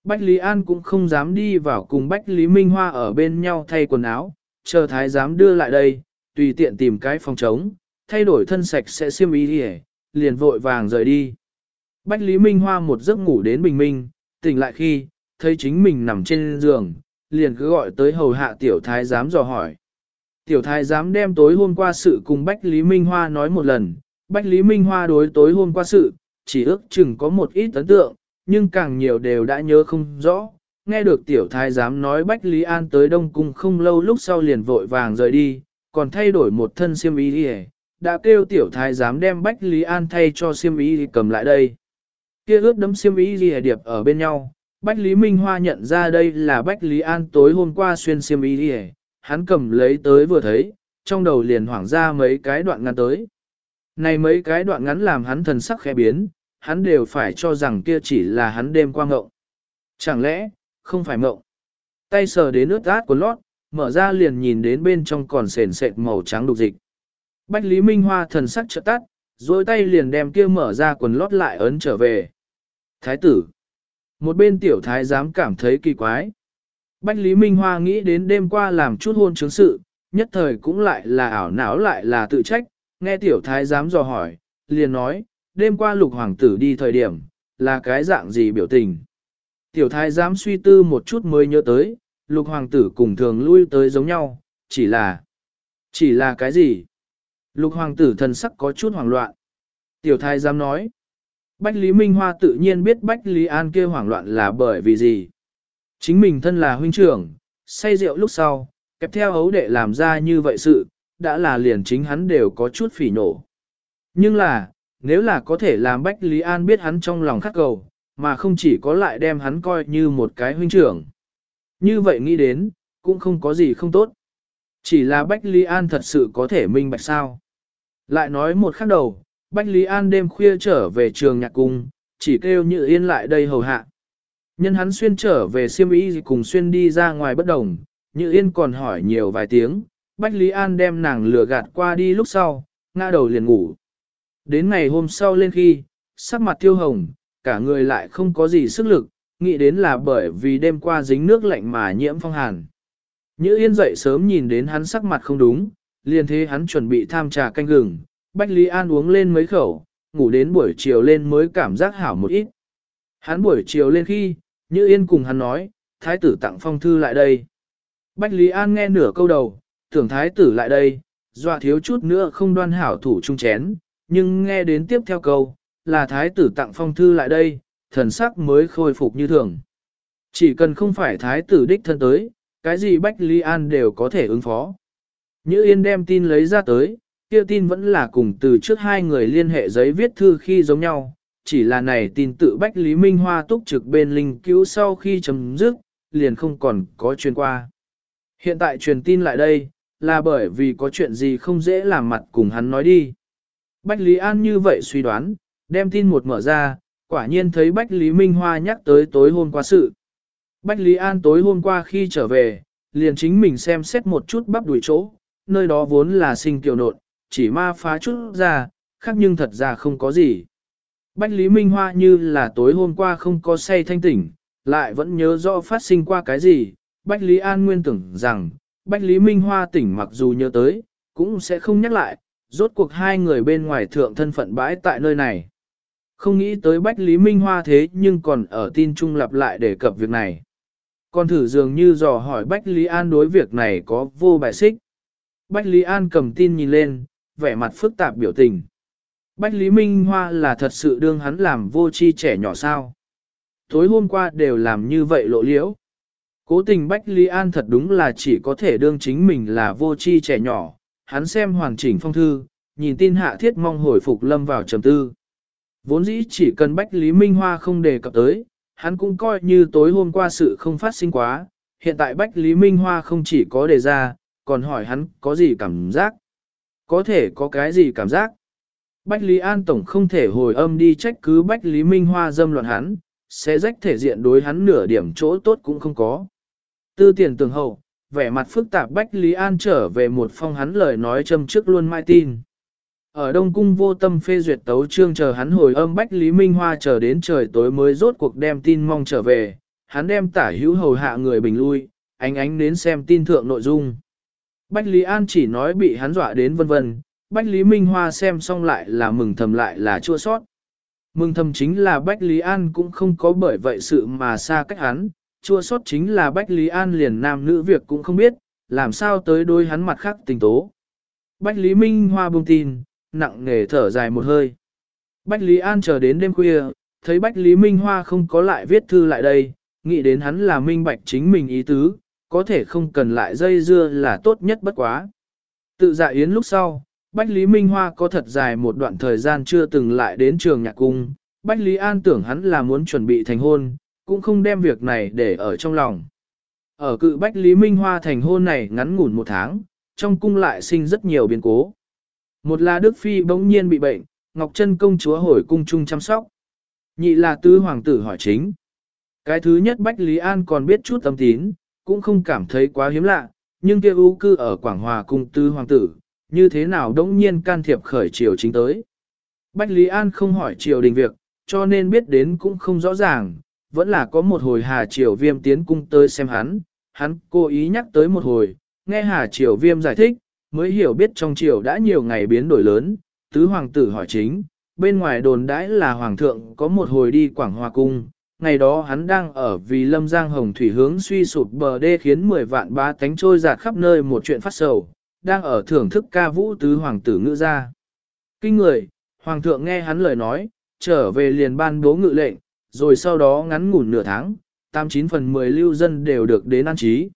Bách Lý An cũng không dám đi vào cùng Bách Lý Minh Hoa ở bên nhau thay quần áo, chờ thái giám đưa lại đây, tùy tiện tìm cái phòng trống, thay đổi thân sạch sẽ xiêm ý đi liền vội vàng rời đi. Bách Lý Minh Hoa một giấc ngủ đến bình minh, tỉnh lại khi, thấy chính mình nằm trên giường, liền cứ gọi tới hầu hạ tiểu thái giám dò hỏi. Tiểu thái giám đem tối hôm qua sự cùng Bách Lý Minh Hoa nói một lần, Bách Lý Minh Hoa đối tối hôm qua sự, chỉ ước chừng có một ít ấn tượng, nhưng càng nhiều đều đã nhớ không rõ. Nghe được tiểu thái giám nói Bách Lý An tới Đông Cung không lâu lúc sau liền vội vàng rời đi, còn thay đổi một thân siêm ý đi đã kêu tiểu thái giám đem Bách Lý An thay cho siêm ý đi cầm lại đây. Kia ướt đấm siêm ý đi điệp ở bên nhau, Bách Lý Minh Hoa nhận ra đây là Bách Lý An tối hôm qua xuyên siêm ý đi hắn cầm lấy tới vừa thấy, trong đầu liền hoảng ra mấy cái đoạn ngắn tới. Này mấy cái đoạn ngắn làm hắn thần sắc khẽ biến, hắn đều phải cho rằng kia chỉ là hắn đêm qua ngộng. Chẳng lẽ, không phải ngộng? Tay sờ đến nước át của lót, mở ra liền nhìn đến bên trong còn sền sệt màu trắng đục dịch. Bách Lý Minh Hoa thần sắc trợ tắt, rồi tay liền đem kia mở ra quần lót lại ấn trở về. Thái tử. Một bên tiểu thái giám cảm thấy kỳ quái. Bách Lý Minh Hoa nghĩ đến đêm qua làm chút hôn chứng sự, nhất thời cũng lại là ảo não lại là tự trách, nghe tiểu thái giám dò hỏi, liền nói, đêm qua lục hoàng tử đi thời điểm, là cái dạng gì biểu tình. Tiểu thái dám suy tư một chút mới nhớ tới, lục hoàng tử cùng thường lui tới giống nhau, chỉ là, chỉ là cái gì? Lục hoàng tử thần sắc có chút hoảng loạn. Tiểu thái dám nói, Bách Lý Minh Hoa tự nhiên biết Bách Lý An kia hoảng loạn là bởi vì gì. Chính mình thân là huynh trưởng, say rượu lúc sau, kẹp theo hấu đệ làm ra như vậy sự, đã là liền chính hắn đều có chút phỉ nổ. Nhưng là, nếu là có thể làm Bách Lý An biết hắn trong lòng khắc cầu, mà không chỉ có lại đem hắn coi như một cái huynh trưởng. Như vậy nghĩ đến, cũng không có gì không tốt. Chỉ là Bách Lý An thật sự có thể minh bạch sao. Lại nói một khắc đầu, Bách Lý An đêm khuya trở về trường nhạc cung, chỉ kêu Như Yên lại đây hầu hạ. Nhân hắn xuyên trở về siêm ý cùng xuyên đi ra ngoài bất đồng, Như Yên còn hỏi nhiều vài tiếng, Bách Lý An đem nàng lừa gạt qua đi lúc sau, ngã đầu liền ngủ. Đến ngày hôm sau lên khi, sắc mặt tiêu hồng, cả người lại không có gì sức lực, nghĩ đến là bởi vì đêm qua dính nước lạnh mà nhiễm phong hàn. Nhữ Yên dậy sớm nhìn đến hắn sắc mặt không đúng, liền thế hắn chuẩn bị tham trà canh gừng, Bách Lý An uống lên mấy khẩu, ngủ đến buổi chiều lên mới cảm giác hảo một ít. Hắn buổi chiều lên khi, Như Yên cùng hắn nói, thái tử tặng phong thư lại đây. Bách Lý An nghe nửa câu đầu, tưởng thái tử lại đây, dọa thiếu chút nữa không đoan hảo thủ trung chén, nhưng nghe đến tiếp theo câu, là thái tử tặng phong thư lại đây, thần sắc mới khôi phục như thường. Chỉ cần không phải thái tử đích thân tới, cái gì Bách Ly An đều có thể ứng phó. Như Yên đem tin lấy ra tới, kia tin vẫn là cùng từ trước hai người liên hệ giấy viết thư khi giống nhau, chỉ là này tin tự Bách Lý Minh Hoa túc trực bên linh cứu sau khi chấm dứt, liền không còn có truyền qua. Hiện tại truyền tin lại đây, là bởi vì có chuyện gì không dễ làm mặt cùng hắn nói đi. Bách Lý An như vậy suy đoán, đem tin một mở ra, quả nhiên thấy Bách Lý Minh Hoa nhắc tới tối hôm qua sự. Bách Lý An tối hôm qua khi trở về, liền chính mình xem xét một chút bắp đuổi chỗ, nơi đó vốn là sinh kiều nộn, chỉ ma phá chút ra, khác nhưng thật ra không có gì. Bách Lý Minh Hoa như là tối hôm qua không có say thanh tỉnh, lại vẫn nhớ rõ phát sinh qua cái gì. Bách Lý An nguyên tưởng rằng, Bách Lý Minh Hoa tỉnh mặc dù nhớ tới, cũng sẽ không nhắc lại, rốt cuộc hai người bên ngoài thượng thân phận bãi tại nơi này. Không nghĩ tới Bách Lý Minh Hoa thế nhưng còn ở tin trung lặp lại để cập việc này. Còn thử dường như dò hỏi Bách Lý An đối việc này có vô bài xích. Bách Lý An cầm tin nhìn lên, vẻ mặt phức tạp biểu tình. Bách Lý Minh Hoa là thật sự đương hắn làm vô chi trẻ nhỏ sao. Tối hôm qua đều làm như vậy lộ liễu. Cố tình Bách Lý An thật đúng là chỉ có thể đương chính mình là vô chi trẻ nhỏ. Hắn xem hoàn chỉnh phong thư, nhìn tin hạ thiết mong hồi phục lâm vào trầm tư. Vốn dĩ chỉ cần Bách Lý Minh Hoa không đề cập tới, hắn cũng coi như tối hôm qua sự không phát sinh quá. Hiện tại Bách Lý Minh Hoa không chỉ có đề ra, còn hỏi hắn có gì cảm giác. Có thể có cái gì cảm giác. Bách Lý An Tổng không thể hồi âm đi trách cứ Bách Lý Minh Hoa dâm loạn hắn, sẽ rách thể diện đối hắn nửa điểm chỗ tốt cũng không có. Tư tiền tường hậu, vẻ mặt phức tạp Bách Lý An trở về một phong hắn lời nói châm trước luôn mai tin. Ở Đông Cung vô tâm phê duyệt tấu trương chờ hắn hồi âm Bách Lý Minh Hoa chờ đến trời tối mới rốt cuộc đem tin mong trở về, hắn đem tả hữu hầu hạ người bình lui, ánh ánh đến xem tin thượng nội dung. Bách Lý An chỉ nói bị hắn dọa đến vân vân, Bách Lý Minh Hoa xem xong lại là mừng thầm lại là chua sót. Mừng thầm chính là Bách Lý An cũng không có bởi vậy sự mà xa cách hắn, chua sót chính là Bách Lý An liền nam nữ việc cũng không biết, làm sao tới đôi hắn mặt khác tình tố. Bách Lý Minh Hoa buông tin, nặng nề thở dài một hơi. Bách Lý An chờ đến đêm khuya, thấy Bách Lý Minh Hoa không có lại viết thư lại đây, nghĩ đến hắn là minh bạch chính mình ý tứ, có thể không cần lại dây dưa là tốt nhất bất quá. Tự dạ yến lúc sau, Bách Lý Minh Hoa có thật dài một đoạn thời gian chưa từng lại đến trường nhạc cung, Bách Lý An tưởng hắn là muốn chuẩn bị thành hôn, cũng không đem việc này để ở trong lòng. Ở cự Bách Lý Minh Hoa thành hôn này ngắn ngủn một tháng, trong cung lại sinh rất nhiều biến cố. Một là Đức Phi bỗng nhiên bị bệnh, Ngọc Trân công chúa hồi cung chung chăm sóc. Nhị là tứ hoàng tử hỏi chính. Cái thứ nhất Bách Lý An còn biết chút tâm tín, cũng không cảm thấy quá hiếm lạ, nhưng kia ưu cư ở Quảng Hòa cung tứ hoàng tử, như thế nào đống nhiên can thiệp khởi triều chính tới. Bách Lý An không hỏi triều đình việc, cho nên biết đến cũng không rõ ràng, vẫn là có một hồi Hà Triều Viêm tiến cung tới xem hắn, hắn cố ý nhắc tới một hồi, nghe Hà Triều Viêm giải thích, mới hiểu biết trong triều đã nhiều ngày biến đổi lớn, tứ hoàng tử hỏi chính, bên ngoài đồn đãi là hoàng thượng có một hồi đi Quảng Hòa Cung, ngày đó hắn đang ở vì lâm giang hồng thủy hướng suy sụp bờ đê khiến 10 vạn ba tánh trôi giạt khắp nơi một chuyện phát sầu, đang ở thưởng thức ca vũ tứ hoàng tử ngữ ra. Kinh người, hoàng thượng nghe hắn lời nói, trở về liền ban bố ngự lệnh, rồi sau đó ngắn ngủn nửa tháng, 89 phần 10 lưu dân đều được đến an trí.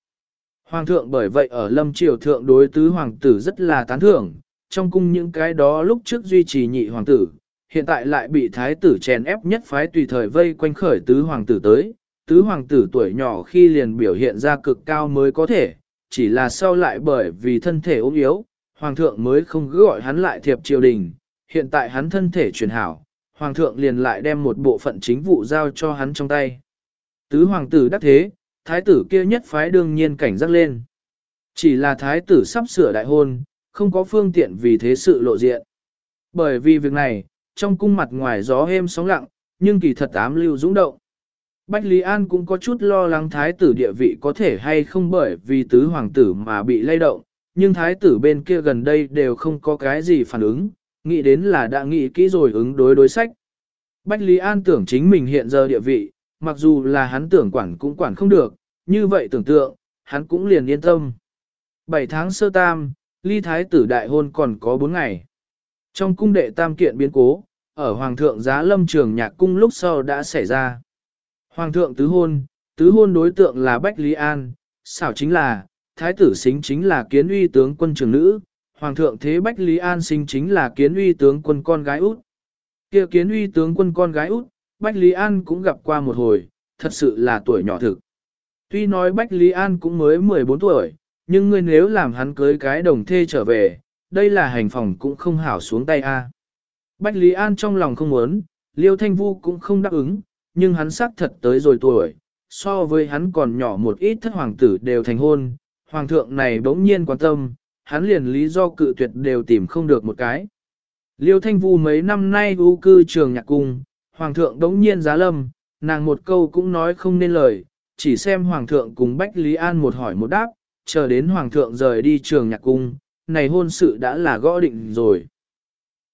Hoàng thượng bởi vậy ở lâm triều thượng đối tứ hoàng tử rất là tán thưởng, trong cung những cái đó lúc trước duy trì nhị hoàng tử, hiện tại lại bị thái tử chèn ép nhất phái tùy thời vây quanh khởi tứ hoàng tử tới. Tứ hoàng tử tuổi nhỏ khi liền biểu hiện ra cực cao mới có thể, chỉ là sau lại bởi vì thân thể ốm yếu, hoàng thượng mới không cứ gọi hắn lại thiệp triều đình, hiện tại hắn thân thể chuyển hảo, hoàng thượng liền lại đem một bộ phận chính vụ giao cho hắn trong tay. Tứ hoàng tử đắc thế, thái tử kia nhất phái đương nhiên cảnh giác lên. Chỉ là thái tử sắp sửa đại hôn, không có phương tiện vì thế sự lộ diện. Bởi vì việc này, trong cung mặt ngoài gió êm sóng lặng, nhưng kỳ thật ám lưu dũng động. Bách Lý An cũng có chút lo lắng thái tử địa vị có thể hay không bởi vì tứ hoàng tử mà bị lay động, nhưng thái tử bên kia gần đây đều không có cái gì phản ứng, nghĩ đến là đã nghĩ kỹ rồi ứng đối đối sách. Bách Lý An tưởng chính mình hiện giờ địa vị, mặc dù là hắn tưởng quản cũng quản không được, như vậy tưởng tượng, hắn cũng liền yên tâm. 7 tháng sơ tam, ly thái tử đại hôn còn có 4 ngày. Trong cung đệ tam kiện biến cố, ở Hoàng thượng giá lâm trường nhạc cung lúc sau đã xảy ra. Hoàng thượng tứ hôn, tứ hôn đối tượng là Bách Lý An, xảo chính là, thái tử xính chính là kiến uy tướng quân trường nữ, Hoàng thượng thế Bách Lý An sinh chính là kiến uy tướng quân con gái út. kia kiến uy tướng quân con gái út, Bách Lý An cũng gặp qua một hồi, thật sự là tuổi nhỏ thực. Tuy nói Bách Lý An cũng mới 14 tuổi, nhưng ngươi nếu làm hắn cưới cái đồng thê trở về, đây là hành phòng cũng không hảo xuống tay a. Bách Lý An trong lòng không muốn, Liêu Thanh Vu cũng không đáp ứng, nhưng hắn xác thật tới rồi tuổi, so với hắn còn nhỏ một ít thất hoàng tử đều thành hôn, hoàng thượng này bỗng nhiên quan tâm, hắn liền lý do cự tuyệt đều tìm không được một cái. Liêu Thanh Vu mấy năm nay ưu cư trường nhạc cung, hoàng thượng đống nhiên giá lâm, nàng một câu cũng nói không nên lời, chỉ xem hoàng thượng cùng Bách Lý An một hỏi một đáp, chờ đến hoàng thượng rời đi trường nhạc cung, này hôn sự đã là gõ định rồi.